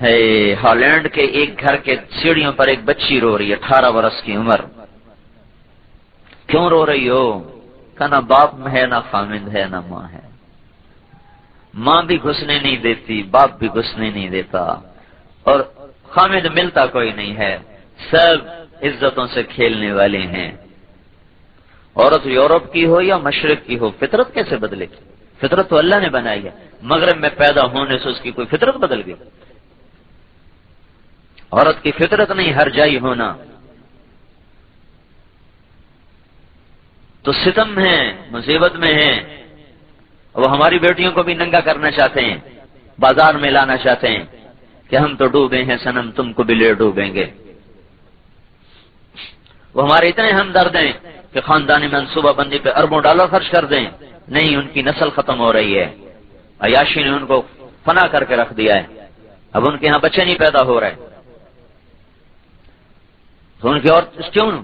ہے، ہالینڈ کے ایک گھر کے سیڑھیوں پر ایک بچی رو رہی ہے، اٹھارہ برس کی عمر۔ کیوں رو رہی ہو؟ کہ نہ باپ ہے، نہ خامند ہے، نہ ماں ہے۔ ماں بھی گھسنے نہیں دیتی، باپ بھی گھسنے نہیں دیتا۔ اور خامد ملتا کوئی نہیں ہے، سب عزتوں سے کھیلنے والے ہیں۔ عورت یورپ کی ہو یا مشرق کی ہو، فطرت کیسے بدلے گی؟ فطرت تو اللہ نے بنائی ہے، مغرب میں پیدا ہونے سے اس کی کوئی فطرت بدل گئی۔ عورت کی فطرت نہیں، ہر جائی ہونا۔ تو ستم ہے مصیبت میں ہے وہ ہماری بیٹیوں کو بھی ننگا کرنا چاہتے ہیں، بازار میں لانا چاہتے ہیں کہ ہم تو ڈوبے ہیں سنم تم کو بھی لے ڈوبیں گے۔ وہ ہمارے اتنے ہمدرد ہیں۔ کہ خاندانی منصوبہ بندی پہ اربوں ڈالر خرچ کر دیں۔ نہیں، ان کی نسل ختم ہو رہی ہے۔ عیاشی نے ان کو فنا کر کے رکھ دیا ہے۔ اب ان کے یہاں بچے نہیں پیدا ہو رہے۔ تو ان کی اور کیوں؟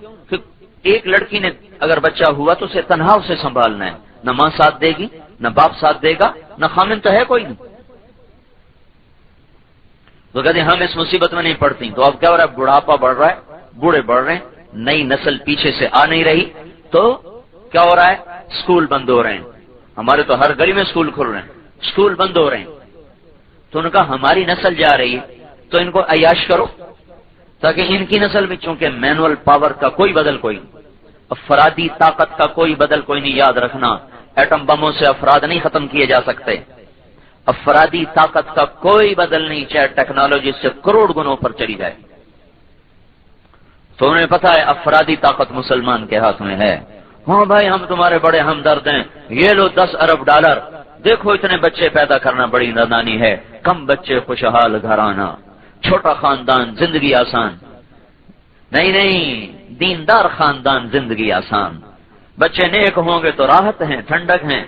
ایک لڑکی نے اگر بچہ ہوا تو اسے تنہا اسے سنبھالنا ہے۔ نہ ماں ساتھ دے گی، نہ باپ ساتھ دے گا، نہ خامن تو ہے کوئی نہیں۔ تو کہتے ہم اس مصیبت میں نہیں پڑتی۔ تو اب کیا ہو رہا ہے؟ بڑھاپا بڑھ رہا ہے، بوڑھے بڑھ رہے ہیں۔ نئی نسل پیچھے سے آ نہیں رہی، تو کیا ہو رہا ہے؟ اسکول بند ہو رہے ہیں۔ ہمارے تو ہر گلی میں اسکول کھل رہے ہیں۔ اسکول بند ہو رہے ہیں۔ تو ان کا ہماری نسل جا رہی ہے، تو ان کو عیاش کرو، تاکہ ان کی نسل میں چونکہ مینول پاور کا کوئی بدل کوئی نہیں، افرادی طاقت کا کوئی بدل کوئی نہیں، یاد رکھنا ایٹم بموں سے افراد نہیں ختم کیے جا سکتے۔ افرادی طاقت کا کوئی بدل نہیں، چاہے ٹیکنالوجی سے کروڑ گنوں پر چلی جائے۔ تو انہیں پتا ہے افرادی طاقت مسلمان کے ہاتھ میں ہے۔ ہاں بھائی، ہم تمہارے بڑے ہمدرد ہیں۔ یہ لو دس ارب ڈالر۔ دیکھو، اتنے بچے پیدا کرنا بڑی ندانی ہے۔ کم بچے، خوشحال گھرانا چھوٹا خاندان، زندگی آسان۔ نہیں نہیں، دیندار خاندان، زندگی آسان۔ بچے نیک ہوں گے تو راحت ہیں، ٹھنڈک ہیں۔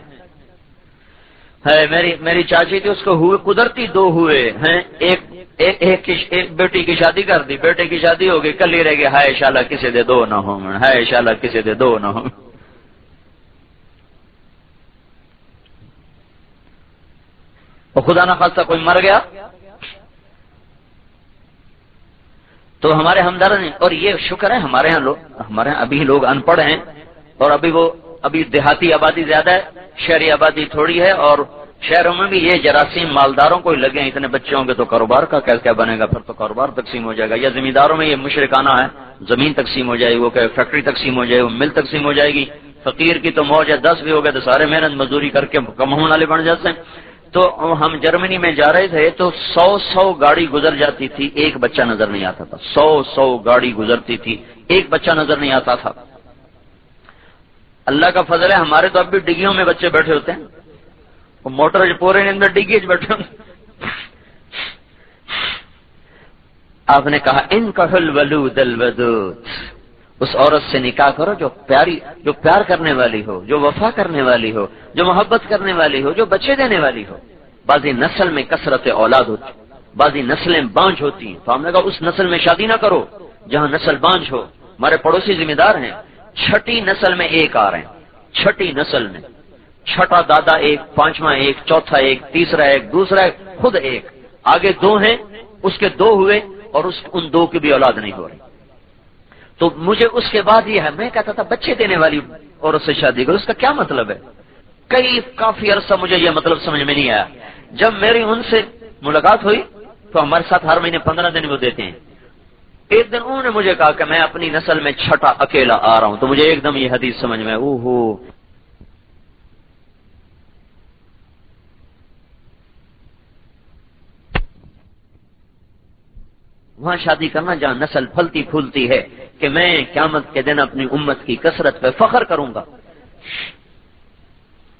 ہے میری میری چاچی تھی اس کو ہوئے قدرتی دو ہوئے ہیں ایک ایک, ایک, ایک بیٹی کی شادی کر دی بیٹے کی شادی ہو گئی کل ہی رہ گئی ہائے شالا کسی دے دو نہ ہوں ہائے شالا کسی دے دو نہ ہوں۔ خدا نہ خاصا کوئی مر گیا؟ تو ہمارے ہمدرد اور یہ شکر ہے ہمارے یہاں لوگ ہمارے یہاں ابھی لوگ ان پڑھ ہیں اور ابھی وہ ابھی دیہاتی آبادی زیادہ ہے، شہری آبادی تھوڑی ہے اور شہروں میں بھی یہ جراثیم مالداروں کو ہی لگے اتنے بچے ہوں گے تو کاروبار کا کیا کیا بنے گا؟ پھر تو کاروبار تقسیم ہو جائے گا۔ یا زمینداروں میں یہ مشرقانہ ہے زمین تقسیم ہو جائے گی، وہ کہ فیکٹری تقسیم ہو جائے گی مل تقسیم ہو جائے گی۔ فقیر کی تو موج ہے، دس بھی ہو گئے تو سارے محنت مزدوری کر کے کم ہونے والے بن جاتے ہیں۔ تو ہم جرمنی میں جا رہے تھے تو سو سو گاڑی گزر جاتی تھی، ایک بچہ نظر نہیں آتا تھا۔ سو سو گاڑی گزرتی تھی، ایک بچہ نظر نہیں آتا تھا۔ اللہ کا فضل ہے، ہمارے تو اب بھی ڈگیوں میں بچے بیٹھے ہوتے ہیں۔ وہ موٹر پورے اندر ڈگی بیٹھے آپ نے کہا، ان کا اس عورت سے نکاح کرو جو پیاری، جو پیار کرنے والی ہو، جو وفا کرنے والی ہو، جو محبت کرنے والی ہو، جو بچے دینے والی ہو۔ بعضی نسل میں کثرت اولاد ہوتی بعضی نسلیں بانج ہوتی ہیں۔ تو ہم نے کہا، اس نسل میں شادی نہ کرو، جہاں نسل بانج ہو۔ ہمارے پڑوسی ذمہ دار ہیں۔ چھٹی نسل میں ایک آ رہے ہیں۔ چھٹی نسل میں۔ چھٹا دادا ایک، پانچواں ایک، چوتھا ایک، تیسرا ایک، دوسرا ایک، خود ایک۔ آگے دو ہیں، اس کے دو ہوئے اور اس، ان دو کی بھی اولاد نہیں ہو رہی۔ تو مجھے اس کے بعد یہ ہے، میں کہتا تھا بچے دینے والی عورت سے شادی کرو، اس کا کیا مطلب ہے؟ کئی کافی عرصہ مجھے یہ مطلب سمجھ میں نہیں آیا۔ جب میری ان سے ملاقات ہوئی تو ہمارے ساتھ ہر مہینے پندرہ دن وہ دیتے ہیں۔ ایک دن انہوں نے مجھے کہا کہ میں اپنی نسل میں چھٹا اکیلا آ رہا ہوں، تو مجھے ایک دم یہ حدیث سمجھ میں او ہو وہاں شادی کرنا جہاں نسل پھلتی پھولتی ہے کہ میں قیامت کے دن اپنی امت کی کثرت پہ فخر کروں گا۔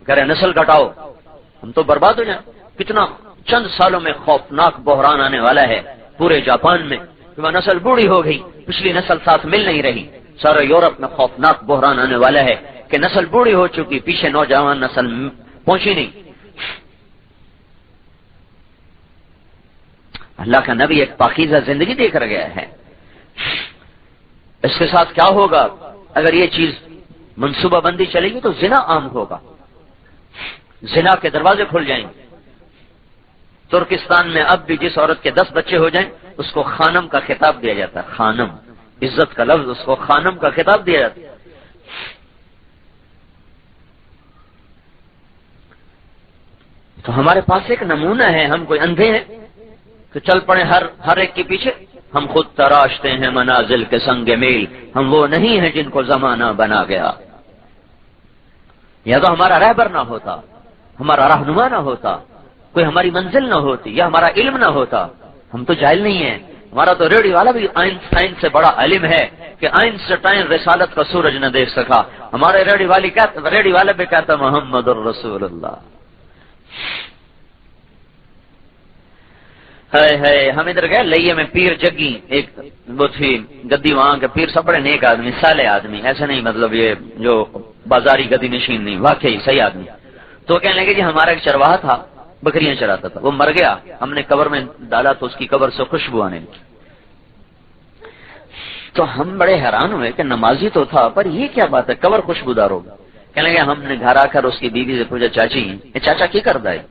کرے نسل گٹاؤ ہم تو برباد ہو جائیں۔ کتنا چند سالوں میں خوفناک بحران آنے والا ہے، پورے جاپان میں۔ کہ وہ نسل بوڑھی ہو گئی، پچھلی نسل ساتھ مل نہیں رہی۔ سارے یورپ میں خوفناک بحران آنے والا ہے کہ نسل بوڑھی ہو چکی، پیچھے نوجوان نسل پہنچی نہیں۔ اللہ کا نبی ایک پاکیزہ زندگی دے کر گیا ہے۔ اس کے ساتھ کیا ہوگا؟ اگر یہ چیز منصوبہ بندی چلے گی تو زنا عام ہوگا۔ زنا کے دروازے کھل جائیں۔ گے ترکستان میں اب بھی جس عورت کے دس بچے ہو جائیں اس کو خانم کا خطاب دیا جاتا ہے، خانم۔ عزت کا لفظ، اس کو خانم کا خطاب دیا جاتا ہے۔ تو ہمارے پاس ایک نمونہ ہے، ہم کوئی اندھے ہیں تو چل پڑے ہر ہر ایک کے پیچھے۔ ہم خود تراشتے ہیں منازل کے سنگ میل۔ ہم وہ نہیں ہیں جن کو زمانہ بنا گیا۔ یا تو ہمارا رہبر نہ ہوتا، ہمارا رہنما نہ ہوتا، کوئی ہماری منزل نہ ہوتی یا ہمارا علم نہ ہوتا۔ ہم تو جاہل نہیں ہیں۔ ہمارا تو ریڈی والا بھی آئنسٹائن سے بڑا علم ہے کہ آئنسٹائن رسالت کا سورج نہ دیکھ سکا۔ ہمارے ریڈی والی ریڈی والے بھی کہتا محمد الرسول اللہ ہے ہم ادھر گئے، لئیے میں پیر جگی، ایک وہ تھی، گدی وہاں کے پیر، سب بڑے نیک آدمی، سالے آدمی ایسے نہیں مطلب یہ جو بازاری گدی نشین نہیں، واقعی صحیح آدمی۔ تو کہنے لگے جی ہمارا ایک چرواہا تھا۔ بکریاں چراتا تھا۔ وہ مر گیا۔ ہم نے قبر میں ڈالا تو اس کی قبر سے خوشبو آنے لگی۔ تو ہم بڑے حیران ہوئے کہ نمازی تو تھا، پر یہ کیا بات ہے؟ کور خوشبودار ہوگا کہنے لگے، ہم نے گھر آ کر اس کی بیوی سے پوچھا، چاچی، یہ چاچا کی کرتا ہے؟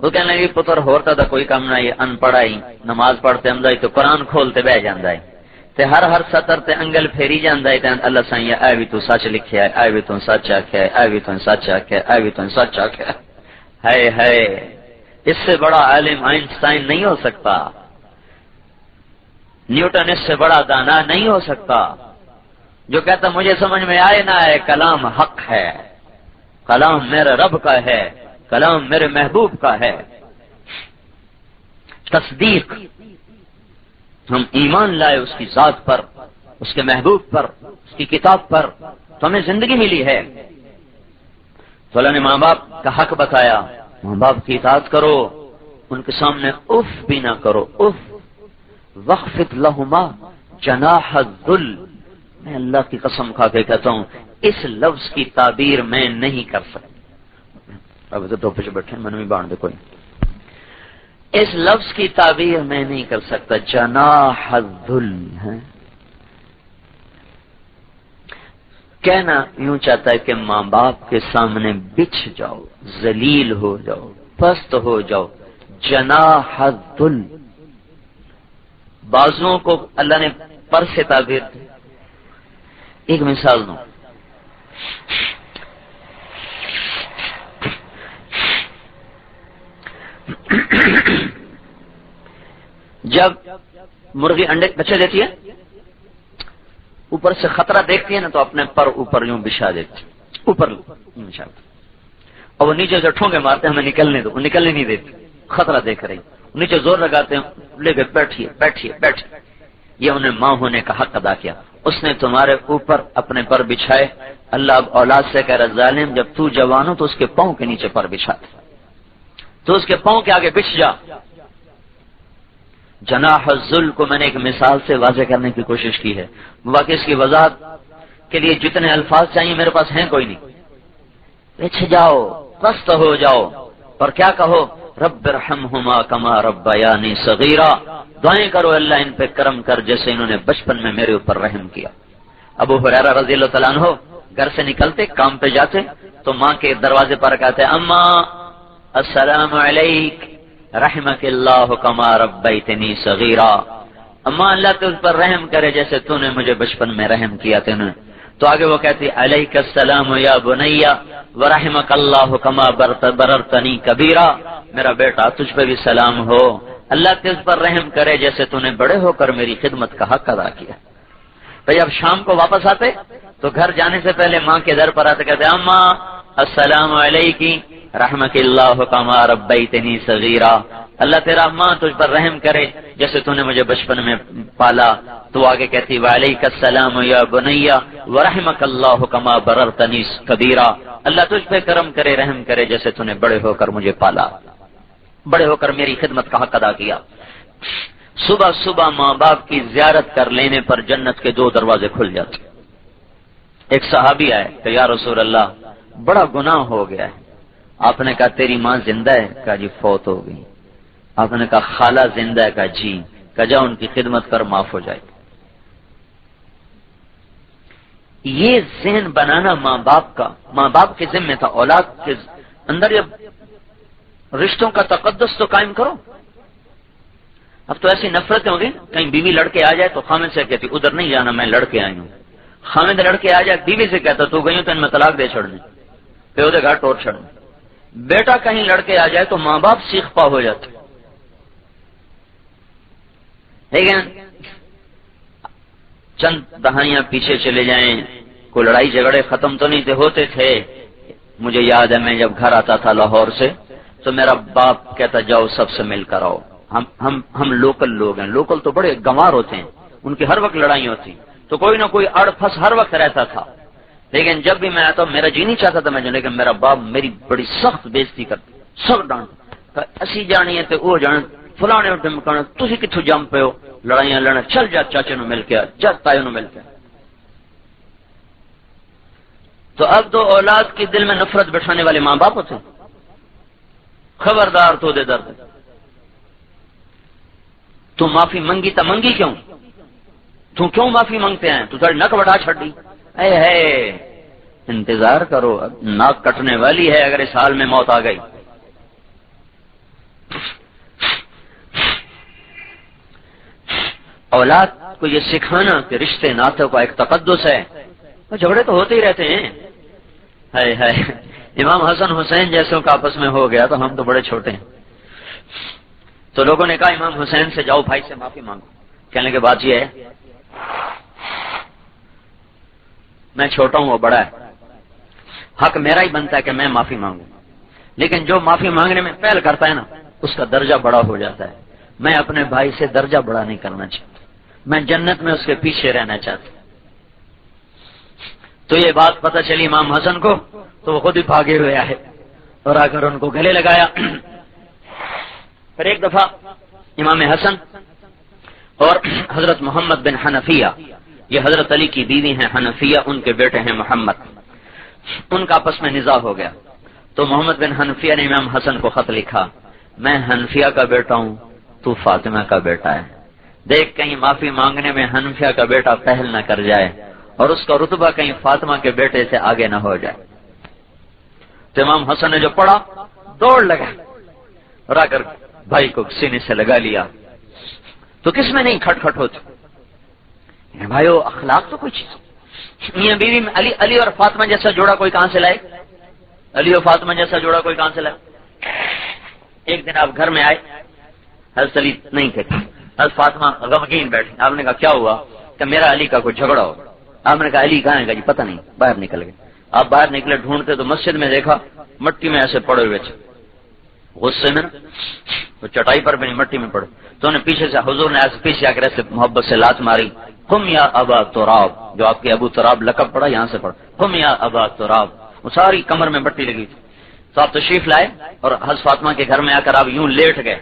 وہ کہنے لگے، پتر، ہوتا تھا، کوئی کام نہ یہ ان پڑھا ہی نماز پڑھتے ہم تو قرآن کھولتے بہ جانا ہے تے ہر ہر سطر تے انگل پھیری جاندا ہے تے اللہ سائیں اے وی تو سچ لکھیا ہے اے وی تو سچ آکھیا ہے اے وی تو سچ آکھیا ہے اے وی تو سچ آکھیا ہے ہے اس سے بڑا عالم آئنسٹائن نہیں ہو سکتا۔ نیوٹن اس سے بڑا دانا نہیں ہو سکتا۔ جو کہتا مجھے سمجھ میں آئے نہ آئے، کلام حق ہے۔ کلام میرے رب کا ہے، کلام میرے محبوب کا ہے۔ تصدیق، ہم ایمان لائے اس کی ذات پر، اس کے محبوب پر، اس کی کتاب پر، تو ہمیں زندگی ملی ہے۔ اللہ نے ماں باپ کا حق بتایا، ماں باپ کی اطاعت کرو، ان کے سامنے اف بھی نہ کرو، اف۔ وقف لہما جناح الذل۔ میں اللہ کی قسم کھا کے کہتا ہوں، اس لفظ کی تعبیر میں نہیں کر سکتا۔ اب تو پیچھے بیٹھے من بھی باندھ دے کوئی۔ اس لفظ کی تعبیر میں نہیں کر سکتا، جناح الذل ہے۔ کہنا یوں چاہتا ہے کہ ماں باپ کے سامنے بچھ جاؤ، ذلیل ہو جاؤ، پست ہو جاؤ، جناح الذل۔ بازوؤں کو اللہ نے پر سے تعبیر دی۔ ایک مثال دوں۔ جب مرغی انڈے بچے دیتی ہے اوپر سے خطرہ دیکھتی ہے نا تو اپنے پر اوپر یوں بچھا دیتی اوپر اور وہ نیچے سے ٹھونگے مارتے ہمیں نکلنے دو۔ وہ نکلنے نہیں دیتی خطرہ دیکھ رہی نیچے زور لگاتے ہیں۔ لے کے بیٹھیے بیٹھیے بیٹھیے۔ یہ انہیں ماں ہونے کا حق ادا کیا۔ اس نے تمہارے اوپر اپنے پر بچھائے۔ اللہ اب اولاد سے کہہ رہا ظالم جب تو جوان ہو تو اس کے پاؤں کے نیچے پر بچھا تو اس کے پاؤں کے آگے بچھ جا۔ جناح ذل کو میں نے ایک مثال سے واضح کرنے کی کوشش کی ہے۔ واقعی اس کی وضاحت کے لیے جتنے الفاظ چاہیے میرے پاس ہیں کوئی نہیں۔ بچھ جاؤ، پست ہو جاؤ۔ اور کیا کہو؟ رب رحمہما کما رب یعنی صغیرہ دعائیں کرو اللہ ان پہ کرم کر جیسے انہوں نے بچپن میں میرے اوپر رحم کیا۔ ابو حریرہ رضی اللہ تعالیٰ عنہ گھر سے نکلتے، کام پہ جاتے تو ماں کے دروازے پر کہتے، اما، السلام علیک۔ رحمک اللہ کما ربیتنی صغیرہ اما اللہ تو اس پر رحم کرے جیسے تو نے مجھے بچپن میں رحم کیا تھے تو آگے وہ کہتی، علیک السلام یا بنیا ورحمک اللہ کما بررتنی کبیرہ میرا بیٹا، تجھ پہ بھی سلام ہو۔ اللہ تجھ پر رحم کرے جیسے تو نے بڑے ہو کر میری خدمت کا حق ادا کیا۔ بھائی، اب شام کو واپس آتے تو گھر جانے سے پہلے ماں کے در پر آتے کہتے، اما، السلام علیکم۔ رحمت اللہ کما ربیتنی صغیرہ اللہ تیرا ماں تجھ پر رحم کرے، جیسے تو نے مجھے بچپن میں پالا۔ تو آگے کہتی وعلیک السلام یا بنیا ورحمک اللہ کما بررتنی کبیرہ اللہ تجھ پہ کرم کرے، رحم کرے، جیسے تو نے بڑے ہو کر مجھے پالا۔ بڑے ہو کر میری خدمت کا حق ادا کیا۔ صبح صبح ماں باپ کی زیارت کر لینے پر جنت کے دو دروازے کھل جاتے۔ ایک صحابی آئے کہ، یا رسول اللہ، بڑا گناہ ہو گیا ہے۔ آپ نے کہا تیری ماں زندہ ہے کہا جی فوت ہو گئی آپ نے کہا خالہ زندہ ہے کہا جی کہ جا ان کی خدمت کر معاف ہو جائے یہ ذہن بنانا ماں باپ کا ماں باپ کے ذمہ تھا اولاد کے اندر جب رشتوں کا تقدس تو قائم کرو اب تو ایسی نفرتیں ہوگی کہیں بیوی لڑکے آ جائے تو خامد سے کہتی ادھر نہیں جانا میں لڑکے آئی ہوں۔ خامد لڑکے آ جائے، بیوی سے کہتا تو گئی ہوں تو ان میں طلاق دے چھڑنے، پہ گھر ٹور چھڑنے۔ بیٹا کہیں لڑکے آ جائے تو ماں باپ سیکھ پا ہو جاتے۔ لیکن چند دہائیاں پیچھے چلے جائیں، کوئی لڑائی جھگڑے ختم تو نہیں تھے ہوتے تھے۔ مجھے یاد ہے میں جب گھر آتا تھا لاہور سے، تو میرا باپ کہتا، جاؤ سب سے مل کر آؤ۔ ہم ہم ہم لوکل لوگ ہیں۔ لوکل تو بڑے گنوار ہوتے ہیں۔ ان کی ہر وقت لڑائی ہوتی۔ تو کوئی نہ کوئی اڑ پھنس ہر وقت رہتا تھا۔ لیکن جب بھی میں آتا ہوں، میرا جی نہیں چاہتا تھا میں جو لیکن میرا باپ میری بڑی سخت بےزتی کرتی سخت ڈانٹ اسی جانی ہے تو وہ جان فلانے ڈمکانا تھی کتوں جم پے ہو؟ لڑائیاں لڑنا، چل جا چاچے نو مل کے جا تایو نو مل کے۔ تو اب تو اولاد کے دل میں نفرت بٹھانے والے ماں باپ ہوتے خبردار تو دے درد۔ تو معافی منگی تا منگی کیوں؟ تو کیوں معافی مانگتے ہیں؟ تو تھوڑی نک بڑھا چھڑی اے ہے، انتظار کرو ناک کٹنے والی ہے اگر اس حال میں موت آ گئی۔ اولاد کو یہ سکھانا کہ رشتے ناتوں کا ایک تقدس ہے۔ جھگڑے تو ہوتے ہی رہتے ہیں۔ امام حسن حسین جیسوں کا آپس میں ہو گیا تو ہم تو بڑے چھوٹے ہیں۔ تو لوگوں نے کہا، امام حسین سے جاؤ، بھائی سے معافی مانگو۔ کہنے کے بات یہ ہے میں چھوٹا ہوں وہ بڑا ہے۔ حق میرا ہی بنتا ہے کہ میں معافی مانگوں۔ لیکن جو معافی مانگنے میں پہل کرتا ہے نا، اس کا درجہ بڑا ہو جاتا ہے۔ میں اپنے بھائی سے درجہ بڑا نہیں کرنا چاہتا۔ میں جنت میں اس کے پیچھے رہنا چاہتا تو یہ بات پتہ چلی امام حسن کو، تو وہ خود ہی بھاگے ہوئے آئے۔ اور آ کر ان کو گلے لگایا۔ پھر ایک دفعہ امام حسن اور حضرت محمد بن حنفیہ یہ حضرت علی کی بیوی ہیں، حنفیہ، ان کے بیٹے ہیں محمد۔ ان کا آپس میں نظا ہو گیا۔ تو محمد بن حنفیہ نے امام حسن کو خط لکھا، میں حنفیہ کا بیٹا ہوں، تو فاطمہ کا بیٹا ہے۔ دیکھ کہیں معافی مانگنے میں حنفیہ کا بیٹا پہل نہ کر جائے اور اس کا رتبہ کہیں فاطمہ کے بیٹے سے آگے نہ ہو جائے۔ تو امام حسن نے جو پڑھا، دوڑ لگا۔ اور آ کر بھائی کو سینے سے لگا لیا۔ تو کس میں نہیں، کھٹ کھٹ ہوتی۔ بھائیو، اخلاق تو کوئی چیز میاں بیوی میں علی علی اور فاطمہ جیسا جوڑا کوئی کہاں سے لائے؟ علی اور فاطمہ جیسا جوڑا کوئی کہاں سے لائے؟ ایک دن آپ گھر میں آئے، حضرت علی نہیں تھے حضرت فاطمہ غمگین بیٹھے۔ آپ نے کہا، کیا ہوا؟ کہ میرا علی کا کوئی جھگڑا ہو? آپ نے کہا، علی کہاں ہے؟ جی پتہ نہیں، باہر نکل گئے۔ آپ باہر نکلے، ڈھونڈتے تو مسجد میں دیکھا، مٹی میں ایسے پڑے ہوئے تھے۔ غصے میں نا چٹائی پر بھی نہیں، مٹی میں پڑے۔ تو انہیں پیچھے سے حضور نے ایسے پیچھے آ کر ایسے محبت سے لات ماری۔ کم یا ابا توراب جو آپ کے ابو تراب لقب پڑا، یہاں سے پڑا۔ کم یا ابا توراب وہ ساری کمر میں مٹی لگی تھی۔ تو آپ تشریف لائے اور حض فاطمہ کے گھر میں آ کر آپ یوں لیٹ گئے۔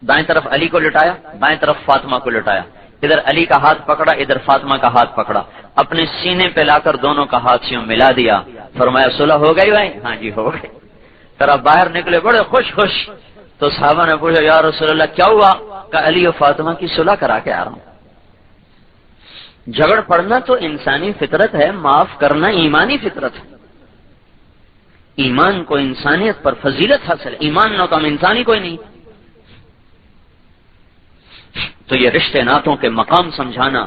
دائیں طرف علی کو لٹایا، بائیں طرف فاطمہ کو لٹایا۔ ادھر علی کا ہاتھ پکڑا، ادھر فاطمہ کا ہاتھ پکڑا۔ اپنے سینے پہ لا کر دونوں کا ہاتھ یوں ملا دیا۔ فرمایا، صلح ہو گئی بھائی؟ ہاں جی ہو گئی۔ پھر آپ باہر نکلے، بڑے خوش خوش۔ تو صحابہ نے پوچھا، یا رسول اللہ، کیا ہوا؟ کہ علی و فاطمہ کی صلح کرا کے آ رہا ہوں۔ جھگڑ پڑنا تو انسانی فطرت ہے، معاف کرنا ایمانی فطرت ہے۔ ایمان کو انسانیت پر فضیلت حاصل ایمان نہ تو ہم انسانی کوئی نہیں۔ تو یہ رشتے ناتوں کے مقام سمجھانا۔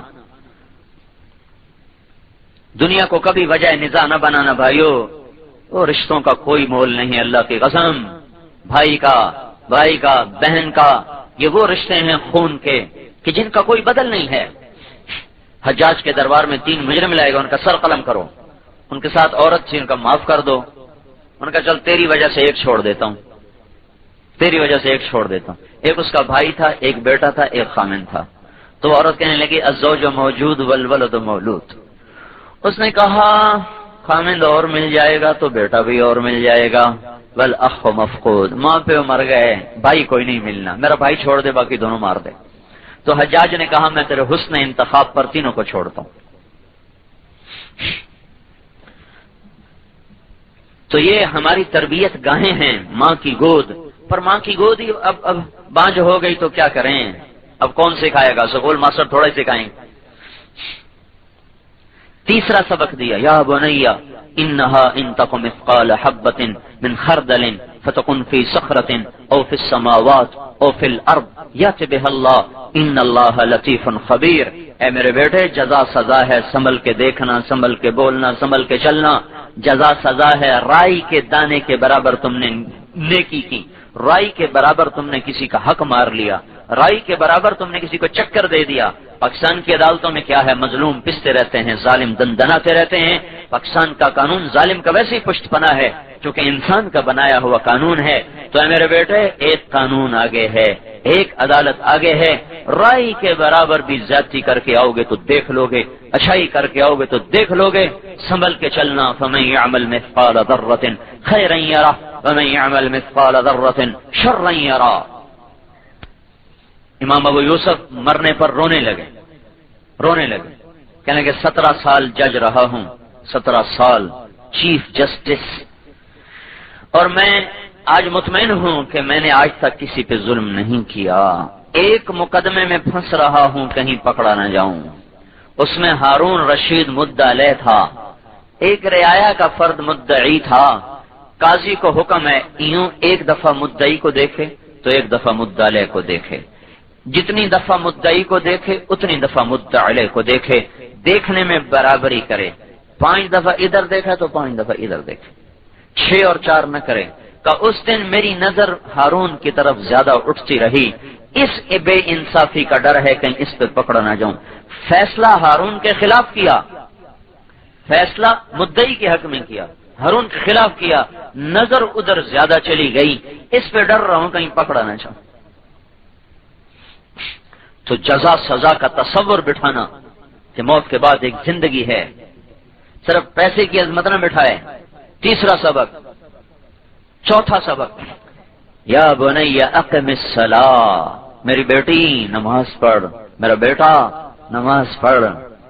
دنیا کو کبھی وجہ نظا نہ بنانا بھائیو۔ وہ رشتوں کا کوئی مول نہیں، اللہ کی قسم۔ بھائی کا بھائی کا، بہن کا، یہ وہ رشتے ہیں خون کے کہ جن کا کوئی بدل نہیں ہے۔ حجاج کے دربار میں تین مجرم لائے گا ان کا سر قلم کرو، ان کے ساتھ عورت تھی، ان کا معاف کر دو۔ ان کا چل تیری وجہ سے ایک چھوڑ دیتا ہوں۔ تیری وجہ سے ایک چھوڑ دیتا ہوں۔ ایک اس کا بھائی تھا، ایک بیٹا تھا، ایک خامن تھا۔ تو عورت کہنے لگی ازو جو موجود ولول تو مولود۔ اس نے کہا خامند اور مل جائے گا تو بیٹا بھی اور مل جائے گا۔ ول اخ مفقود، ماں پہ مر گئے، بھائی کوئی نہیں ملنا، میرا بھائی چھوڑ دے، باقی دونوں مار دے۔ تو حجاج نے کہا، میں تیرے حسن انتخاب پر تینوں کو چھوڑتا ہوں۔ تو یہ ہماری تربیت گاہیں ہیں، ماں کی گود۔ پر ماں کی گود ہی اب اب بانج ہو گئی تو کیا کریں؟ اب کون سکھائے گا؟ سکول ماسٹر تھوڑا سکھائیں۔ تیسرا سبق دیا، یا بنیا، انہا ان تک مثقال حبت من خردل فتکن فی سخرت او فی السماوات او فی الارض یاتبہ اللہ ان اللہ لطیف خبیر اے میرے بیٹے، جزا سزا ہے سنبھل کے دیکھنا، سنبھل کے بولنا، سنبھل کے چلنا۔ جزا سزا ہے رائی کے دانے کے برابر تم نے نیکی کی۔ رائی کے برابر تم نے کسی کا حق مار لیا۔ رائی کے برابر تم نے کسی کو چکر دے دیا۔ پاکستان کی عدالتوں میں کیا ہے؟ مظلوم پستے رہتے ہیں، ظالم دن دناتے رہتے ہیں۔ پاکستان کا قانون ظالم کا ویسے ہی پشت پنا ہے۔ چونکہ انسان کا بنایا ہوا قانون ہے، تو اے میرے بیٹے، ایک قانون آگے ہے، ایک عدالت آگے ہے۔ رائی کے برابر بھی زیادتی کر کے آؤ گے تو دیکھ لو گے، اچھائی کر کے آؤ گے تو دیکھ لو گے۔ سنبھل کے چلنا، فمن يعمل مثقال ذرة خيرا يره، ومن يعمل مثقال ذرة شرا يره۔ امام ابو یوسف مرنے پر رونے لگے رونے لگے۔ کہنے کہ سترہ سال جج رہا ہوں، سترہ سال چیف جسٹس اور میں آج مطمئن ہوں کہ میں نے آج تک کسی پہ ظلم نہیں کیا۔ ایک مقدمے میں پھنس رہا ہوں، کہیں پکڑا نہ جاؤں۔ اس میں ہارون رشید مدعلے تھا۔ ایک رعایا کا فرد مدعی تھا۔ قاضی کو حکم ہے، یوں ایک دفعہ مدعی کو دیکھے تو ایک دفعہ مدعلے کو دیکھے۔ جتنی دفعہ مدعی کو دیکھے، اتنی دفعہ مدعلے کو دیکھے۔ دیکھنے میں برابری کرے۔ پانچ دفعہ ادھر دیکھا تو پانچ دفعہ ادھر دیکھے۔ چھ اور چار نہ کرے کہ اس دن میری نظر ہارون کی طرف زیادہ اٹھتی رہی۔ اس بے انصافی کا ڈر ہے کہیں اس پہ پکڑا نہ جاؤں۔ فیصلہ ہارون کے خلاف کیا۔ فیصلہ مدئی کے حق میں کیا۔ ہارون کے خلاف کیا۔ نظر ادھر زیادہ چلی گئی۔ اس پہ ڈر رہا ہوں کہیں پکڑا نہ جاؤں۔ تو جزا سزا کا تصور بٹھانا کہ موت کے بعد ایک زندگی ہے۔ صرف پیسے کی عظمت نہ بٹھائے۔ تیسرا سبق، چوتھا سبق۔ یا بنیا اقم الصلاح میری بیٹی نماز پڑھ، میرا بیٹا نماز پڑھ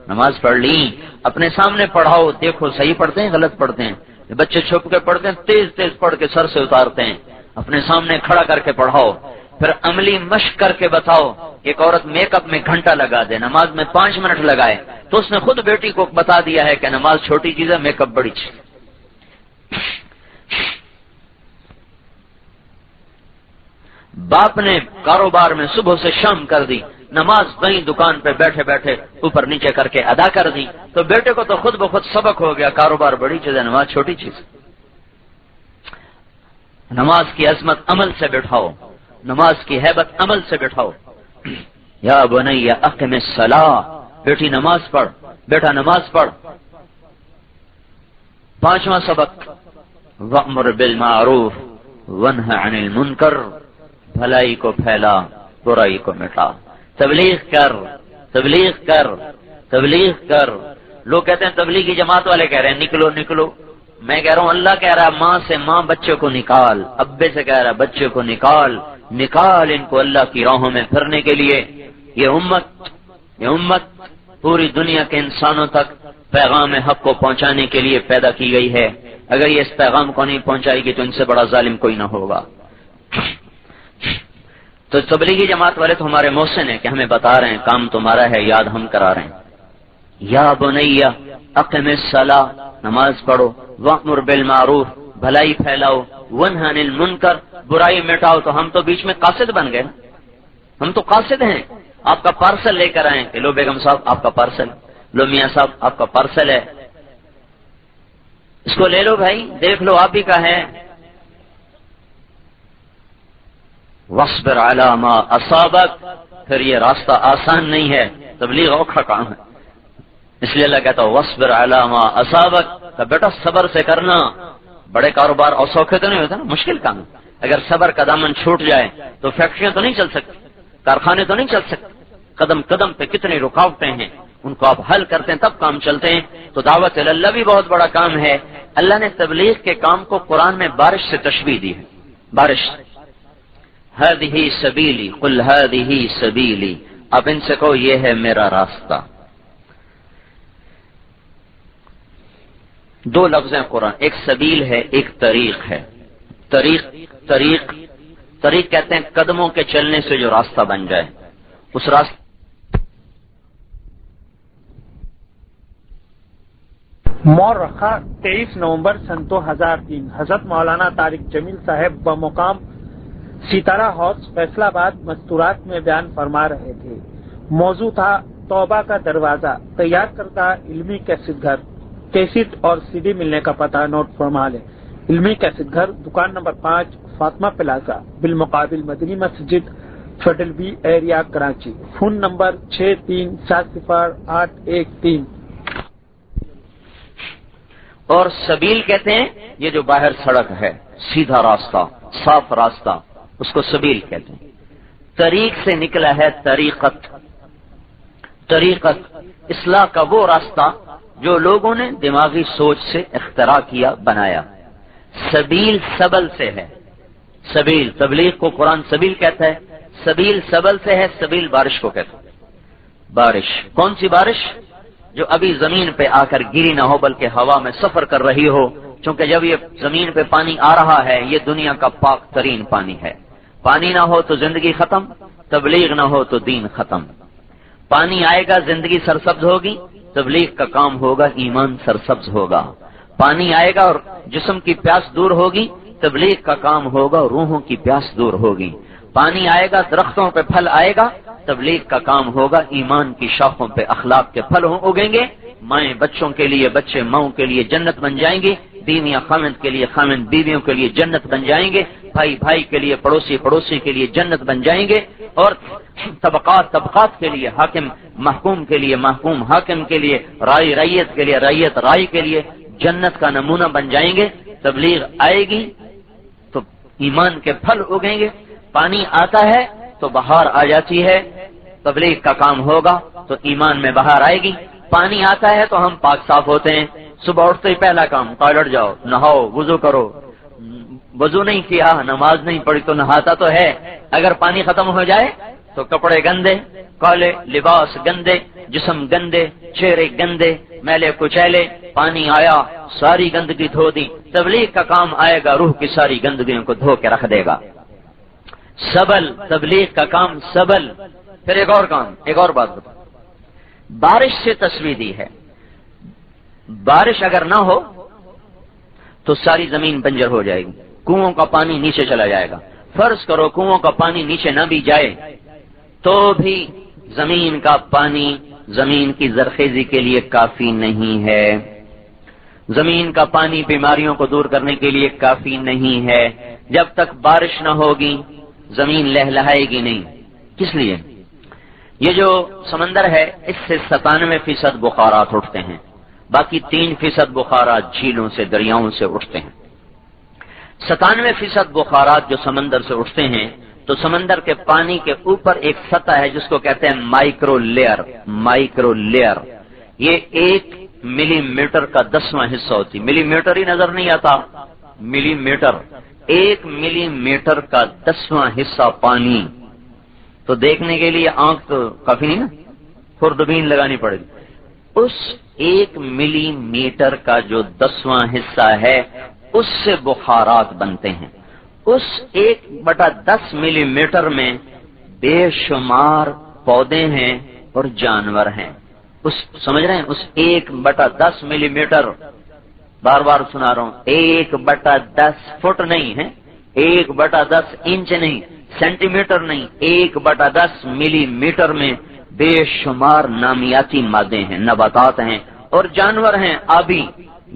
نماز پڑھ لی، اپنے سامنے پڑھاؤ، دیکھو صحیح پڑھتے ہیں، غلط پڑھتے ہیں۔ بچے چھپ کے پڑھتے ہیں، تیز تیز پڑھ کے سر سے اتارتے ہیں۔ اپنے سامنے کھڑا کر کے پڑھاؤ۔ پھر عملی مشق کر کے بتاؤ، ایک عورت میک اپ میں گھنٹہ لگا دے، نماز میں پانچ منٹ لگائے۔ تو اس نے خود بیٹی کو بتا دیا ہے کہ نماز چھوٹی چیز ہے، میک اپ بڑی چیز۔ باپ نے کاروبار میں صبح سے شام کر دی، نماز وہیں دکان پہ بیٹھے بیٹھے اوپر نیچے کر کے ادا کر دی۔ تو بیٹے کو تو خود بخود سبق ہو گیا، کاروبار بڑی چیز ہے، نماز چھوٹی چیز۔ نماز کی عظمت عمل سے بیٹھاؤ نماز کی حیبت عمل سے بیٹھاؤ یا بنیا اقم صلاح بیٹی نماز پڑھ، بیٹا نماز پڑھ۔ پانچواں سبق۔ ومر بالمعروف ونہ عن المنکر بھلائی کو پھیلا، برائی کو مٹا۔ تبلیغ کر تبلیغ کر تبلیغ کر۔ لوگ کہتے ہیں تبلیغی جماعت والے کہہ رہے ہیں، نکلو نکلو۔ میں کہہ رہا ہوں، اللہ کہہ رہا ہے، ماں سے ماں بچے کو نکال، ابے سے کہہ رہا ہے بچے کو نکال۔ نکال ان کو اللہ کی راہوں میں پھرنے کے لیے۔ یہ امت یہ امت پوری دنیا کے انسانوں تک پیغام حق کو پہنچانے کے لیے پیدا کی گئی ہے۔ اگر یہ اس پیغام کو نہیں پہنچائے گی تو ان سے بڑا ظالم کوئی نہ ہوگا۔ تو تبلیغی جماعت والے تو ہمارے محسن ہیں کہ ہمیں بتا رہے ہیں، کام تمہارا ہے، یاد ہم کرا رہے ہیں۔ یا بنیا اقم الصلاح نماز پڑھو وقمر بالمعروف، بھلائی پھیلاؤ ون المنکر، برائی مٹاؤ، تو ہم تو بیچ میں قاصد بن گئے۔ ہم تو قاصد ہیں۔ آپ کا پارسل لے کر آئے کہ لو بیگم صاحب، آپ کا پارسل۔ لو میاں صاحب، آپ کا پارسل ہے۔ اس کو لے لو بھائی، دیکھ لو آپ ہی کا ہے۔ وصبر علامہ اسابق پھر یہ راستہ آسان نہیں ہے، تبلیغ اوکھا کام ہے۔ اس لیے اللہ کہتا وصبر علامہ اسابق تو بیٹا صبر سے کرنا۔ بڑے کاروبار اور سوکھے تو نہیں ہوتے نا، مشکل کام ہے۔ اگر صبر کا دامن چھوٹ جائے، تو فیکٹریاں تو نہیں چل سکتی، کارخانے تو نہیں چل سکتے۔ قدم قدم پہ کتنی رکاوٹیں ہیں۔ ان کو آپ حل کرتے ہیں، تب کام چلتے ہیں۔ تو دعوت اللہ بھی بہت بڑا کام ہے۔ اللہ نے تبلیغ کے کام کو قرآن میں بارش سے تشبیح دی ہے۔ بارش۔ ہی سبیلی کل ہی سبیلی۔ اب ان سے کہو، یہ ہے میرا راستہ۔ دو لفظ ہیں قرآن۔ ایک سبیل ہے، ایک طریق ہے۔ طریق طریق طریق کہتے ہیں قدموں کے چلنے سے جو راستہ بن جائے۔ اس راستہ مور رکھا تیئیس نومبر سن دو ہزار تین۔ حضرت مولانا طارق جمیل صاحب بمقام ستارہ ہاؤس فیصلہ آباد، مستورات میں بیان فرما رہے تھے۔ موضوع تھا توبہ کا دروازہ۔ تیار کرتا علمی کیسٹ گھر۔ کیسٹ اور سی ڈی ملنے کا پتہ نوٹ فرما لے۔ علمی کیسٹ گھر، دکان نمبر پانچ، فاطمہ پلازا، بالمقابل مدنی مسجد Federal B area, Karachi. Phone number چھ تین، سات صفر آٹھ ایک تین۔ اور سبیل کہتے ہیں یہ جو باہر سڑک ہے، سیدھا راستہ، صاف راستہ، اس کو سبیل کہتے ہیں۔ طریق سے نکلا ہے طریقت۔ طریقت، اصلاح کا وہ راستہ جو لوگوں نے دماغی سوچ سے اختراع کیا، بنایا۔ سبیل سبل سے ہے۔ سبیل تبلیغ کو قرآن سبیل کہتا ہے۔ سبیل سبل سے ہے، سبیل بارش کو کہتا ہے۔ بارش، کون سی بارش؟ جو ابھی زمین پہ آ کر گری نہ ہو بلکہ ہوا میں سفر کر رہی ہو، چونکہ جب یہ زمین پہ پانی آ رہا ہے، یہ دنیا کا پاک ترین پانی ہے۔ پانی نہ ہو تو زندگی ختم، تبلیغ نہ ہو تو دین ختم۔ پانی آئے گا، زندگی سرسبز ہوگی، تبلیغ کا کام ہوگا، ایمان سرسبز ہوگا۔ پانی آئے گا اور جسم کی پیاس دور ہوگی، تبلیغ کا کام ہوگا روحوں کی پیاس دور ہوگی۔ پانی آئے گا، درختوں پہ پھل آئے گا تبلیغ کا کام ہوگا ایمان کی شاخوں پہ اخلاق کے پھل اگیں گے مائیں بچوں کے لیے بچے ماؤں کے لیے جنت بن جائیں گے بیویاں خامند کے لیے خامند بیویوں کے لیے جنت بن جائیں گے بھائی بھائی کے لیے پڑوسی پڑوسی کے لیے جنت بن جائیں گے اور طبقات طبقات کے لیے حاکم محکوم کے لیے محکوم حاکم کے لیے رائی ریت کے لیے ریت رائی کے لیے جنت کا نمونہ بن جائیں گے تبلیغ آئے گی تو ایمان کے پھل اگیں گے پانی آتا ہے تو بہار آ جاتی ہے، تبلیغ کا کام ہوگا تو ایمان میں بہار آئے گی۔ پانی آتا ہے تو ہم پاک صاف ہوتے ہیں۔ صبح اٹھتے ہی پہلا کام، ٹوائلٹ جاؤ، نہاؤ، وضو کرو۔ وضو نہیں کیا، نماز نہیں پڑھی تو نہاتا تو ہے۔ اگر پانی ختم ہو جائے تو کپڑے گندے، کالے، لباس گندے، جسم گندے، چہرے گندے، میلے کچیلے، پانی آیا، ساری گندگی دھو دی۔ تبلیغ کا کام آئے گا، روح کی ساری گندگیوں کو دھو کے رکھ دے گا۔ سبل، تبلیغ کا کام سبل۔ پھر ایک اور کام، ایک اور بات بتا بارش سے تصویر دی ہے۔ بارش اگر نہ ہو تو ساری زمین بنجر ہو جائے گی۔ کنو کا پانی نیچے چلا جائے گا۔ فرض کرو کنو کا پانی نیچے نہ بھی جائے، تو بھی زمین کا پانی زمین کی زرخیزی کے لیے کافی نہیں ہے۔ زمین کا پانی بیماریوں کو دور کرنے کے لیے کافی نہیں ہے۔ جب تک بارش نہ ہوگی زمین لہلہائے گی نہیں۔ کس لیے؟ یہ جو سمندر ہے، اس سے ستانوے فیصد بخارات اٹھتے ہیں۔ باقی تین فیصد بخارات جھیلوں سے، دریاؤں سے اٹھتے ہیں۔ ستانوے فیصد بخارات جو سمندر سے اٹھتے ہیں، تو سمندر کے پانی کے اوپر ایک سطح ہے، جس کو کہتے ہیں مائکرو لیئر۔ Micro layer. یہ ایک ملی میٹر کا دسواں حصہ ہوتی۔ ملی میٹر ہی نظر نہیں آتا۔ ملی میٹر۔ ایک ملی میٹر کا دسواں حصہ پانی۔ تو دیکھنے کے لیے آنکھ تو کافی نہیں نا؟ خوردبین لگانی پڑے گی۔ اس ایک ملی میٹر کا جو دسواں حصہ ہے، اس سے بخارات بنتے ہیں۔ اس ایک بٹا دس ملی میٹر میں بے شمار پودے ہیں اور جانور ہیں۔ اس، سمجھ رہے ہیں؟ اس ایک بٹا دس ملی میٹر بار بار سنا رہا ہوں، ایک بٹا دس فٹ نہیں ہے، ایک بٹا دس انچ نہیں سینٹی میٹر نہیں، ایک بٹا دس ملی میٹر میں بے شمار نامیاتی مادے ہیں، نباتات ہیں اور جانور ہیں، آبی،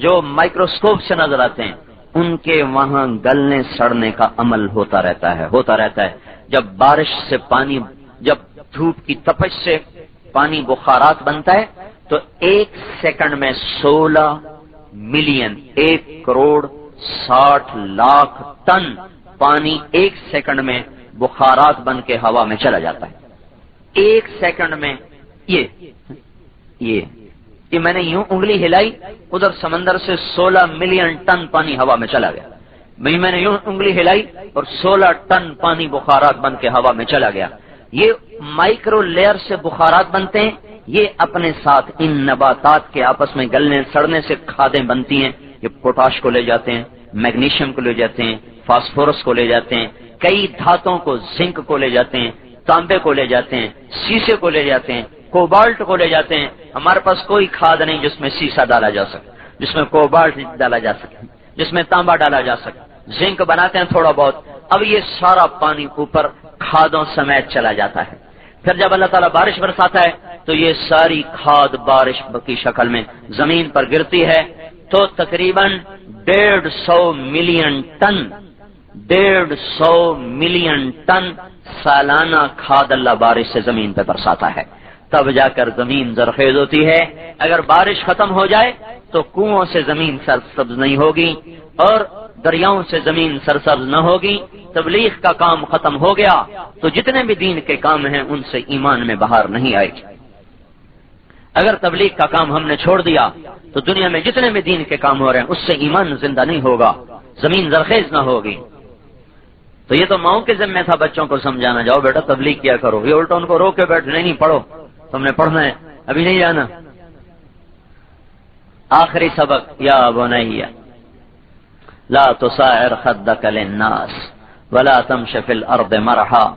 جو مائکروسکوپ سے نظر آتے ہیں۔ ان کے وہاں گلنے سڑنے کا عمل ہوتا رہتا ہے، ہوتا رہتا ہے۔ جب بارش سے پانی، جب دھوپ کی تپش سے پانی بخارات بنتا ہے، تو ایک سیکنڈ میں سولہ ملین، ایک کروڑ ساٹھ لاکھ ٹن پانی ایک سیکنڈ میں بخارات بن کے ہوا میں چلا جاتا ہے۔ ایک سیکنڈ میں یہ یہ کہ میں نے یوں انگلی ہلائی، ادھر سمندر سے سولہ ملین ٹن پانی ہوا میں چلا گیا۔ میں نے یوں انگلی ہلائی اور سولہ ٹن پانی بخارات بن کے ہوا میں چلا گیا۔ یہ مائکرو لیئر سے بخارات بنتے ہیں، یہ اپنے ساتھ ان نباتات کے آپس میں گلنے سڑنے سے کھادیں بنتی ہیں، یہ پوٹاش کو لے جاتے ہیں، میگنیشیم کو لے جاتے ہیں، فاسفورس کو لے جاتے ہیں، کئی دھاتوں کو زنک کو لے جاتے ہیں، تانبے کو لے جاتے ہیں، سیسے کو لے جاتے ہیں، کوبالٹ کو لے جاتے ہیں۔ ہمارے پاس کوئی کھاد نہیں جس میں سیسا ڈالا جا سکے، جس میں کوبالٹ ڈالا جا سکے، جس میں تانبا ڈالا جا سکے۔ زنک بناتے ہیں تھوڑا بہت، اب یہ سارا پانی اوپر کھادوں سمیت چلا جاتا ہے۔ پھر جب اللہ تعالیٰ بارش برساتا ہے، تو یہ ساری کھاد بارش کی شکل میں زمین پر گرتی ہے۔ تو تقریباً ڈیڑھ سو ملین ٹن، ڈیڑھ سو ملین ٹن سالانہ کھاد اللہ بارش سے زمین پہ برساتا ہے۔ تب جا کر زمین زرخیز ہوتی ہے۔ اگر بارش ختم ہو جائے، تو کنو سے زمین سرسبز نہیں ہوگی اور دریاؤں سے زمین سرسبز نہ ہوگی، تبلیغ کا کام ختم ہو گیا، تو جتنے بھی دین کے کام ہیں، ان سے ایمان میں باہر نہیں آئے گی۔ اگر تبلیغ کا کام ہم نے چھوڑ دیا، تو دنیا میں جتنے بھی دین کے کام ہو رہے ہیں، اس سے ایمان زندہ نہیں ہوگا، زمین زرخیز نہ ہوگی۔ تو یہ تو ماؤں کے ذمہ تھا، بچوں کو سمجھانا، جاؤ بیٹا، تبلیغ کیا کرو۔ یہ الٹا ان کو رو کے بیٹھ نہیں نہیں، پڑھو۔ تم نے پڑھنا ہے، ابھی نہیں جانا۔ آخری سبق، یا نہیں لا تصائر خدك للناس ولا تمش في الارض مرحا.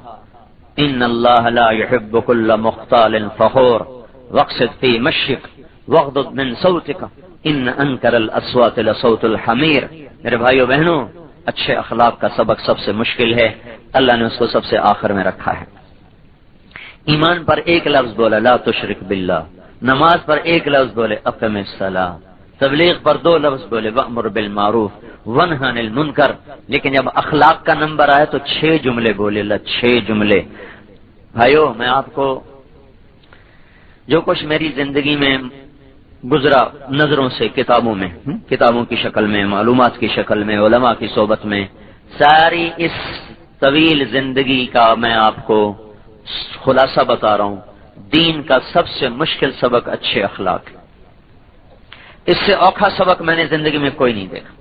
ان اللہ لا يحب كل مختال فخور. وقصد في مشيك، واغضض من صوتك. ان انكر الاصوات لصوت الحمير. میرے بھائیو بہنوں اچھے اخلاق کا سبق سب سے مشکل ہے۔ اللہ نے اس کو سب سے آخر میں رکھا ہے۔ ایمان پر ایک لفظ بولا لا تشرک باللہ۔ نماز پر ایک لفظ بولے، اقم الصلاح تبلیغ پر دو لفظ بولے وامر بالمعروف۔ ونہن المنکر۔ لیکن جب اخلاق کا نمبر آئے تو چھ جملے بولے، اللہ، چھ جملے۔ بھائیو، میں آپ کو جو کچھ میری زندگی میں گزرا نظروں سے، کتابوں میں کتابوں کی شکل میں، معلومات کی شکل میں، علماء کی صحبت میں، ساری اس طویل زندگی کا میں آپ کو خلاصہ بتا رہا ہوں۔ دین کا سب سے مشکل سبق اچھے اخلاق۔ ہے اس سے اوکھا سبق میں نے زندگی میں کوئی نہیں دیکھا۔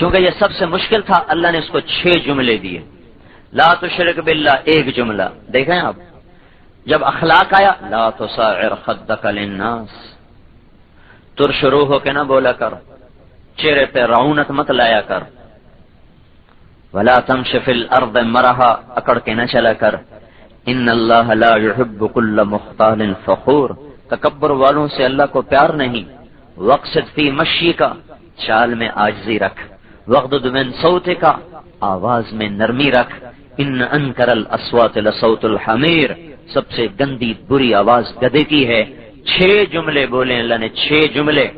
چونکہ یہ سب سے مشکل تھا، اللہ نے اس کو چھ جملے دیے۔ لا تشرک باللہ، ایک جملہ۔ دیکھیں آپ۔ جب اخلاق آیا، لا تصاعر خدک للناس۔ تر شروع ہو کے نہ بولا کر۔ چہرے پہ رونت مت لایا کر۔ ولا تمش فی الارض مرحا، اکڑ کے نہ چلا کر۔ ان اللہ لا يحب كل مختال فخور۔ تکبر والوں سے اللہ کو پیار نہیں۔ وقصد فی مشی کا چال میں آجزی رکھ۔ وقت من سوت کا آواز میں نرمی رکھ۔ ان انکر الاسوات لصوت الحمیر۔ سب سے گندی بری آواز گدے کی ہے۔ چھ جملے بولے اللہ نے چھ جملے۔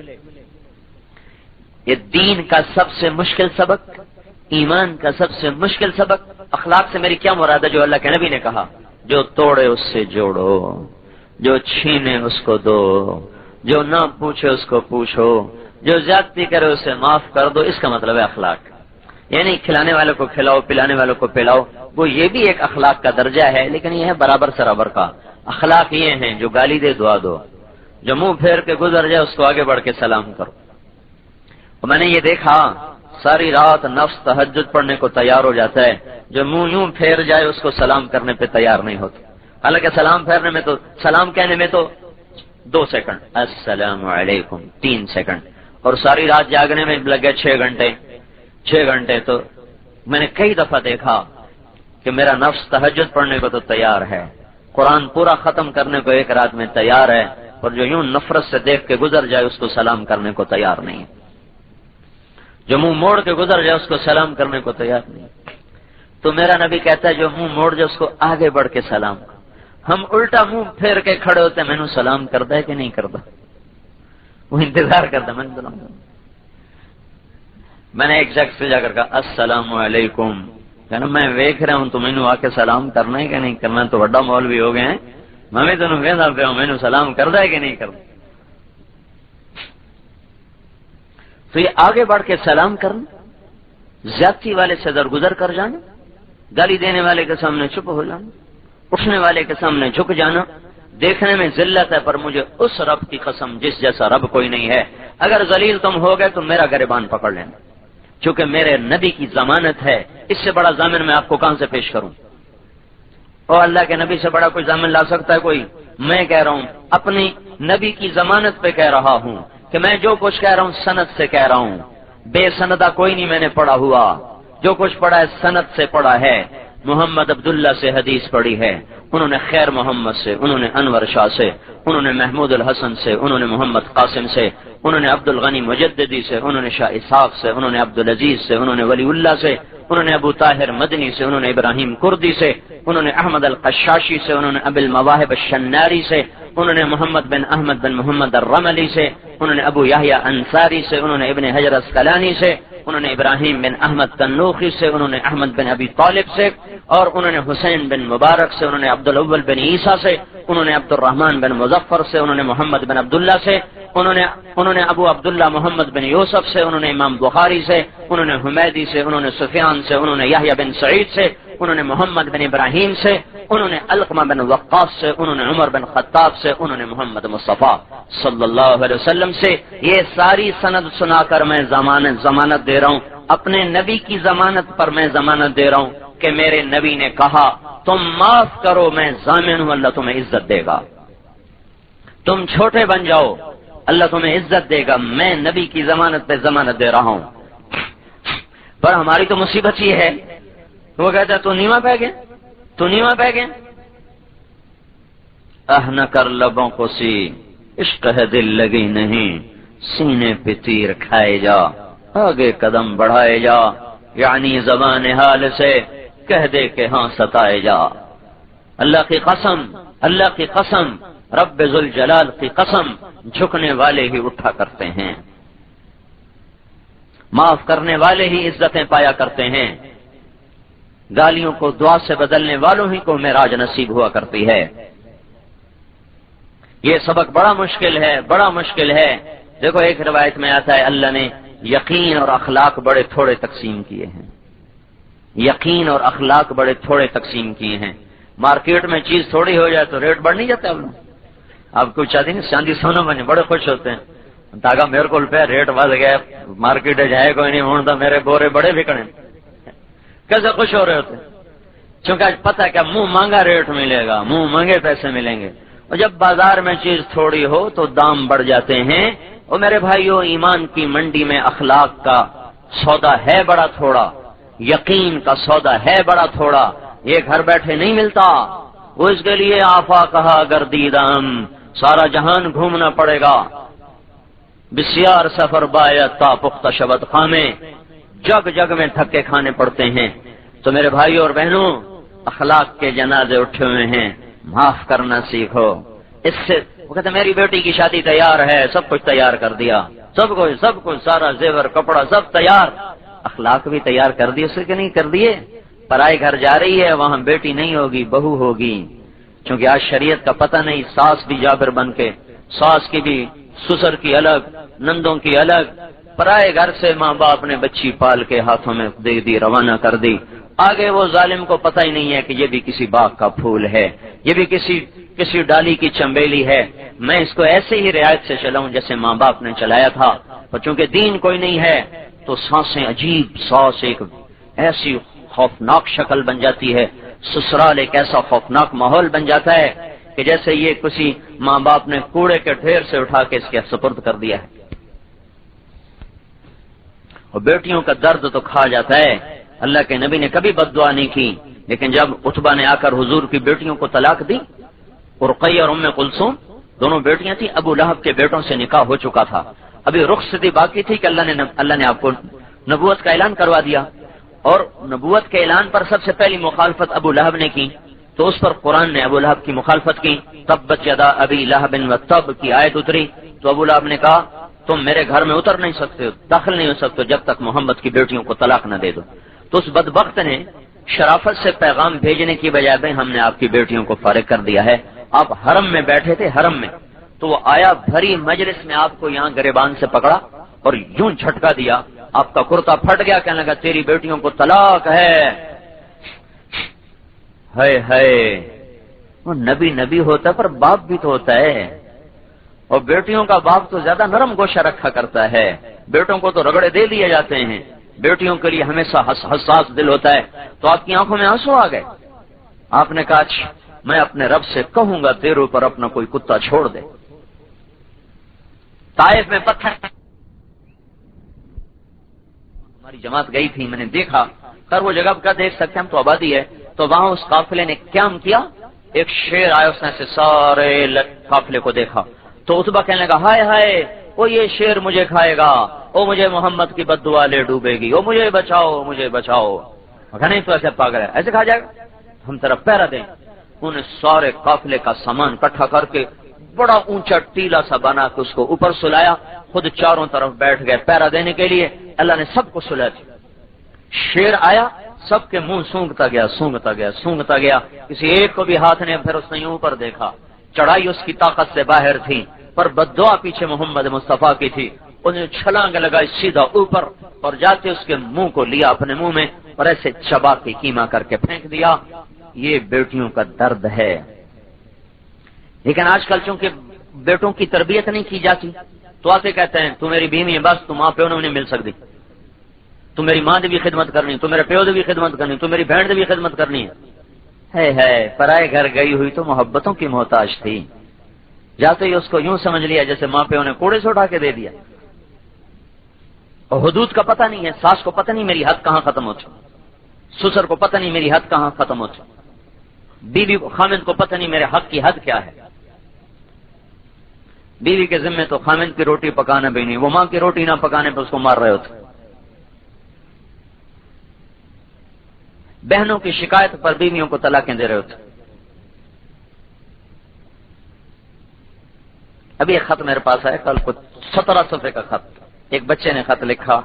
یہ دین کا سب سے مشکل سبق، ایمان کا سب سے مشکل سبق۔ اخلاق سے میری کیا مراد ہے جو اللہ کے نبی نے کہا؟ جو توڑے اس سے جوڑو، جو چھینے اس کو دو، جو نہ پوچھے اس کو پوچھو۔ جو زیادتی کرے اسے معاف کر دو، اس کا مطلب ہے اخلاق۔ یعنی کھلانے والوں کو کھلاؤ، پلانے والوں کو پلاؤ، وہ یہ بھی ایک اخلاق کا درجہ ہے، لیکن یہ ہے برابر سرابر کا۔ اخلاق یہ ہیں، جو گالی دے دعا دو۔ جو منہ پھیر کے گزر جائے، اس کو آگے بڑھ کے سلام کرو۔ میں نے یہ دیکھا، ساری رات نفس تحجد پڑھنے کو تیار ہو جاتا ہے۔ جو منہ یوں پھیر جائے، اس کو سلام کرنے پہ تیار نہیں ہوتا۔ حالانکہ سلام پھیرنے میں تو، سلام کہنے میں تو دو سیکنڈ۔ السلام علیکم، تین سیکنڈ۔ اور ساری رات جاگنے میں لگے چھ گھنٹے چھ گھنٹے تو میں نے کئی دفعہ دیکھا کہ میرا نفس تحجد پڑھنے کو تو تیار ہے، قرآن پورا ختم کرنے کو ایک رات میں تیار ہے اور جو یوں نفرت سے دیکھ کے گزر جائے اس کو سلام کرنے کو تیار نہیں۔ جو منہ موڑ کے گزر جائے اس کو سلام کرنے کو تیار نہیں۔ تو میرا نبی کہتا ہے، جو منہ موڑ جائے اس کو آگے بڑھ کے سلام ہم الٹا منہ پھیر کے کھڑے ہوتے میں نے سلام کرتا ہے کہ نہیں کرتا وہ انتظار کرتا میں سلام میں نے ایک جگہ سے جا کر کہا، السلام علیکم۔ کہنا میں ویک رہا ہوں، تو مینو آ کے سلام کرنا ہے کہ نہیں؟ کرنا تو بڑا مول بھی ہو گئے ہیں۔ میں بھی تینوں کہنا پہ ہوں مینو سلام کرتا ہے کہ نہیں کرتا تو یہ آگے بڑھ کے سلام کرنا، زیادتی والے سے درگزر کر جانا، گالی دینے والے کے سامنے چپ ہو جانا، اٹھنے والے کے سامنے جھک جانا دیکھنے میں ذلت ہے پر مجھے اس رب کی قسم جس جیسا رب کوئی نہیں ہے۔ اگر ذلیل تم ہو گئے تو میرا گریبان پکڑ لینا چونکہ میرے نبی کی ضمانت ہے، اس سے بڑا ضامن میں آپ کو کہاں سے پیش کروں؟ اور اللہ کے نبی سے بڑا کوئی ضامن لا سکتا ہے کوئی؟ میں کہہ رہا ہوں، اپنی نبی کی ضمانت پہ کہہ رہا ہوں کہ میں جو کچھ کہہ رہا ہوں سنت سے کہہ رہا ہوں۔ بے سندا کوئی نہیں میں نے پڑھا ہوا۔ جو کچھ پڑھا ہے سنت سے پڑھا ہے۔ محمد عبداللہ سے حدیث پڑھی ہے انہوں نے خیر محمد سے انہوں نے انور شاہ سے انہوں نے محمود الحسن سے انہوں نے محمد قاسم سے انہوں نے عبد الغنی مجددی سے انہوں نے شاہ اسحاق سے انہوں نے عبد العزیز سے انہوں نے ولی اللہ سے انہوں نے ابو طاہر مدنی سے انہوں نے ابراہیم کردی سے انہوں نے احمد القشاشی سے انہوں نے اب المواہب الشناری سے انہوں نے محمد بن احمد بن محمد الرملی سے انہوں نے ابو یاہیا انصاری سے انہوں نے ابن حجر اسکلانی سے انہوں نے ابراہیم بن احمد تنوخی سے انہوں نے احمد بن ابی طالب سے اور انہوں نے حسین بن مبارک سے انہوں نے عبد الاول بن عیسیٰ سے انہوں نے عبد الرحمان بن مظفر سے انہوں نے محمد بن عبداللہ سے انہوں نے انہوں نے ابو عبداللہ محمد بن یوسف سے انہوں نے امام بخاری سے انہوں نے حمیدی سے انہوں نے سفیان سے انہوں نے یاہیا بن سعید سے انہوں نے محمد بن ابراہیم سے، انہوں نے القمہ بن وقاص سے، انہوں نے عمر بن خطاب سے، انہوں نے محمد مصطفیٰ صلی اللہ علیہ وسلم سے۔ یہ ساری سند سنا کر میں ضمانت ضمانت دے رہا ہوں۔ اپنے نبی کی ضمانت پر میں ضمانت دے رہا ہوں کہ میرے نبی نے کہا، تم معاف کرو، میں ضامن ہوں، اللہ تمہیں عزت دے گا۔ تم چھوٹے بن جاؤ، اللہ تمہیں عزت دے گا۔ میں نبی کی ضمانت پہ ضمانت دے رہا ہوں۔ پر ہماری تو مصیبت یہ ہے وہ کہتا تو نیما پہ گیا تو نیوا بہ گئے؟ اہ نہ کر لبوں کو سی، عشق ہے دل لگی نہیں، سینے پہ تیر کھائے جا، آگے قدم بڑھائے جا یعنی زبان حال سے کہہ دے کہ ہاں ستائے جا۔ اللہ کی قسم، اللہ کی قسم، رب ذوالجلال کی قسم، جھکنے والے ہی اٹھا کرتے ہیں۔ معاف کرنے والے ہی عزتیں پایا کرتے ہیں۔ گالیوں کو دعا سے بدلنے والوں ہی کو میراج نصیب ہوا کرتی ہے۔ یہ سبق بڑا مشکل ہے، بڑا مشکل ہے۔ دیکھو، ایک روایت میں آتا ہے، اللہ نے یقین اور اخلاق بڑے تھوڑے تقسیم کیے ہیں۔ یقین اور اخلاق بڑے تھوڑے تقسیم کیے ہیں۔ مارکیٹ میں چیز تھوڑی ہو جائے تو ریٹ بڑھ نہیں جاتا۔ اب لوگ آپ کو چاہتی چاندی سونا بنے، بڑے خوش ہوتے ہیں۔ تاکہ میرے کو پہ ریٹ بڑھ گیا مارکیٹ جائے کوئی نہیں، ہوں میرے بورے بڑے بکڑے کیسے خوش ہو رہے ہوتے چونکہ آج کیا منہ مانگا ریٹ ملے گا، منہ مانگے پیسے ملیں گے۔ اور جب بازار میں چیز تھوڑی ہو تو دام بڑھ جاتے ہیں۔ اور میرے بھائیو، ایمان کی منڈی میں اخلاق کا سودا ہے بڑا تھوڑا، یقین کا سودا ہے بڑا تھوڑا۔ یہ گھر بیٹھے نہیں ملتا۔ وہ اس کے لیے آفا کہا اگر دیدم سارا جہان گھومنا پڑے گا۔ بسیار سفر بایا تا پختہ شبد خامے۔ جگ جگ میں تھکے کھانے پڑتے ہیں۔ تو میرے بھائی اور بہنوں، اخلاق کے جنازے اٹھے ہوئے ہیں۔ معاف کرنا سیکھو۔ اس سے وہ کہتے میری بیٹی کی شادی تیار ہے، سب کچھ تیار کر دیا۔ سب کچھ سب کچھ، سارا زیور، کپڑا، سب تیار۔ اخلاق بھی تیار کر دیے اسے کہ نہیں کر دیے؟ پرائے گھر جا رہی ہے، وہاں بیٹی نہیں ہوگی، بہو ہوگی۔ کیونکہ آج شریعت کا پتہ نہیں، ساس بھی جابر بن کے، ساس کی بھی سسر کی الگ، نندوں کی الگ پرائے گھر سے ماں باپ نے بچی پال کے ہاتھوں میں دے دی، روانہ کر دی۔ آگے وہ ظالم کو پتہ ہی نہیں ہے کہ یہ بھی کسی باغ کا پھول ہے، یہ بھی کسی کسی ڈالی کی چمبیلی ہے۔ میں اس کو ایسے ہی رعایت سے چلاؤں جیسے ماں باپ نے چلایا تھا۔ اور چونکہ دین کوئی نہیں ہے، تو سانسیں عجیب سانس ایک ایسی خوفناک شکل بن جاتی ہے۔ سسرال ایک ایسا خوفناک ماحول بن جاتا ہے کہ جیسے یہ کسی ماں باپ نے کوڑے کے ڈھیر سے اٹھا کے اس کے سپرد کر دیا ہے۔ اور بیٹیوں کا درد تو کھا جاتا ہے۔ اللہ کے نبی نے کبھی بد دعا نہیں کی، لیکن جب اتبا نے آ کر حضور کی بیٹیوں کو طلاق دی اور قی اور ام کلسوم دونوں بیٹیاں تھیں، ابو لہب کے بیٹوں سے نکاح ہو چکا تھا۔ ابھی رخ صدی باقی تھی کہ اللہ نے اللہ نے آپ کو نبوت کا اعلان کروا دیا۔ اور نبوت کے اعلان پر سب سے پہلی مخالفت ابو لہب نے کی۔ تو اس پر قرآن نے ابو لہب کی مخالفت کی۔ تب بچا ابھی لہب و تب کی آیت اتری۔ تو ابو لہب نے کہا تم میرے گھر میں اتر نہیں سکتے، داخل نہیں ہو سکتے جب تک محمد کی بیٹیوں کو طلاق نہ دے دو۔ تو اس بدبخت نے شرافت سے پیغام بھیجنے کی بجائے بھائی ہم نے آپ کی بیٹیوں کو فارغ کر دیا ہے۔ آپ حرم میں بیٹھے تھے، حرم میں۔ تو وہ آیا، بھری مجلس میں آپ کو یہاں گریبان سے پکڑا اور یوں جھٹکا دیا۔ آپ کا کرتا پھٹ گیا، کہنے لگا، تیری بیٹیوں کو طلاق ہے۔ وہ نبی نبی ہوتا ہے، پر باپ بھی تو ہوتا ہے۔ اور بیٹیوں کا باپ تو زیادہ نرم گوشہ رکھا کرتا ہے۔ بیٹوں کو تو رگڑے دے دیے جاتے ہیں۔ بیٹیوں کے لیے ہمیشہ حساس دل ہوتا ہے۔ تو آپ کی آنکھوں میں آنسو آ گئے۔ آپ نے کہا اچھا، میں اپنے رب سے کہوں گا، تیرے اوپر اپنا کوئی کتا چھوڑ دے۔ طائف میں پتھر ہماری جماعت گئی تھی، میں نے دیکھا۔ سر وہ جگہ کا دیکھ سکتے ہم تو آبادی ہے تو وہاں اس قافلے نے کیا کیا؟ ایک شیر آیا، اس نے سارے قافلے کو دیکھا۔ تو اتبا کہنے لگا، ہائے ہائے، وہ یہ شیر مجھے کھائے گا، وہ مجھے محمد کی بد دعا لے ڈوبے گی، وہ مجھے بچاؤ مجھے بچاؤ۔ نہیں تو ایسے پاگل ہے، ایسے کھا جائے گا۔ ہم طرف پیرا دیں۔ انہیں سارے قافلے کا سامان کٹھا کر کے بڑا اونچا ٹیلا سا بنا کے اس کو اوپر سلایا۔ خود چاروں طرف بیٹھ گئے پیرا دینے کے لیے۔ اللہ نے سب کو سلا دیا شیر آیا، سب کے منہ سونگتا گیا سونگتا گیا سونگتا گیا۔ کسی ایک کو بھی ہاتھ نے پھر اس نے اوپر دیکھا۔ چڑھائی اس کی طاقت سے باہر تھی پر بدعا پیچھے محمد مصطفیٰ کی تھی۔ انہیں چھلانگ لگائی سیدھا اوپر اور جاتے اس کے منہ کو لیا اپنے منہ میں اور ایسے چبا کے کیما کر کے پھینک دیا۔ یہ بیٹیوں کا درد ہے۔ لیکن آج کل چونکہ بیٹوں کی تربیت نہیں کی جاتی، تو آتے کہتے ہیں، تو میری بیوی ہے، بس تو ماں پیو نہیں مل سکتی۔ تو میری ماں نے بھی خدمت کرنی، تو میرے پیو بھی خدمت کرنی، تو میری بہن بھی خدمت کرنی ہے۔ ہے پرائے گھر گئی ہوئی تو محبتوں کی محتاج تھی۔ جاتے ہی اس کو یوں سمجھ لیا جیسے ماں پیو نے کوڑے سے اٹھا کے دے دیا۔ اور حدود کا پتہ نہیں ہے، ساس کو پتہ نہیں میری حد کہاں ختم ہوتی سسر کو پتہ نہیں میری حد کہاں ختم ہوتی بیوی کو خامد کو پتہ نہیں میرے حق کی حد کیا ہے۔ بیوی کے ذمے تو خامد کی روٹی پکانا بھی نہیں، وہ ماں کی روٹی نہ پکانے پہ اس کو مار رہے ہوتے۔ بہنوں کی شکایت پر بیویوں کو طلاقیں دے رہے ہوتے۔ ابھی ایک خط میرے پاس آیا کل کچھ سترہ صفحے کا خط۔ ایک بچے نے خط لکھا،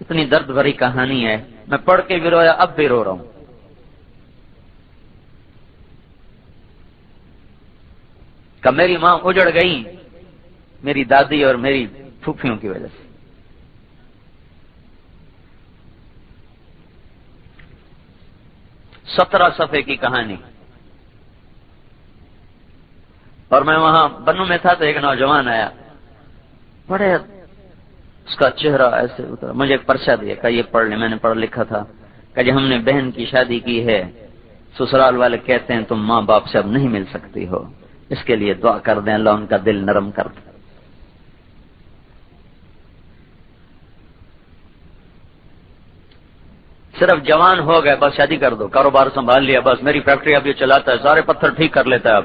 اتنی درد بھری کہانی ہے، میں پڑھ کے بھی رویا، اب بھی رو رہا ہوں۔ کہ میری ماں اجڑ گئی میری دادی اور میری پھوپھیوں کی وجہ سے۔ سترہ صفحے کی کہانی۔ اور میں وہاں بنو میں تھا تو ایک نوجوان آیا۔ بڑے اس کا چہرہ ایسے اترا۔ مجھے ایک پرچہ دیا کہ یہ پڑھ لیں۔ میں نے پڑھ لکھا تھا کہ جب ہم نے بہن کی شادی کی ہے۔ سسرال والے کہتے ہیں تم ماں باپ سے اب نہیں مل سکتی ہو۔ اس کے لیے دعا کر دیں۔ اللہ ان کا دل نرم کر دیں صرف جوان ہو گئے، بس شادی کر دو، کاروبار سنبھال لیا، بس میری فیکٹری اب یہ چلاتا ہے، سارے پتھر ٹھیک کر لیتا ہے اب۔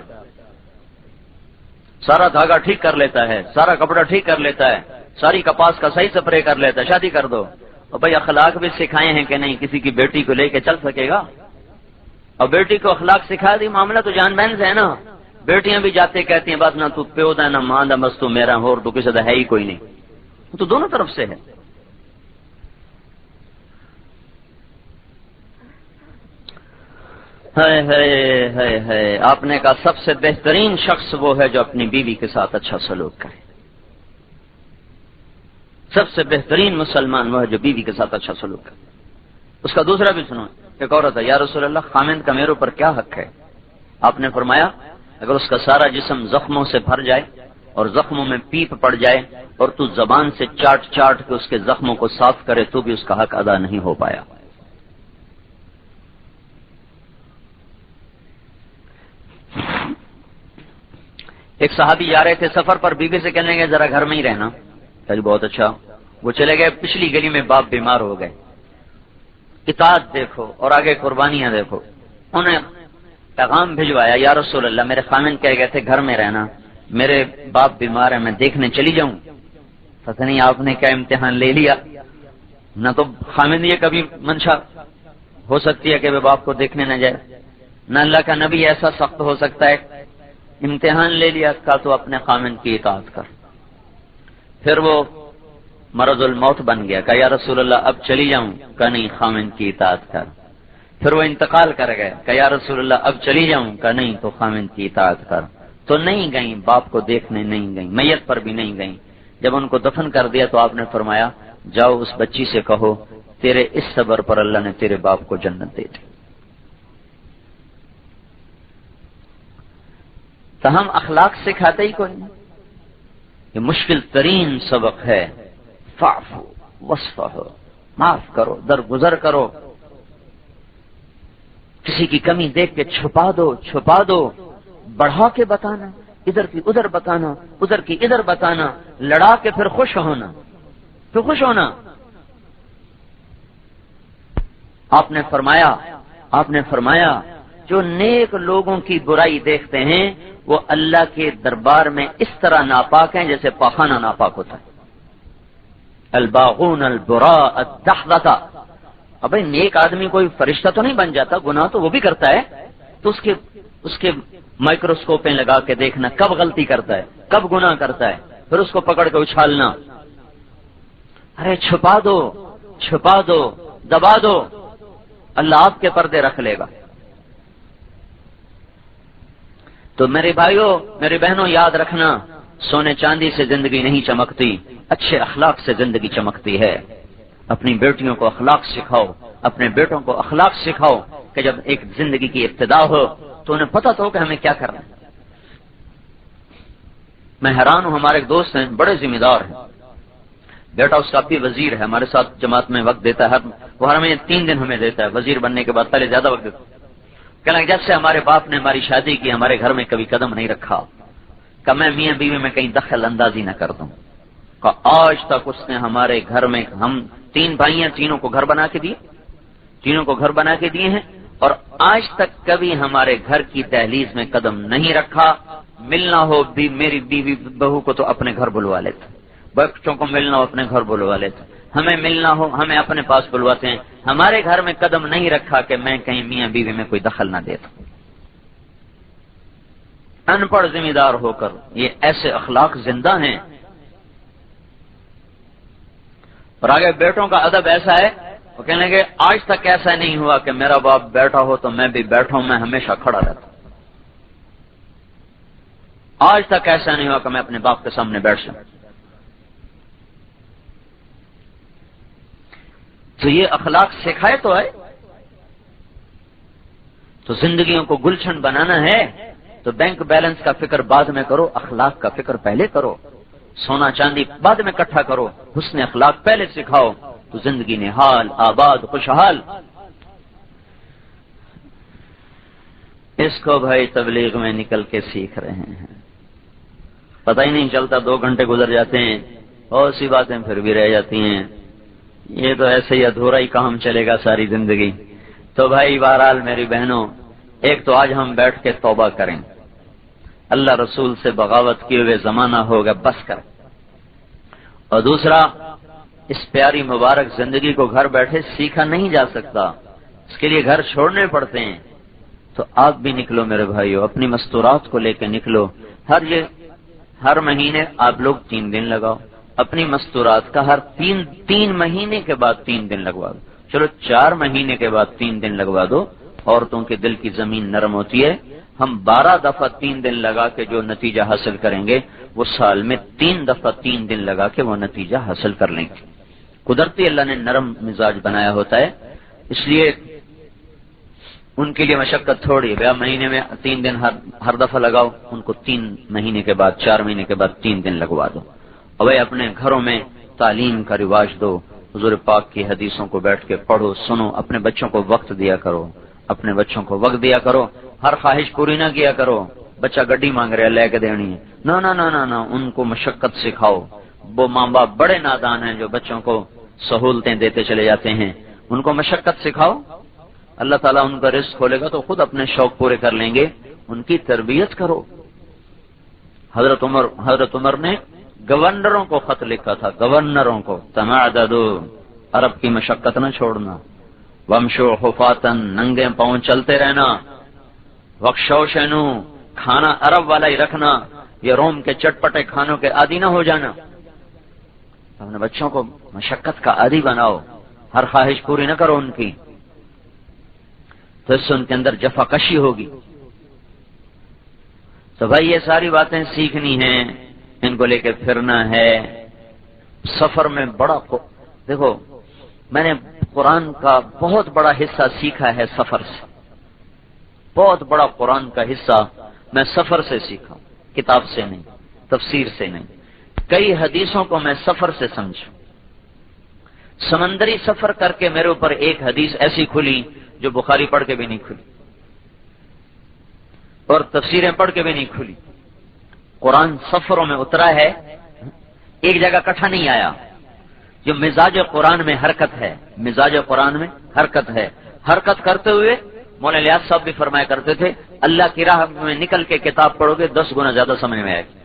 سارا دھاگا ٹھیک کر لیتا ہے، سارا کپڑا ٹھیک کر لیتا ہے، ساری کپاس کا صحیح سپرے کر لیتا ہے، شادی کر دو۔ اور بھائی اخلاق بھی سکھائے ہیں کہ نہیں، کسی کی بیٹی کو لے کے چل سکے گا؟ اور بیٹی کو اخلاق سکھا دی، معاملہ تو جان بہن سے ہے نا۔ بیٹیاں بھی جاتے کہتی ہیں، بس نہ تو پیو دا، نہ ماں دا، بس تو میرا ہو تو کسی دا ہے ہی کوئی نہیں۔ تو دونوں طرف سے ہے۔ آپ نے کہا سب سے بہترین شخص وہ ہے جو اپنی بیوی کے ساتھ اچھا سلوک کرے۔ سب سے بہترین مسلمان وہ ہے جو بیوی کے ساتھ اچھا سلوک کرے۔ اس کا دوسرا بھی سنو، ایک عورت ہے یا رسول اللہ خامند کا میرے پر کیا حق ہے؟ آپ نے فرمایا، اگر اس کا سارا جسم زخموں سے بھر جائے اور زخموں میں پیپ پڑ جائے اور تو زبان سے چاٹ چاٹ کے اس کے زخموں کو صاف کرے، تو بھی اس کا حق ادا نہیں ہو پایا۔ ایک صحابی جا رہے تھے سفر پر، بیوی سے کہنے گئے ذرا گھر میں ہی رہنا۔ کہ بہت اچھا۔ وہ چلے گئے، پچھلی گلی میں باپ بیمار ہو گئے۔ اطاعت دیکھو اور آگے قربانیاں دیکھو۔ انہیں پیغام بھجوایا، یا رسول اللہ، میرے خامن کہہ گئے تھے، گھر میں رہنا۔ میرے باپ بیمار ہے میں دیکھنے چلی جاؤں۔ پتہ نہیں آپ نے کیا امتحان لے لیا۔ نہ تو خامن یہ کبھی منشا۔ ہو سکتی ہے کہ وہ باپ کو دیکھنے نہ جائے۔ نہ اللہ کا نبی ایسا سخت ہو سکتا ہے، امتحان لے لیا، کا تو اپنے خامن کی اطاعت کر۔ پھر وہ مرض الموت بن گیا کہ یا رسول اللہ، اب چلی جاؤں کہ نہیں، خامن کی اطاعت کر۔ پھر وہ انتقال کر گئے کہ یا رسول اللہ، اب چلی جاؤں کہ نہیں، تو خامن کی اطاعت کر۔ تو نہیں گئیں، باپ کو دیکھنے نہیں گئیں، میت پر بھی نہیں گئیں۔ جب ان کو دفن کر دیا تو آپ نے فرمایا، جاؤ، اس بچی سے کہو، تیرے اس صبر پر اللہ نے تیرے باپ کو جنت دے دی۔ تو ہم اخلاق سکھاتے ہی کوئی نہیں۔ یہ مشکل ترین سبق ہے۔ فاف وصف ہو معاف کرو، درگزر کرو۔ کسی کی کمی دیکھ کے چھپا دو چھپا دو۔ بڑھا کے بتانا، ادھر کی ادھر بتانا، ادھر کی ادھر بتانا۔ لڑا کے پھر خوش ہونا۔ پھر خوش ہونا۔ آپ نے فرمایا، آپ نے فرمایا جو نیک لوگوں کی برائی دیکھتے ہیں، وہ اللہ کے دربار میں اس طرح ناپاک ہیں جیسے پاخانہ ناپاک ہوتا ہے۔ الباغون البرا الدحدتا اب نیک آدمی کوئی فرشتہ تو نہیں بن جاتا، گناہ تو وہ بھی کرتا ہے۔ تو اس کے اس کے مائکروسکوپیں لگا کے دیکھنا کب غلطی کرتا ہے، کب گناہ کرتا ہے، پھر اس کو پکڑ کے اچھالنا۔ ارے چھپا دو چھپا دو، دبا دو۔ اللہ آپ کے پردے رکھ لے گا۔ تو میرے بھائیوں میرے بہنوں، یاد رکھنا، سونے چاندی سے زندگی نہیں چمکتی، اچھے اخلاق سے زندگی چمکتی ہے۔ اپنی بیٹیوں کو اخلاق سکھاؤ، اپنے بیٹوں کو اخلاق سکھاؤ کہ جب ایک زندگی کی ابتدا ہو تو انہیں پتا تو کہ ہمیں کیا کرنا ہے۔ میں حیران ہوں، ہمارے ایک دوست ہیں، بڑے ذمہ دار ہیں۔ بیٹا اس کا بھی وزیر ہے، ہمارے ساتھ جماعت میں وقت دیتا ہے، وہ ہر تین دن ہمیں دیتا ہے، وزیر بننے کے بعد پہلے زیادہ وقت دیتا کہنا جب سے ہمارے باپ نے ہماری شادی کی، ہمارے گھر میں کبھی قدم نہیں رکھا کہ میں میاں بیوی میں کہیں دخل اندازی نہ کر دوں۔ کہ آج تک اس نے ہمارے گھر میں ہم تین بھائی ہیں تینوں کو گھر بنا کے دیے، تینوں کو گھر بنا کے دیے ہیں، اور آج تک کبھی ہمارے گھر کی دہلیز میں قدم نہیں رکھا۔ ملنا ہو بھی میری بیوی بہو کو تو اپنے گھر بلوا لیتے بچوں کو ملنا ہو اپنے گھر بلوا لیتے ہمیں ملنا ہو، ہمیں اپنے پاس بلواتے ہیں۔ ہمارے گھر میں قدم نہیں رکھا کہ میں کہیں میاں بیوی میں کوئی دخل نہ دیتا ان پڑھ ذمہ دار ہو کر، یہ ایسے اخلاق زندہ ہیں۔ اور آگے بیٹوں کا ادب ایسا ہے، وہ کہنے کہ آج تک ایسا نہیں ہوا کہ میرا باپ بیٹھا ہو تو میں بھی بیٹھا ہوں، میں ہمیشہ کھڑا رہتا ہوں۔ آج تک ایسا نہیں ہوا کہ میں اپنے باپ کے سامنے بیٹھ سکوں۔ تو یہ اخلاق سکھائے تو ہے۔ تو زندگیوں کو گلشن بنانا ہے، تو بینک بیلنس کا فکر بعد میں کرو، اخلاق کا فکر پہلے کرو۔ سونا چاندی بعد میں کٹھا کرو، حسن اخلاق پہلے سکھاؤ۔ تو زندگی نحال آباد، خوشحال۔ اس کو بھائی تبلیغ میں نکل کے سیکھ رہے ہیں۔ پتہ ہی نہیں چلتا، دو گھنٹے گزر جاتے ہیں بہت سی باتیں پھر بھی رہ جاتی ہیں۔ یہ تو ایسے ہی ادھورا ہی کام چلے گا ساری زندگی۔ تو بھائی بہرحال میری بہنوں، ایک تو آج ہم بیٹھ کے توبہ کریں۔ اللہ رسول سے بغاوت کیے ہوئے زمانہ ہوگا، بس کر۔ اور دوسرا، اس پیاری مبارک زندگی کو گھر بیٹھے سیکھا نہیں جا سکتا، اس کے لیے گھر چھوڑنے پڑتے ہیں۔ تو آپ بھی نکلو میرے بھائیو، اپنی مستورات کو لے کے نکلو۔ ہر یہ، ہر مہینے آپ لوگ تین دن لگاؤ۔ اپنی مستورات کا ہر تین تین مہینے کے بعد تین دن لگوا دو۔ چلو چار مہینے کے بعد تین دن لگوا دو۔ عورتوں کے دل کی زمین نرم ہوتی ہے۔ ہم بارہ دفعہ تین دن لگا کے جو نتیجہ حاصل کریں گے، وہ سال میں تین دفعہ تین دن لگا کے وہ نتیجہ حاصل کر لیں گے۔ قدرتی اللہ نے نرم مزاج بنایا ہوتا ہے۔ اس لیے ان کے لیے مشقت تھوڑی ہے۔ مہینے میں تین دن ہر ہر دفعہ لگاؤ، ان کو تین مہینے کے بعد، چار مہینے کے بعد تین دن لگوا دو۔ اور اپنے گھروں میں تعلیم کا رواج دو۔ حضور پاک کی حدیثوں کو بیٹھ کے پڑھو، سنو، اپنے بچوں کو وقت دیا کرو۔ اپنے بچوں کو وقت دیا کرو۔ ہر خواہش پوری نہ کیا کرو۔ بچہ گڈی مانگ رہا لے کے دینی ہے۔ نہ نہ نہ، ان کو مشقت سکھاؤ۔ وہ ماں باپ بڑے نادان ہیں جو بچوں کو سہولتیں دیتے چلے جاتے ہیں۔ ان کو مشقت سکھاؤ۔ اللہ تعالیٰ ان کا رزق کھولے گا تو خود اپنے شوق پورے کر لیں گے۔ ان کی تربیت کرو۔ حضرت عمر حضرت عمر نے گورنروں کو خط لکھا تھا گورنروں کو۔ تمادو عرب کی مشقت نہ چھوڑنا۔ ومشو حفاتن ننگے پاؤں چلتے رہنا۔ وقشو شینو، کھانا عرب والا ہی رکھنا۔ یہ روم کے چٹپٹے کھانوں کے عادی نہ ہو جانا۔ اپنے بچوں کو مشقت کا عادی بناؤ۔ ہر خواہش پوری نہ کرو ان کی۔ تو اس سے ان کے اندر جفا کشی ہوگی۔ تو بھائی یہ ساری باتیں سیکھنی ہیں۔ ان کو لے کے پھرنا ہے۔ سفر میں بڑا دیکھو، میں نے قرآن کا بہت بڑا حصہ سیکھا ہے سفر سے۔ بہت بڑا قرآن کا حصہ میں سفر سے سیکھا، کتاب سے نہیں، تفسیر سے نہیں۔ کئی حدیثوں کو میں سفر سے سمجھوں سمندری سفر کر کے میرے اوپر ایک حدیث ایسی کھلی جو بخاری پڑھ کے بھی نہیں کھلی اور تفسیریں پڑھ کے بھی نہیں کھلی۔ قرآن سفروں میں اترا ہے، ایک جگہ کٹھا نہیں آیا۔ جو مزاج قرآن میں حرکت ہے، مزاج قرآن میں حرکت ہے۔ حرکت کرتے ہوئے مولانا لیاز صاحب بھی فرمایا کرتے تھے، اللہ کی راہ میں نکل کے کتاب پڑھو گے، دس گنا زیادہ سمجھ میں آئے گی۔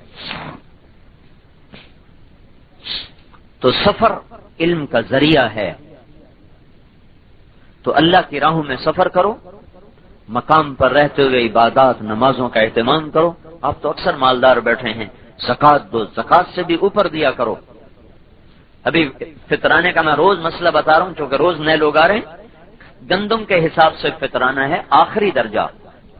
تو سفر علم کا ذریعہ ہے۔ تو اللہ کی راہوں میں سفر کرو، مقام پر رہتے ہوئے عبادات، نمازوں کا اہتمام کرو۔ آپ تو اکثر مالدار بیٹھے ہیں۔ زکات دو، زکات سے بھی اوپر دیا کرو۔ ابھی فطرانے کا میں روز مسئلہ بتا رہا ہوں، چونکہ روز نئے لوگ آ رہے ہیں۔ گندم کے حساب سے فطرانہ ہے، آخری درجہ۔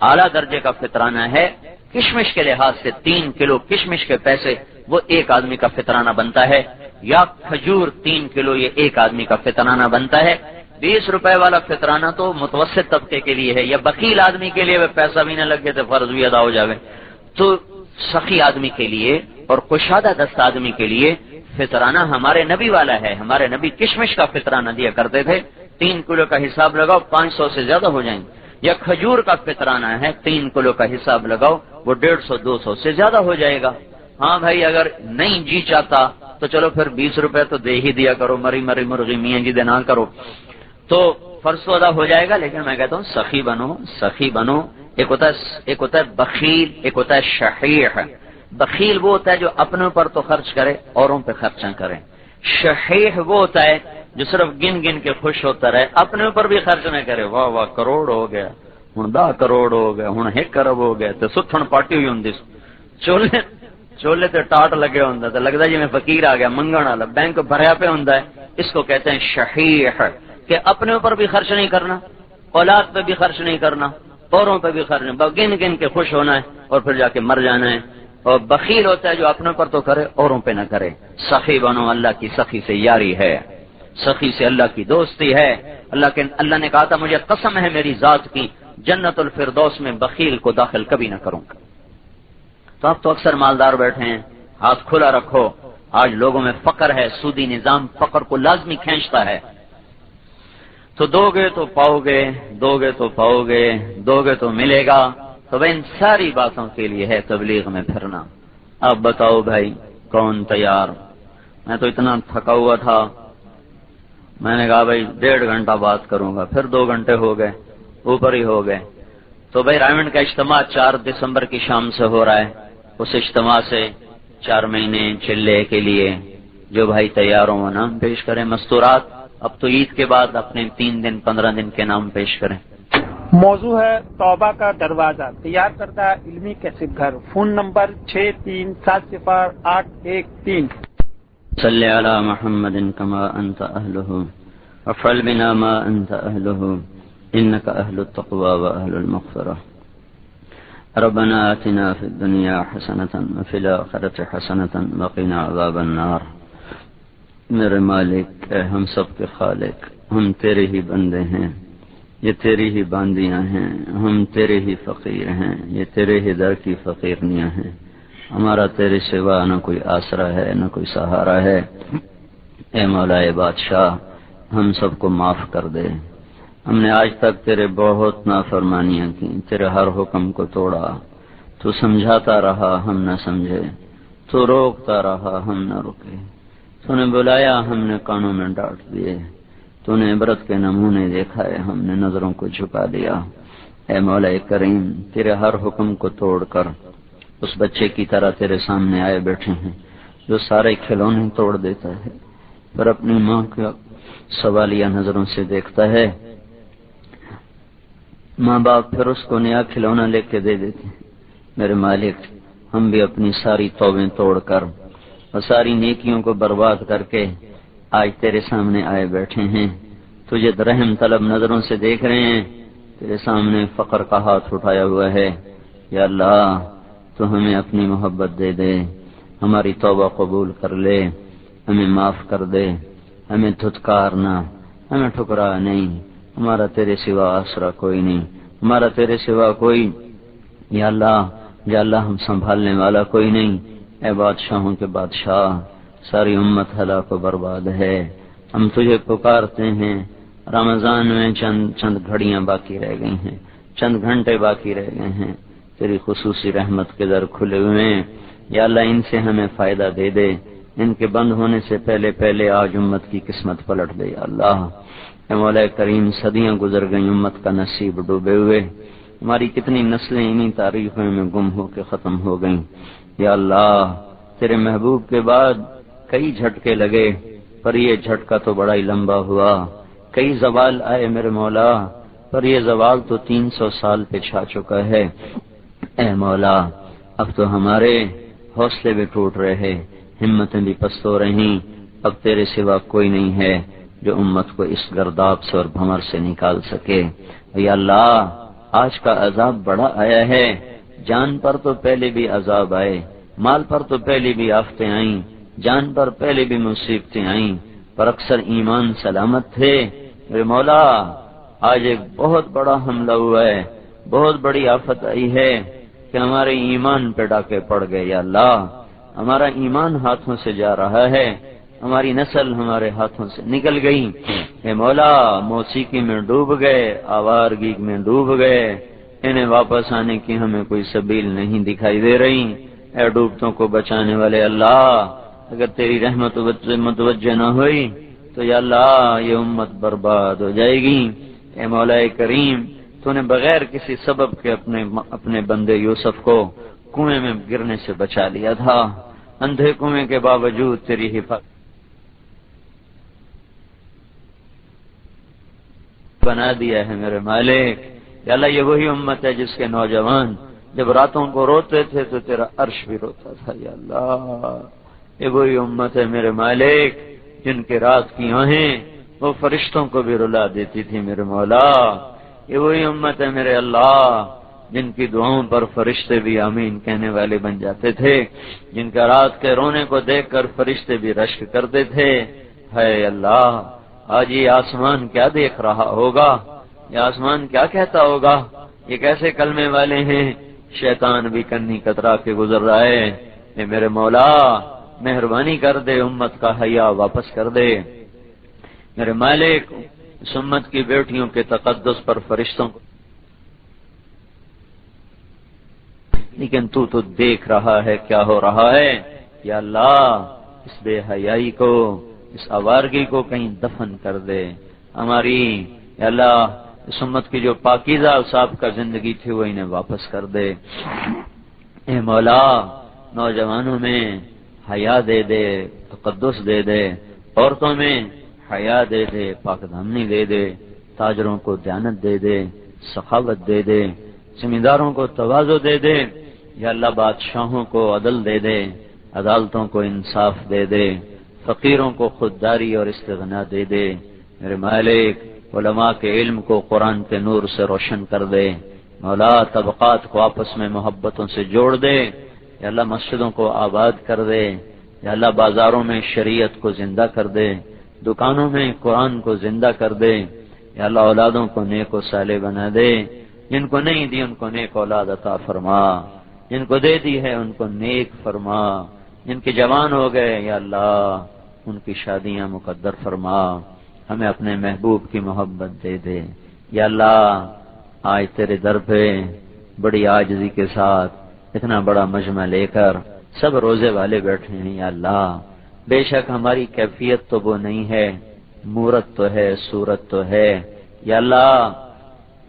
اعلیٰ درجے کا فطرانہ ہے۔ کشمش کے لحاظ سے تین کلو کشمش کے پیسے، وہ ایک آدمی کا فطرانہ بنتا ہے۔ یا کھجور تین کلو، یہ ایک آدمی کا فطرانہ بنتا ہے۔ بیس روپے والا فطرانہ تو متوسط طبقے کے لیے ہے۔ یا بکیل آدمی کے لیے پیسہ بھی نہ لگے تو فرض بھی ادا ہو جاوے۔ تو سخی آدمی کے لیے اور کشادہ دست آدمی کے لیے فطرانہ ہمارے نبی والا ہے، ہمارے نبی کشمش کا فطرانہ دیا کرتے تھے۔ تین کلو کا حساب لگاؤ، پانچ سو سے زیادہ ہو جائیں۔ گے یا کھجور کا فطرانہ ہے، تین کلو کا حساب لگاؤ، وہ ڈیڑھ سو، دو سو سے زیادہ ہو جائے گا۔ ہاں بھائی، اگر نہیں جی چاہتا تو چلو پھر بیس روپے تو دے ہی دیا کرو، مری مری مرغی میاں جی دینا کرو۔ تو فرسو ادا ہو جائے گا، لیکن میں کہتا ہوں سخی بنو سخی بنو، ایک ہوتا ہے ایک ہوتا ہے بخیل، ایک ہوتا ہے شحیح۔ بخیل وہ ہوتا ہے جو اپنے اوپر تو خرچ کرے، اوروں پہ خرچہ کرے۔ شحیح وہ ہوتا ہے جو صرف گن گن کے خوش ہوتا رہے، اپنے اوپر بھی خرچ نہ کرے۔ واہ واہ، کروڑ ہو گیا ہوں دہ کروڑ ہو گیا ہوں ایک کرب ہو گیا تو ستھن پارٹی ہوئی ہوں چولہے چولہے تے ٹاٹ لگے ہوں تو لگتا جی میں فقیر آ گیا، منگن والا، بینک بھریا پہ ہوں اس کو کہتے ہیں شحیح۔ کہ اپنے اوپر بھی خرچ نہیں کرنا، اولاد پہ بھی خرچ نہیں کرنا، اوروں پہ بھی خرچ نہیں۔ گن گن کے خوش ہونا ہے اور پھر جا کے مر جانا ہے۔ اور بخیل ہوتا ہے جو اپنے اوپر تو کرے، اوروں پہ نہ کرے۔ سخی بنو اللہ کی سخی سے یاری ہے۔ سخی سے اللہ کی دوستی ہے۔ اللہ کے اللہ نے کہا تھا، مجھے قسم ہے میری ذات کی، جنت الفردوس میں بخیل کو داخل کبھی نہ کروں گا۔ تو اب تو اکثر مالدار بیٹھے ہیں، ہاتھ کھلا رکھو۔ آج لوگوں میں فقر ہے، سودی نظام فقر کو لازمی کھینچتا ہے۔ تو دو گے تو پاؤ گے دو گے تو پاؤ گے دو گے تو ملے گا۔ تو بھائی، ان ساری باتوں کے لیے ہے تبلیغ میں پھرنا۔ اب بتاؤ بھائی، کون تیار؟ میں تو اتنا تھکا ہوا تھا۔ میں نے کہا بھائی، ڈیڑھ گھنٹہ بات کروں گا، پھر دو گھنٹے ہو گئے، اوپر ہی ہو گئے۔ تو بھائی رائمنڈ کا اجتماع چار دسمبر کی شام سے ہو رہا ہے۔ اس اجتماع سے چار مہینے چلے کے لیے جو بھائی تیار ہوں نام پیش کریں۔ مستورات اب تو عید کے بعد اپنے تین دن پندرہ دن کے نام پیش کریں۔ موضوع ہے توبہ کا دروازہ۔ تیار کرتا علمی کیسے گھر۔ فون نمبر چھ تین سات صفر آٹھ ایک تین۔ صلی علی محمد کما انت اہلہ۔ افعل بنا ما انت اہلہ۔ انك اہل التقوى واہل المغفرہ۔ ربنا آتنا في الدنيا حسنة وفي الآخرة حسنة وقنا عذاب النار۔ میرے مالک، اے ہم سب کے خالق، ہم تیرے ہی بندے ہیں، یہ تیری ہی باندیاں ہیں، ہم تیرے ہی فقیر ہیں، یہ تیرے ہی در کی فقیرنیاں ہیں۔ ہمارا تیرے سوا نہ کوئی آسرا ہے، نہ کوئی سہارا ہے۔ اے مولا بادشاہ، ہم سب کو معاف کر دے۔ ہم نے آج تک تیرے بہت نافرمانیاں کی، تیرے ہر حکم کو توڑا۔ تو سمجھاتا رہا، ہم نہ سمجھے۔ تو روکتا رہا، ہم نہ رکے تو نے بلایا، ہم نے کانوں میں ڈانٹ دیے۔ تو نے عبرت کے نمونے دیکھا ہے، ہم نے نظروں کو جھکا دیا۔ اے مولا کریم، تیرے ہر حکم کو توڑ کر اس بچے کی طرح تیرے سامنے آئے بیٹھے ہیں، جو سارے کھلونے توڑ دیتا ہے، پر اپنی ماں کو سوالیہ نظروں سے دیکھتا ہے۔ ماں باپ پھر اس کو نیا کھلونا لے کے دے دیتے ہیں۔ میرے مالک، ہم بھی اپنی ساری توبیں توڑ کر اور ساری نیکیوں کو برباد کر کے آج تیرے سامنے آئے بیٹھے ہیں۔ تجھے درہم طلب نظروں سے دیکھ رہے ہیں۔ تیرے سامنے فقر کا ہاتھ اٹھایا ہوا ہے۔ یا اللہ، تو ہمیں اپنی محبت دے دے، ہماری توبہ قبول کر لے، ہمیں معاف کر دے، ہمیں دھتکارنا ہمیں ٹھکرا نہیں۔ ہمارا تیرے سوا آسرا کوئی نہیں۔ ہمارا تیرے سوا کوئی، یا اللہ یا اللہ ہم سنبھالنے والا کوئی نہیں۔ اے بادشاہوں کے بادشاہ، ساری امت ہلاک و برباد ہے۔ ہم تجھے پکارتے ہیں۔ رمضان میں چند چند گھڑیاں باقی رہ گئی ہیں۔ چند گھنٹے باقی رہ گئے ہیں۔ تیری خصوصی رحمت کے در کھلے ہوئے ہیں۔ یا اللہ، ان سے ہمیں فائدہ دے دے۔ ان کے بند ہونے سے پہلے پہلے آج امت کی قسمت پلٹ دے اللہ، اے مولا کریم، صدیاں گزر گئی امت کا نصیب ڈوبے ہوئے۔ ہماری کتنی نسلیں انہی تاریخوں میں گم ہو کے ختم ہو گئیں۔ یا اللہ، تیرے محبوب کے بعد کئی جھٹکے لگے، پر یہ جھٹکا تو بڑا ہی لمبا ہوا۔ کئی زوال آئے میرے مولا، پر یہ زوال تو تین سو سال پہ چھا چکا ہے۔ اے مولا، اب تو ہمارے حوصلے بھی ٹوٹ رہے، ہمتیں بھی پست ہو رہی اب تیرے سوا کوئی نہیں ہے جو امت کو اس گرداب سے اور بھمر سے نکال سکے۔ یا اللہ، آج کا عذاب بڑا آیا ہے۔ جان پر تو پہلے بھی عذاب آئے، مال پر تو پہلے بھی آفتیں آئیں، جان پر پہلے بھی مصیبتیں آئیں، پر اکثر ایمان سلامت تھے۔ میرے مولا، آج ایک بہت بڑا حملہ ہوا ہے، بہت بڑی آفت آئی ہے کہ ہمارے ایمان پہ ڈاکے پڑ گئے۔ یا اللہ، ہمارا ایمان ہاتھوں سے جا رہا ہے، ہماری نسل ہمارے ہاتھوں سے نکل گئی۔ اے مولا، موسیقی میں ڈوب گئے آوار گیگ میں ڈوب گئے۔ انہیں واپس آنے کی ہمیں کوئی سبیل نہیں دکھائی دے رہی۔ اے ڈوبتوں کو بچانے والے اللہ، اگر تیری رحمت متوجہ نہ ہوئی تو یا اللہ، یہ امت برباد ہو جائے گی۔ اے مولا کریم تو نے بغیر کسی سبب کے اپنے اپنے بندے یوسف کو کنویں میں گرنے سے بچا لیا تھا۔ اندھے کنویں کے باوجود تیری حفاظت بنا دیا ہے میرے مالک۔ یا اللہ یہ وہی امت ہے جس کے نوجوان جب راتوں کو روتے تھے تو تیرا عرش بھی روتا تھا، یا اللہ۔ یہ وہی امت ہے میرے مالک، جن کے رات کی آہیں وہ فرشتوں کو بھی رلا دیتی تھی میرے مولا۔ یہ وہی امت ہے میرے اللہ، جن کی دعاؤں پر فرشتے بھی امین کہنے والے بن جاتے تھے۔ جن کا رات کے رونے کو دیکھ کر فرشتے بھی رشک کرتے تھے۔ ہے اللہ، آج یہ آسمان کیا دیکھ رہا ہوگا؟ یہ آسمان کیا کہتا ہوگا؟ یہ کیسے کلمے والے ہیں؟ شیطان بھی کنی کترا کے گزر رہا ہے۔ اے میرے مولا، مہربانی کر دے، امت کا حیا واپس کر دے۔ میرے مالک، اس امت کی بیٹیوں کے تقدس پر فرشتوں۔ لیکن تو تو دیکھ رہا ہے، کیا ہو رہا ہے؟ یا اللہ، اس بے حیائی کو، اس آوارگی کو کہیں دفن کر دے۔ ہماری اللہ اس امت کی جو پاکیزہ صاحب کا زندگی تھی وہ انہیں واپس کر دے۔ اے مولا، نوجوانوں میں حیا دے دے، تقدس دے دے، عورتوں میں حیا دے دے پاک دامنی دے دے، تاجروں کو دیانت دے دے، سخاوت دے دے، زمینداروں کو توازو دے دے، یا اللہ بادشاہوں کو عدل دے دے، عدالتوں کو انصاف دے دے، فقیروں کو خودداری اور استغنا دے دے۔ میرے مالک علماء کے علم کو قرآن کے نور سے روشن کر دے۔ مولا طبقات کو آپس میں محبتوں سے جوڑ دے۔ یا اللہ مسجدوں کو آباد کر دے۔ یا اللہ بازاروں میں شریعت کو زندہ کر دے۔ دکانوں میں قرآن کو زندہ کر دے۔ یا اللہ اولادوں کو نیک و سالے بنا دے۔ جن کو نہیں دی ان کو نیک اولاد عطا فرما۔ جن کو دے دی ہے ان کو نیک فرما۔ جن کے جوان ہو گئے، یا اللہ ان کی شادیاں مقدر فرما۔ ہمیں اپنے محبوب کی محبت دے دے۔ یا اللہ، آج تیرے در پہ بڑی آجزی کے ساتھ اتنا بڑا مجمع لے کر سب روزے والے بیٹھے ہیں، یا اللہ۔ بے شک ہماری کیفیت تو وہ نہیں ہے، مورت تو ہے، صورت تو ہے۔ یا اللہ،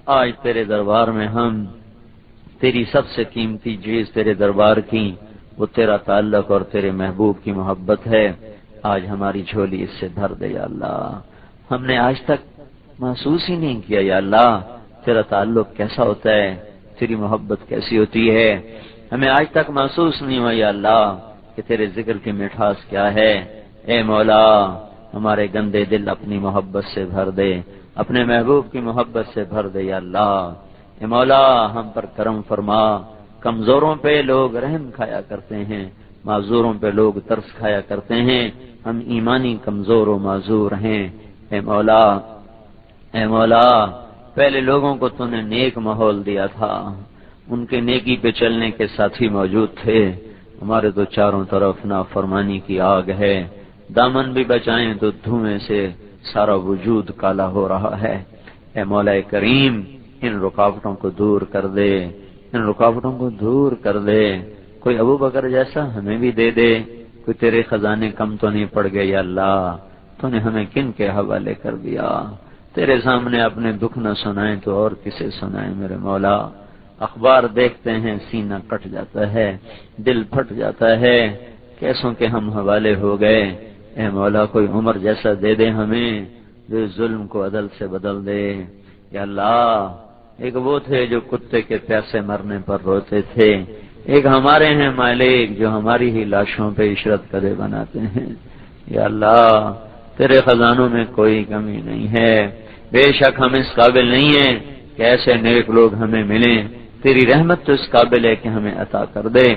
آج تیرے دربار میں ہم تیری سب سے قیمتی چیز تیرے دربار کی، وہ تیرا تعلق اور تیرے محبوب کی محبت ہے۔ آج ہماری جھولی اس سے بھر دے، یا اللہ۔ ہم نے آج تک محسوس ہی نہیں کیا، یا اللہ، تیرا تعلق کیسا ہوتا ہے؟ تیری محبت کیسی ہوتی ہے؟ ہمیں آج تک محسوس نہیں ہوا، یا اللہ، کہ تیرے ذکر کی مٹھاس کیا ہے؟ اے مولا، ہمارے گندے دل اپنی محبت سے بھر دے، اپنے محبوب کی محبت سے بھر دے، یا اللہ۔ اے مولا، ہم پر کرم فرما۔ کمزوروں پہ لوگ رحم کھایا کرتے ہیں، معذوروں پہ لوگ ترس کھایا کرتے ہیں۔ ہم ایمانی کمزور و معذور ہیں۔ اے مولا اے مولا، پہلے لوگوں کو تو نے نیک ماحول دیا تھا۔ ان کے نیکی پہ چلنے کے ساتھی موجود تھے۔ ہمارے تو چاروں طرف نا فرمانی کی آگ ہے۔ دامن بھی بچائیں تو دھوئیں سے سارا وجود کالا ہو رہا ہے۔ اے مولا کریم، ان رکاوٹوں کو دور کر دے۔ ان رکاوٹوں کو دور کر دے۔ کوئی ابو بکر جیسا ہمیں بھی دے دے۔ کوئی تیرے خزانے کم تو نہیں پڑ گئے یا اللہ۔ تو نے ہمیں کن کے حوالے کر دیا؟ تیرے سامنے اپنے دکھ نہ سنائے تو اور کسے سنائے میرے مولا؟ اخبار دیکھتے ہیں، سینہ کٹ جاتا ہے، دل پھٹ جاتا ہے، کیسوں کے ہم حوالے ہو گئے؟ اے مولا، کوئی عمر جیسا دے دے ہمیں، جو ظلم کو عدل سے بدل دے۔ یا اللہ، ایک وہ تھے جو کتے کے پیاسے مرنے پر روتے تھے۔ ایک ہمارے ہیں مالک جو ہماری ہی لاشوں پہ عشرت کدے بناتے ہیں۔ یا اللہ تیرے خزانوں میں کوئی کمی نہیں ہے۔ بے شک ہم اس قابل نہیں ہیں کہ ایسے نیک لوگ ہمیں ملیں۔ تیری رحمت تو اس قابل ہے کہ ہمیں عطا کر دے۔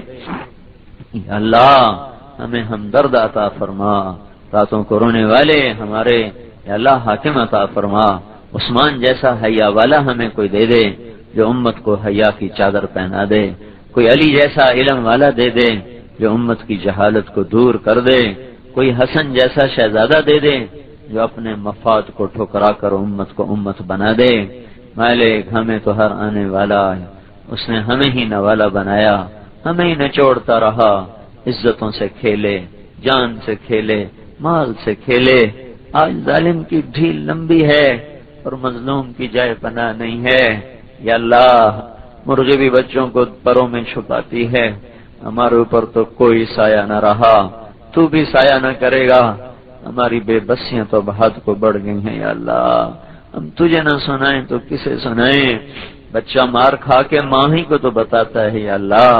یا اللہ، ہمیں ہمدرد عطا فرما۔ راتوں کو رونے والے ہمارے، یا اللہ، حاکم عطا فرما۔ عثمان جیسا حیا والا ہمیں کوئی دے دے، جو امت کو حیا کی چادر پہنا دے۔ کوئی علی جیسا علم والا دے دے، جو امت کی جہالت کو دور کر دے۔ کوئی حسن جیسا شہزادہ دے دے جو اپنے مفاد کو ٹھکرا کر امت کو امت بنا دے۔ مالک، ہمیں تو ہر آنے والا ہے۔ اس نے ہمیں ہی نوالا بنایا۔ ہمیں ہی نچوڑتا رہا۔ عزتوں سے کھیلے، جان سے کھیلے، مال سے کھیلے۔ آج ظالم کی ڈھیل لمبی ہے اور مظلوم کی جائے پناہ نہیں ہے۔ یا اللہ مرغی بھی بچوں کو پروں میں چھپاتی ہے۔ ہمارے اوپر تو کوئی سایہ نہ رہا۔ تو بھی سایہ نہ کرے گا۔ ہماری بے بسیاں تو بہت کو بڑھ گئی ہیں یا اللہ۔ ہم تجھے نہ سنائیں تو کسے سنائیں۔ بچہ مار کھا کے ماں ہی کو تو بتاتا ہے یا اللہ۔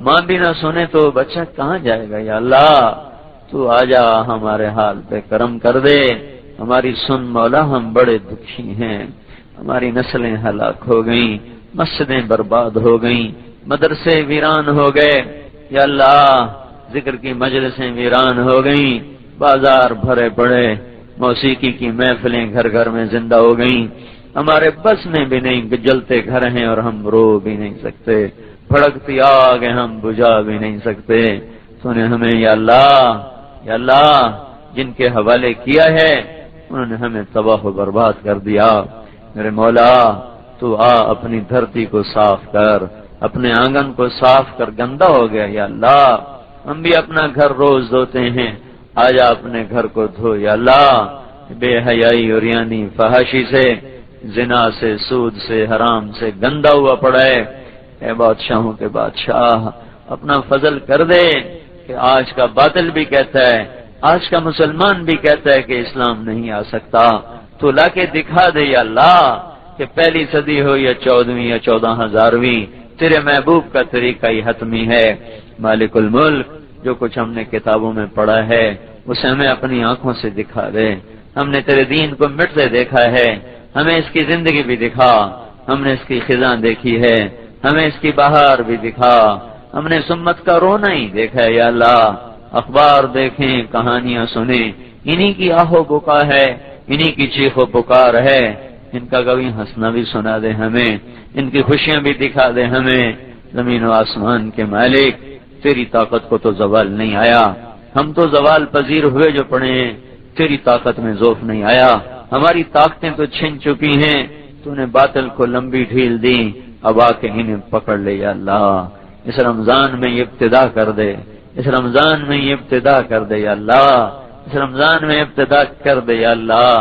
ماں بھی نہ سنے تو بچہ کہاں جائے گا یا اللہ۔ تو آ جا ہمارے حال پہ کرم کر دے۔ ہماری سن مولا ہم بڑے دکھی ہیں۔ ہماری نسلیں ہلاک ہو گئیں۔ مسجدیں برباد ہو گئیں۔ مدرسے ویران ہو گئے۔ یا اللہ۔ ذکر کی مجلسیں ویران ہو گئیں، بازار بھرے پڑے، موسیقی کی محفلیں گھر گھر میں زندہ ہو گئیں۔ ہمارے بس میں بھی نہیں، جلتے گھر ہیں اور ہم رو بھی نہیں سکتے۔ بھڑکتی آگ ہم بجا بھی نہیں سکتے۔ تو ہمیں، یا اللہ یا اللہ، جن کے حوالے کیا ہے، انہوں نے ہمیں تباہ و برباد کر دیا۔ میرے مولا، تو آ اپنی دھرتی کو صاف کر، اپنے آنگن کو صاف کر گندا ہو گیا، یا اللہ۔ ہم بھی اپنا گھر روز دھوتے ہیں۔ آجا اپنے گھر کو دھو، یا اللہ، بے حیائی اور یعنی فحاشی سے، زنا سے، سود سے، حرام سے گندا ہوا پڑا ہے۔ اے بادشاہوں کے بادشاہ، اپنا فضل کر دے کہ آج کا باطل بھی کہتا ہے، آج کا مسلمان بھی کہتا ہے کہ اسلام نہیں آ سکتا۔ تو لا کے دکھا دے یا اللہ کہ پہلی صدی ہو یا چودہویں یا چودہ ہزارویں، تیرے محبوب کا طریقہ ہی حتمی ہے۔ مالک الملک، جو کچھ ہم نے کتابوں میں پڑھا ہے، اسے ہمیں اپنی آنکھوں سے دکھا دے۔ ہم نے تیرے دین کو مٹتے دیکھا ہے، ہمیں اس کی زندگی بھی دکھا۔ ہم نے اس کی خزاں دیکھی ہے، ہمیں اس کی بہار بھی دکھا۔ ہم نے سمت کا رونا ہی دیکھا ہے، یا اللہ۔ اخبار دیکھیں، کہانیاں سنیں۔ انہی کی آہو بکا ہے، انہی کی چیخ و پکار ہے۔ ان کا کبھی ہنسنا بھی سنا دے ہمیں، ان کی خوشیاں بھی دکھا دے ہمیں۔ زمین و آسمان کے مالک۔ تیری طاقت کو تو زوال نہیں آیا۔ ہم تو زوال پذیر ہوئے جو پڑے ہیں۔ تیری طاقت میں زوف نہیں آیا۔ ہماری طاقتیں تو چھن چکی ہیں۔ تو نے باطل کو لمبی ڈھیل دی۔ اب آ کے انہیں پکڑ لے یا اللہ۔ اس رمضان میں یہ ابتدا کر دے۔ اس رمضان میں یہ ابتدا کر دے یا اللہ۔ اس رمضان میں ابتدا کر دے یا اللہ۔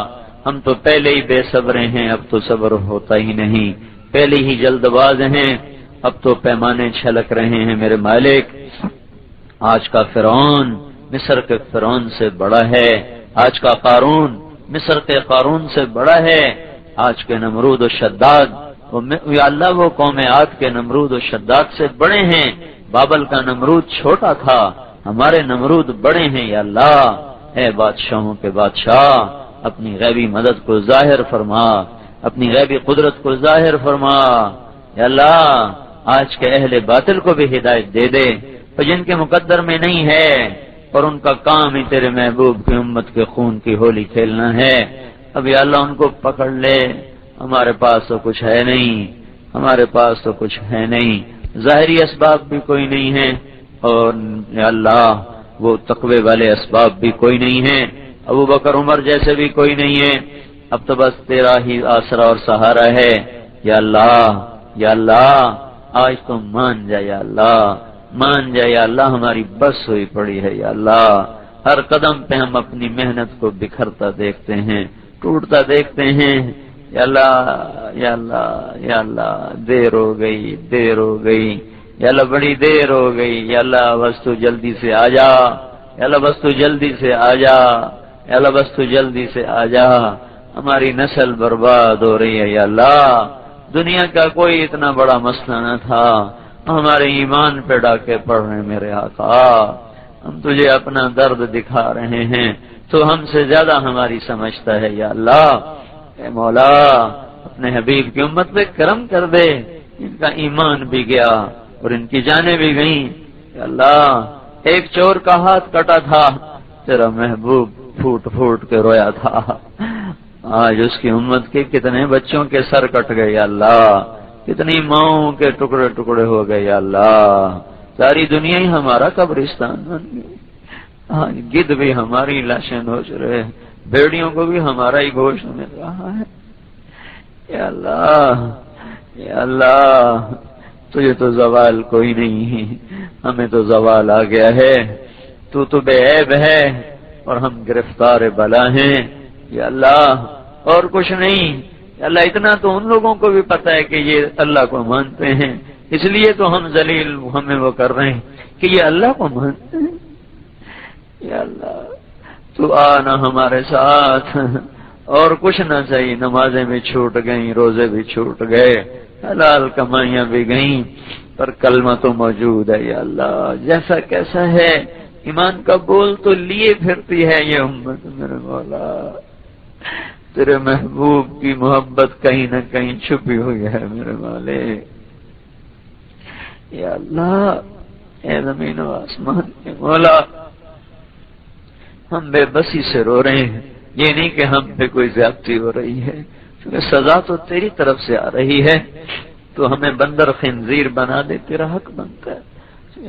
ہم تو پہلے ہی بے صبرے ہیں، اب تو صبر ہوتا ہی نہیں۔ پہلے ہی جلد باز ہیں۔ اب تو پیمانے چھلک رہے ہیں میرے مالک۔ آج کا فرعون مصر کے فرعون سے بڑا ہے۔ آج کا قارون مصر کے قارون سے بڑا ہے۔ آج کے نمرود و شداد یا اللہ وہ قوم آج کے نمرود و شداد سے بڑے ہیں۔ بابل کا نمرود چھوٹا تھا۔ ہمارے نمرود بڑے ہیں، یا اللہ۔ اے بادشاہوں کے بادشاہ، اپنی غیبی مدد کو ظاہر فرما۔ اپنی غیبی قدرت کو ظاہر فرما۔ یا اللہ آج کے اہل باطل کو بھی ہدایت دے دے جن کے مقدر میں نہیں ہے، اور ان کا کام ہی تیرے محبوب کی امت کے خون کی ہولی کھیلنا ہے۔ ابھی اللہ ان کو پکڑ لے، ہمارے پاس تو کچھ ہے نہیں، ہمارے پاس تو کچھ ہے نہیں، ظاہری اسباب بھی کوئی نہیں ہے، اور یا اللہ وہ تقوی والے اسباب بھی کوئی نہیں ہے ابو بکر عمر جیسے بھی کوئی نہیں ہے۔ اب تو بس تیرا ہی آسرا اور سہارا ہے۔ یا اللہ یا اللہ آج تم مان جا یا اللہ، مان جا یا اللہ، ہماری بس ہوئی پڑی ہے یا اللہ۔ ہر قدم پہ ہم اپنی محنت کو بکھرتا دیکھتے ہیں، ٹوٹتا دیکھتے ہیں۔ یا اللہ یا اللہ یا اللہ، دیر ہو گئی، دیر ہو گئی۔ یا اللہ، بڑی دیر ہو گئی۔ یا اللہ، بس تو جلدی سے آ جا۔ یا اللہ، بس تو جلدی سے آ جا۔ یا اللہ، بس تو جلدی سے آ جا۔ ہماری نسل برباد ہو رہی ہے یا اللہ۔ دنیا کا کوئی اتنا بڑا مسئلہ نہ تھا۔ ہمارے ایمان پہ ڈاکے پڑ رہے ہیں میرے آقا۔ ہم تجھے اپنا درد دکھا رہے ہیں۔ تو ہم سے زیادہ ہماری سمجھتا ہے یا اللہ۔ اے مولا، اپنے حبیب کی امت پہ کرم کر دے۔ ان کا ایمان بھی گیا اور ان کی جانیں بھی گئیں۔ یا اللہ، ایک چور کا ہاتھ کٹا تھا۔ تیرا محبوب پھوٹ پھوٹ کے رویا تھا۔ آج اس کی امت کے کتنے بچوں کے سر کٹ گئے یا اللہ، کتنی ماؤں کے ٹکڑے ٹکڑے ہو گئے یا اللہ۔ ساری دنیا ہی ہمارا قبرستان بن گئی۔ گد بھی ہماری لاشیں نوچ رہے بھیڑیوں کو بھی ہمارا ہی گوشت مل رہا ہے۔ یا اللہ یا اللہ، تجھے تو زوال کوئی نہیں ہمیں تو زوال آ گیا ہے۔ تو تو بے عیب ہے اور ہم گرفتار بلا ہیں۔ یا اللہ، اور کچھ نہیں۔ اللہ، اتنا تو ان لوگوں کو بھی پتا ہے کہ یہ اللہ کو مانتے ہیں۔ اس لیے تو ہم ذلیل ہمیں وہ کر رہے ہیں کہ یہ اللہ کو مانتے ہیں۔ یا اللہ، تو آنا ہمارے ساتھ۔ اور کچھ نہ چاہیے نمازیں بھی چھوٹ گئیں، روزے بھی چھوٹ گئے۔ حلال کمائیاں بھی گئیں، پر کلمہ تو موجود ہے۔ یا اللہ، جیسا کیسا ہے، ایمان کا بول تو لیے پھرتی ہے یہ امت میرے مولا۔ تیرے محبوب کی محبت کہیں نہ کہیں چھپی ہوئی ہے میرے والے یا اللہ، اے زمین و آسمان کے مولا، ہم بے بسی سے رو رہے ہیں۔ یہ نہیں کہ ہم پہ کوئی زیادتی ہو رہی ہے، کیونکہ سزا تو تیری طرف سے آ رہی ہے۔ تو ہمیں بندر خنزیر بنا دے، تیرا حق بنتا ہے۔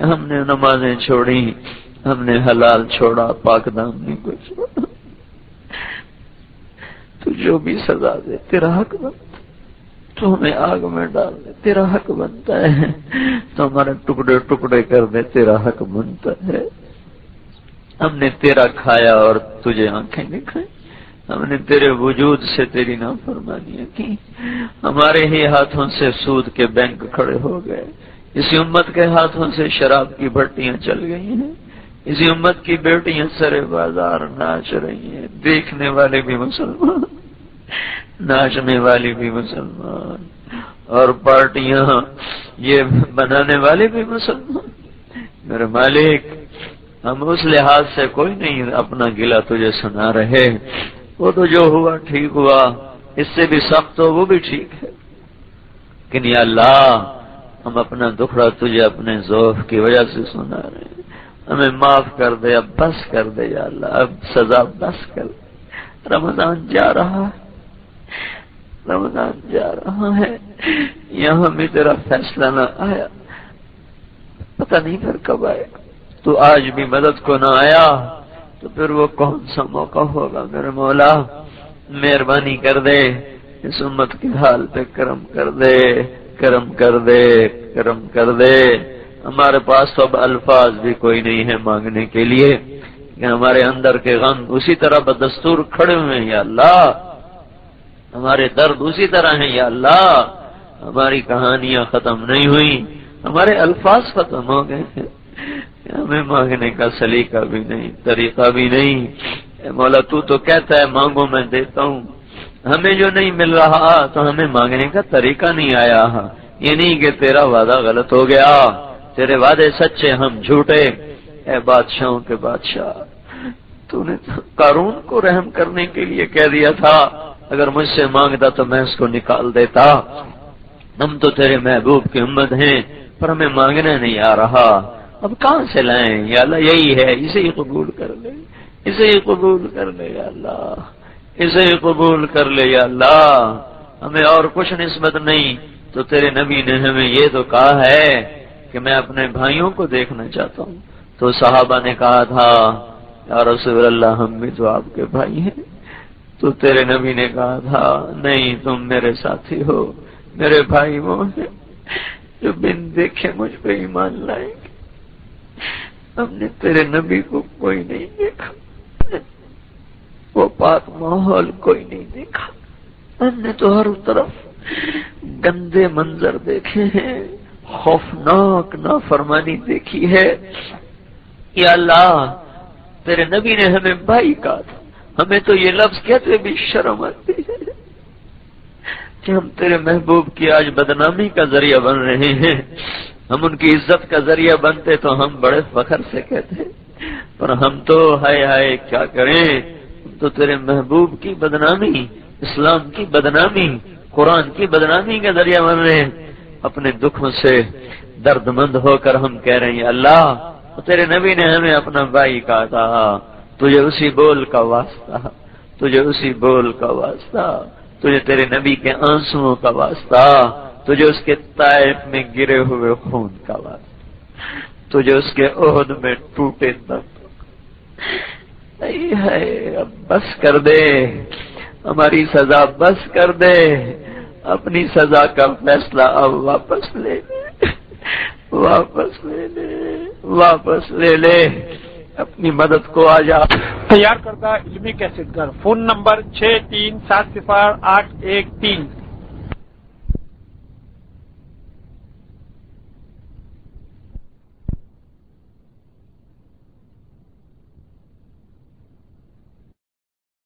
ہم نے نمازیں چھوڑی ہم نے حلال چھوڑا، پاک دامنی کو چھوڑا۔ تو جو بھی سزا دے، تیرا حق بنتا تو ہمیں آگ میں ڈال دے، تیرا حق بنتا ہے۔ تو ہمارے ٹکڑے ٹکڑے کر دے، تیرا حق بنتا ہے۔ ہم نے تیرا کھایا اور تجھے آنکھیں دکھائی ہم نے تیرے وجود سے تیری نافرمانیاں کی۔ ہمارے ہی ہاتھوں سے سود کے بینک کھڑے ہو گئے۔ اسی امت کے ہاتھوں سے شراب کی بھٹیاں چل گئی ہیں۔ اسی امت کی بیٹیاں سرے بازار ناچ رہی ہیں، دیکھنے والے بھی مسلمان، ناچنے والی بھی مسلمان، اور پارٹیاں یہ بنانے والے بھی مسلمان۔ میرے مالک، ہم اس لحاظ سے کوئی نہیں اپنا گلا تجھے سنا رہے، وہ تو جو ہوا ٹھیک ہوا، اس سے بھی سخت ہو وہ بھی ٹھیک ہے۔ لیکن یا اللہ، ہم اپنا دکھڑا تجھے اپنے ذوف کی وجہ سے سنا رہے ہیں۔ ہمیں معاف کر دے، اب بس کر دے یا اللہ، اب سزا بس کر دے۔ رمضان جا رہا ہے۔ رمضان جا رہا ہے۔ یہاں بھی تیرا فیصلہ نہ آیا۔ پتہ نہیں پھر کب آئے تو آج بھی مدد کو نہ آیا۔ تو پھر وہ کون سا موقع ہوگا؟ میرے مولا، مہربانی کر دے۔ اس امت کے حال پہ کرم کر دے۔ کرم کر دے۔ کرم کر دے۔ ہمارے پاس تو اب الفاظ بھی کوئی نہیں ہے مانگنے کے لیے کہ ہمارے اندر کے غم اسی طرح بدستور کھڑے ہوئے ہیں، یا اللہ، ہمارے درد اسی طرح ہیں، یا اللہ، ہماری کہانیاں ختم نہیں ہوئی ہمارے الفاظ ختم ہو گئے ہیں۔ ہمیں مانگنے کا سلیقہ بھی نہیں، طریقہ بھی نہیں۔ مولا، تو تو کہتا ہے، مانگو، میں دیتا ہوں۔ ہمیں جو نہیں مل رہا، تو ہمیں مانگنے کا طریقہ نہیں آیا۔ یہ نہیں کہ تیرا وعدہ غلط ہو گیا۔ تیرے وعدے سچے، ہم جھوٹے۔ اے بادشاہوں کے بادشاہ تو نے قارون کو رحم کرنے کے لیے کہہ دیا تھا۔ اگر مجھ سے مانگتا تو میں اس کو نکال دیتا۔ ہم تو تیرے محبوب کی امت ہیں، پر ہمیں مانگنے نہیں آ رہا۔ اب کہاں سے لائیں؟ یا اللہ، یہی ہے، اسے ہی قبول کر لے۔ اسے ہی قبول کر لے یا اللہ۔ اسے ہی قبول کر لے یا اللہ۔ ہمیں اور کچھ نسبت نہیں۔ تو تیرے نبی نے ہمیں یہ تو کہا ہے کہ میں اپنے بھائیوں کو دیکھنا چاہتا ہوں۔ تو صحابہ نے کہا تھا، یا رسول اللہ، ہم بھی تو آپ کے بھائی ہیں۔ تو تیرے نبی نے کہا تھا، نہیں، تم میرے ساتھی ہو، میرے بھائی وہ ہیں۔ جو بن دیکھے مجھ پہ ایمان لائیں گے۔ ہم نے تیرے نبی کو کوئی نہیں دیکھا۔ وہ پاک ماحول کوئی نہیں دیکھا۔ ہم نے تو ہر طرف گندے منظر دیکھے ہیں۔ خوفناک نافرمانی دیکھی ہے یا اللہ تیرے نبی نے ہمیں بھائی کہا تھا۔ ہمیں تو یہ لفظ کہتے بھی شرم آتی ہے کہ ہم تیرے محبوب کی آج بدنامی کا ذریعہ بن رہے ہیں۔ ہم ان کی عزت کا ذریعہ بنتے تو ہم بڑے فخر سے کہتے پر ہم تو ہائے ہائے کیا کریں؟ تو تیرے محبوب کی بدنامی، اسلام کی بدنامی، قرآن کی بدنامی کا ذریعہ بن رہے ہیں۔ اپنے دکھوں سے درد مند ہو کر ہم کہہ رہے ہیں، اللہ، تیرے نبی نے ہمیں اپنا بھائی کہا تھا، تجھے اسی بول کا واسطہ، تجھے اسی بول کا واسطہ، تجھے تیرے نبی کے آنسو کا واسطہ، تجھے اس کے طائف میں گرے ہوئے خون کا واسطہ، تجھے اس کے عہد میں ٹوٹے درد ہے اب بس کر دے، ہماری سزا بس کر دے۔ اپنی سزا کا فیصلہ اب واپس لے لے۔ واپس لے لے۔ واپس لے لے۔ اپنی مدد کو آج آپ تیار کردہ علمی کیسٹ گھر۔ فون نمبر چھ تین سات صفار آٹھ ایک تین۔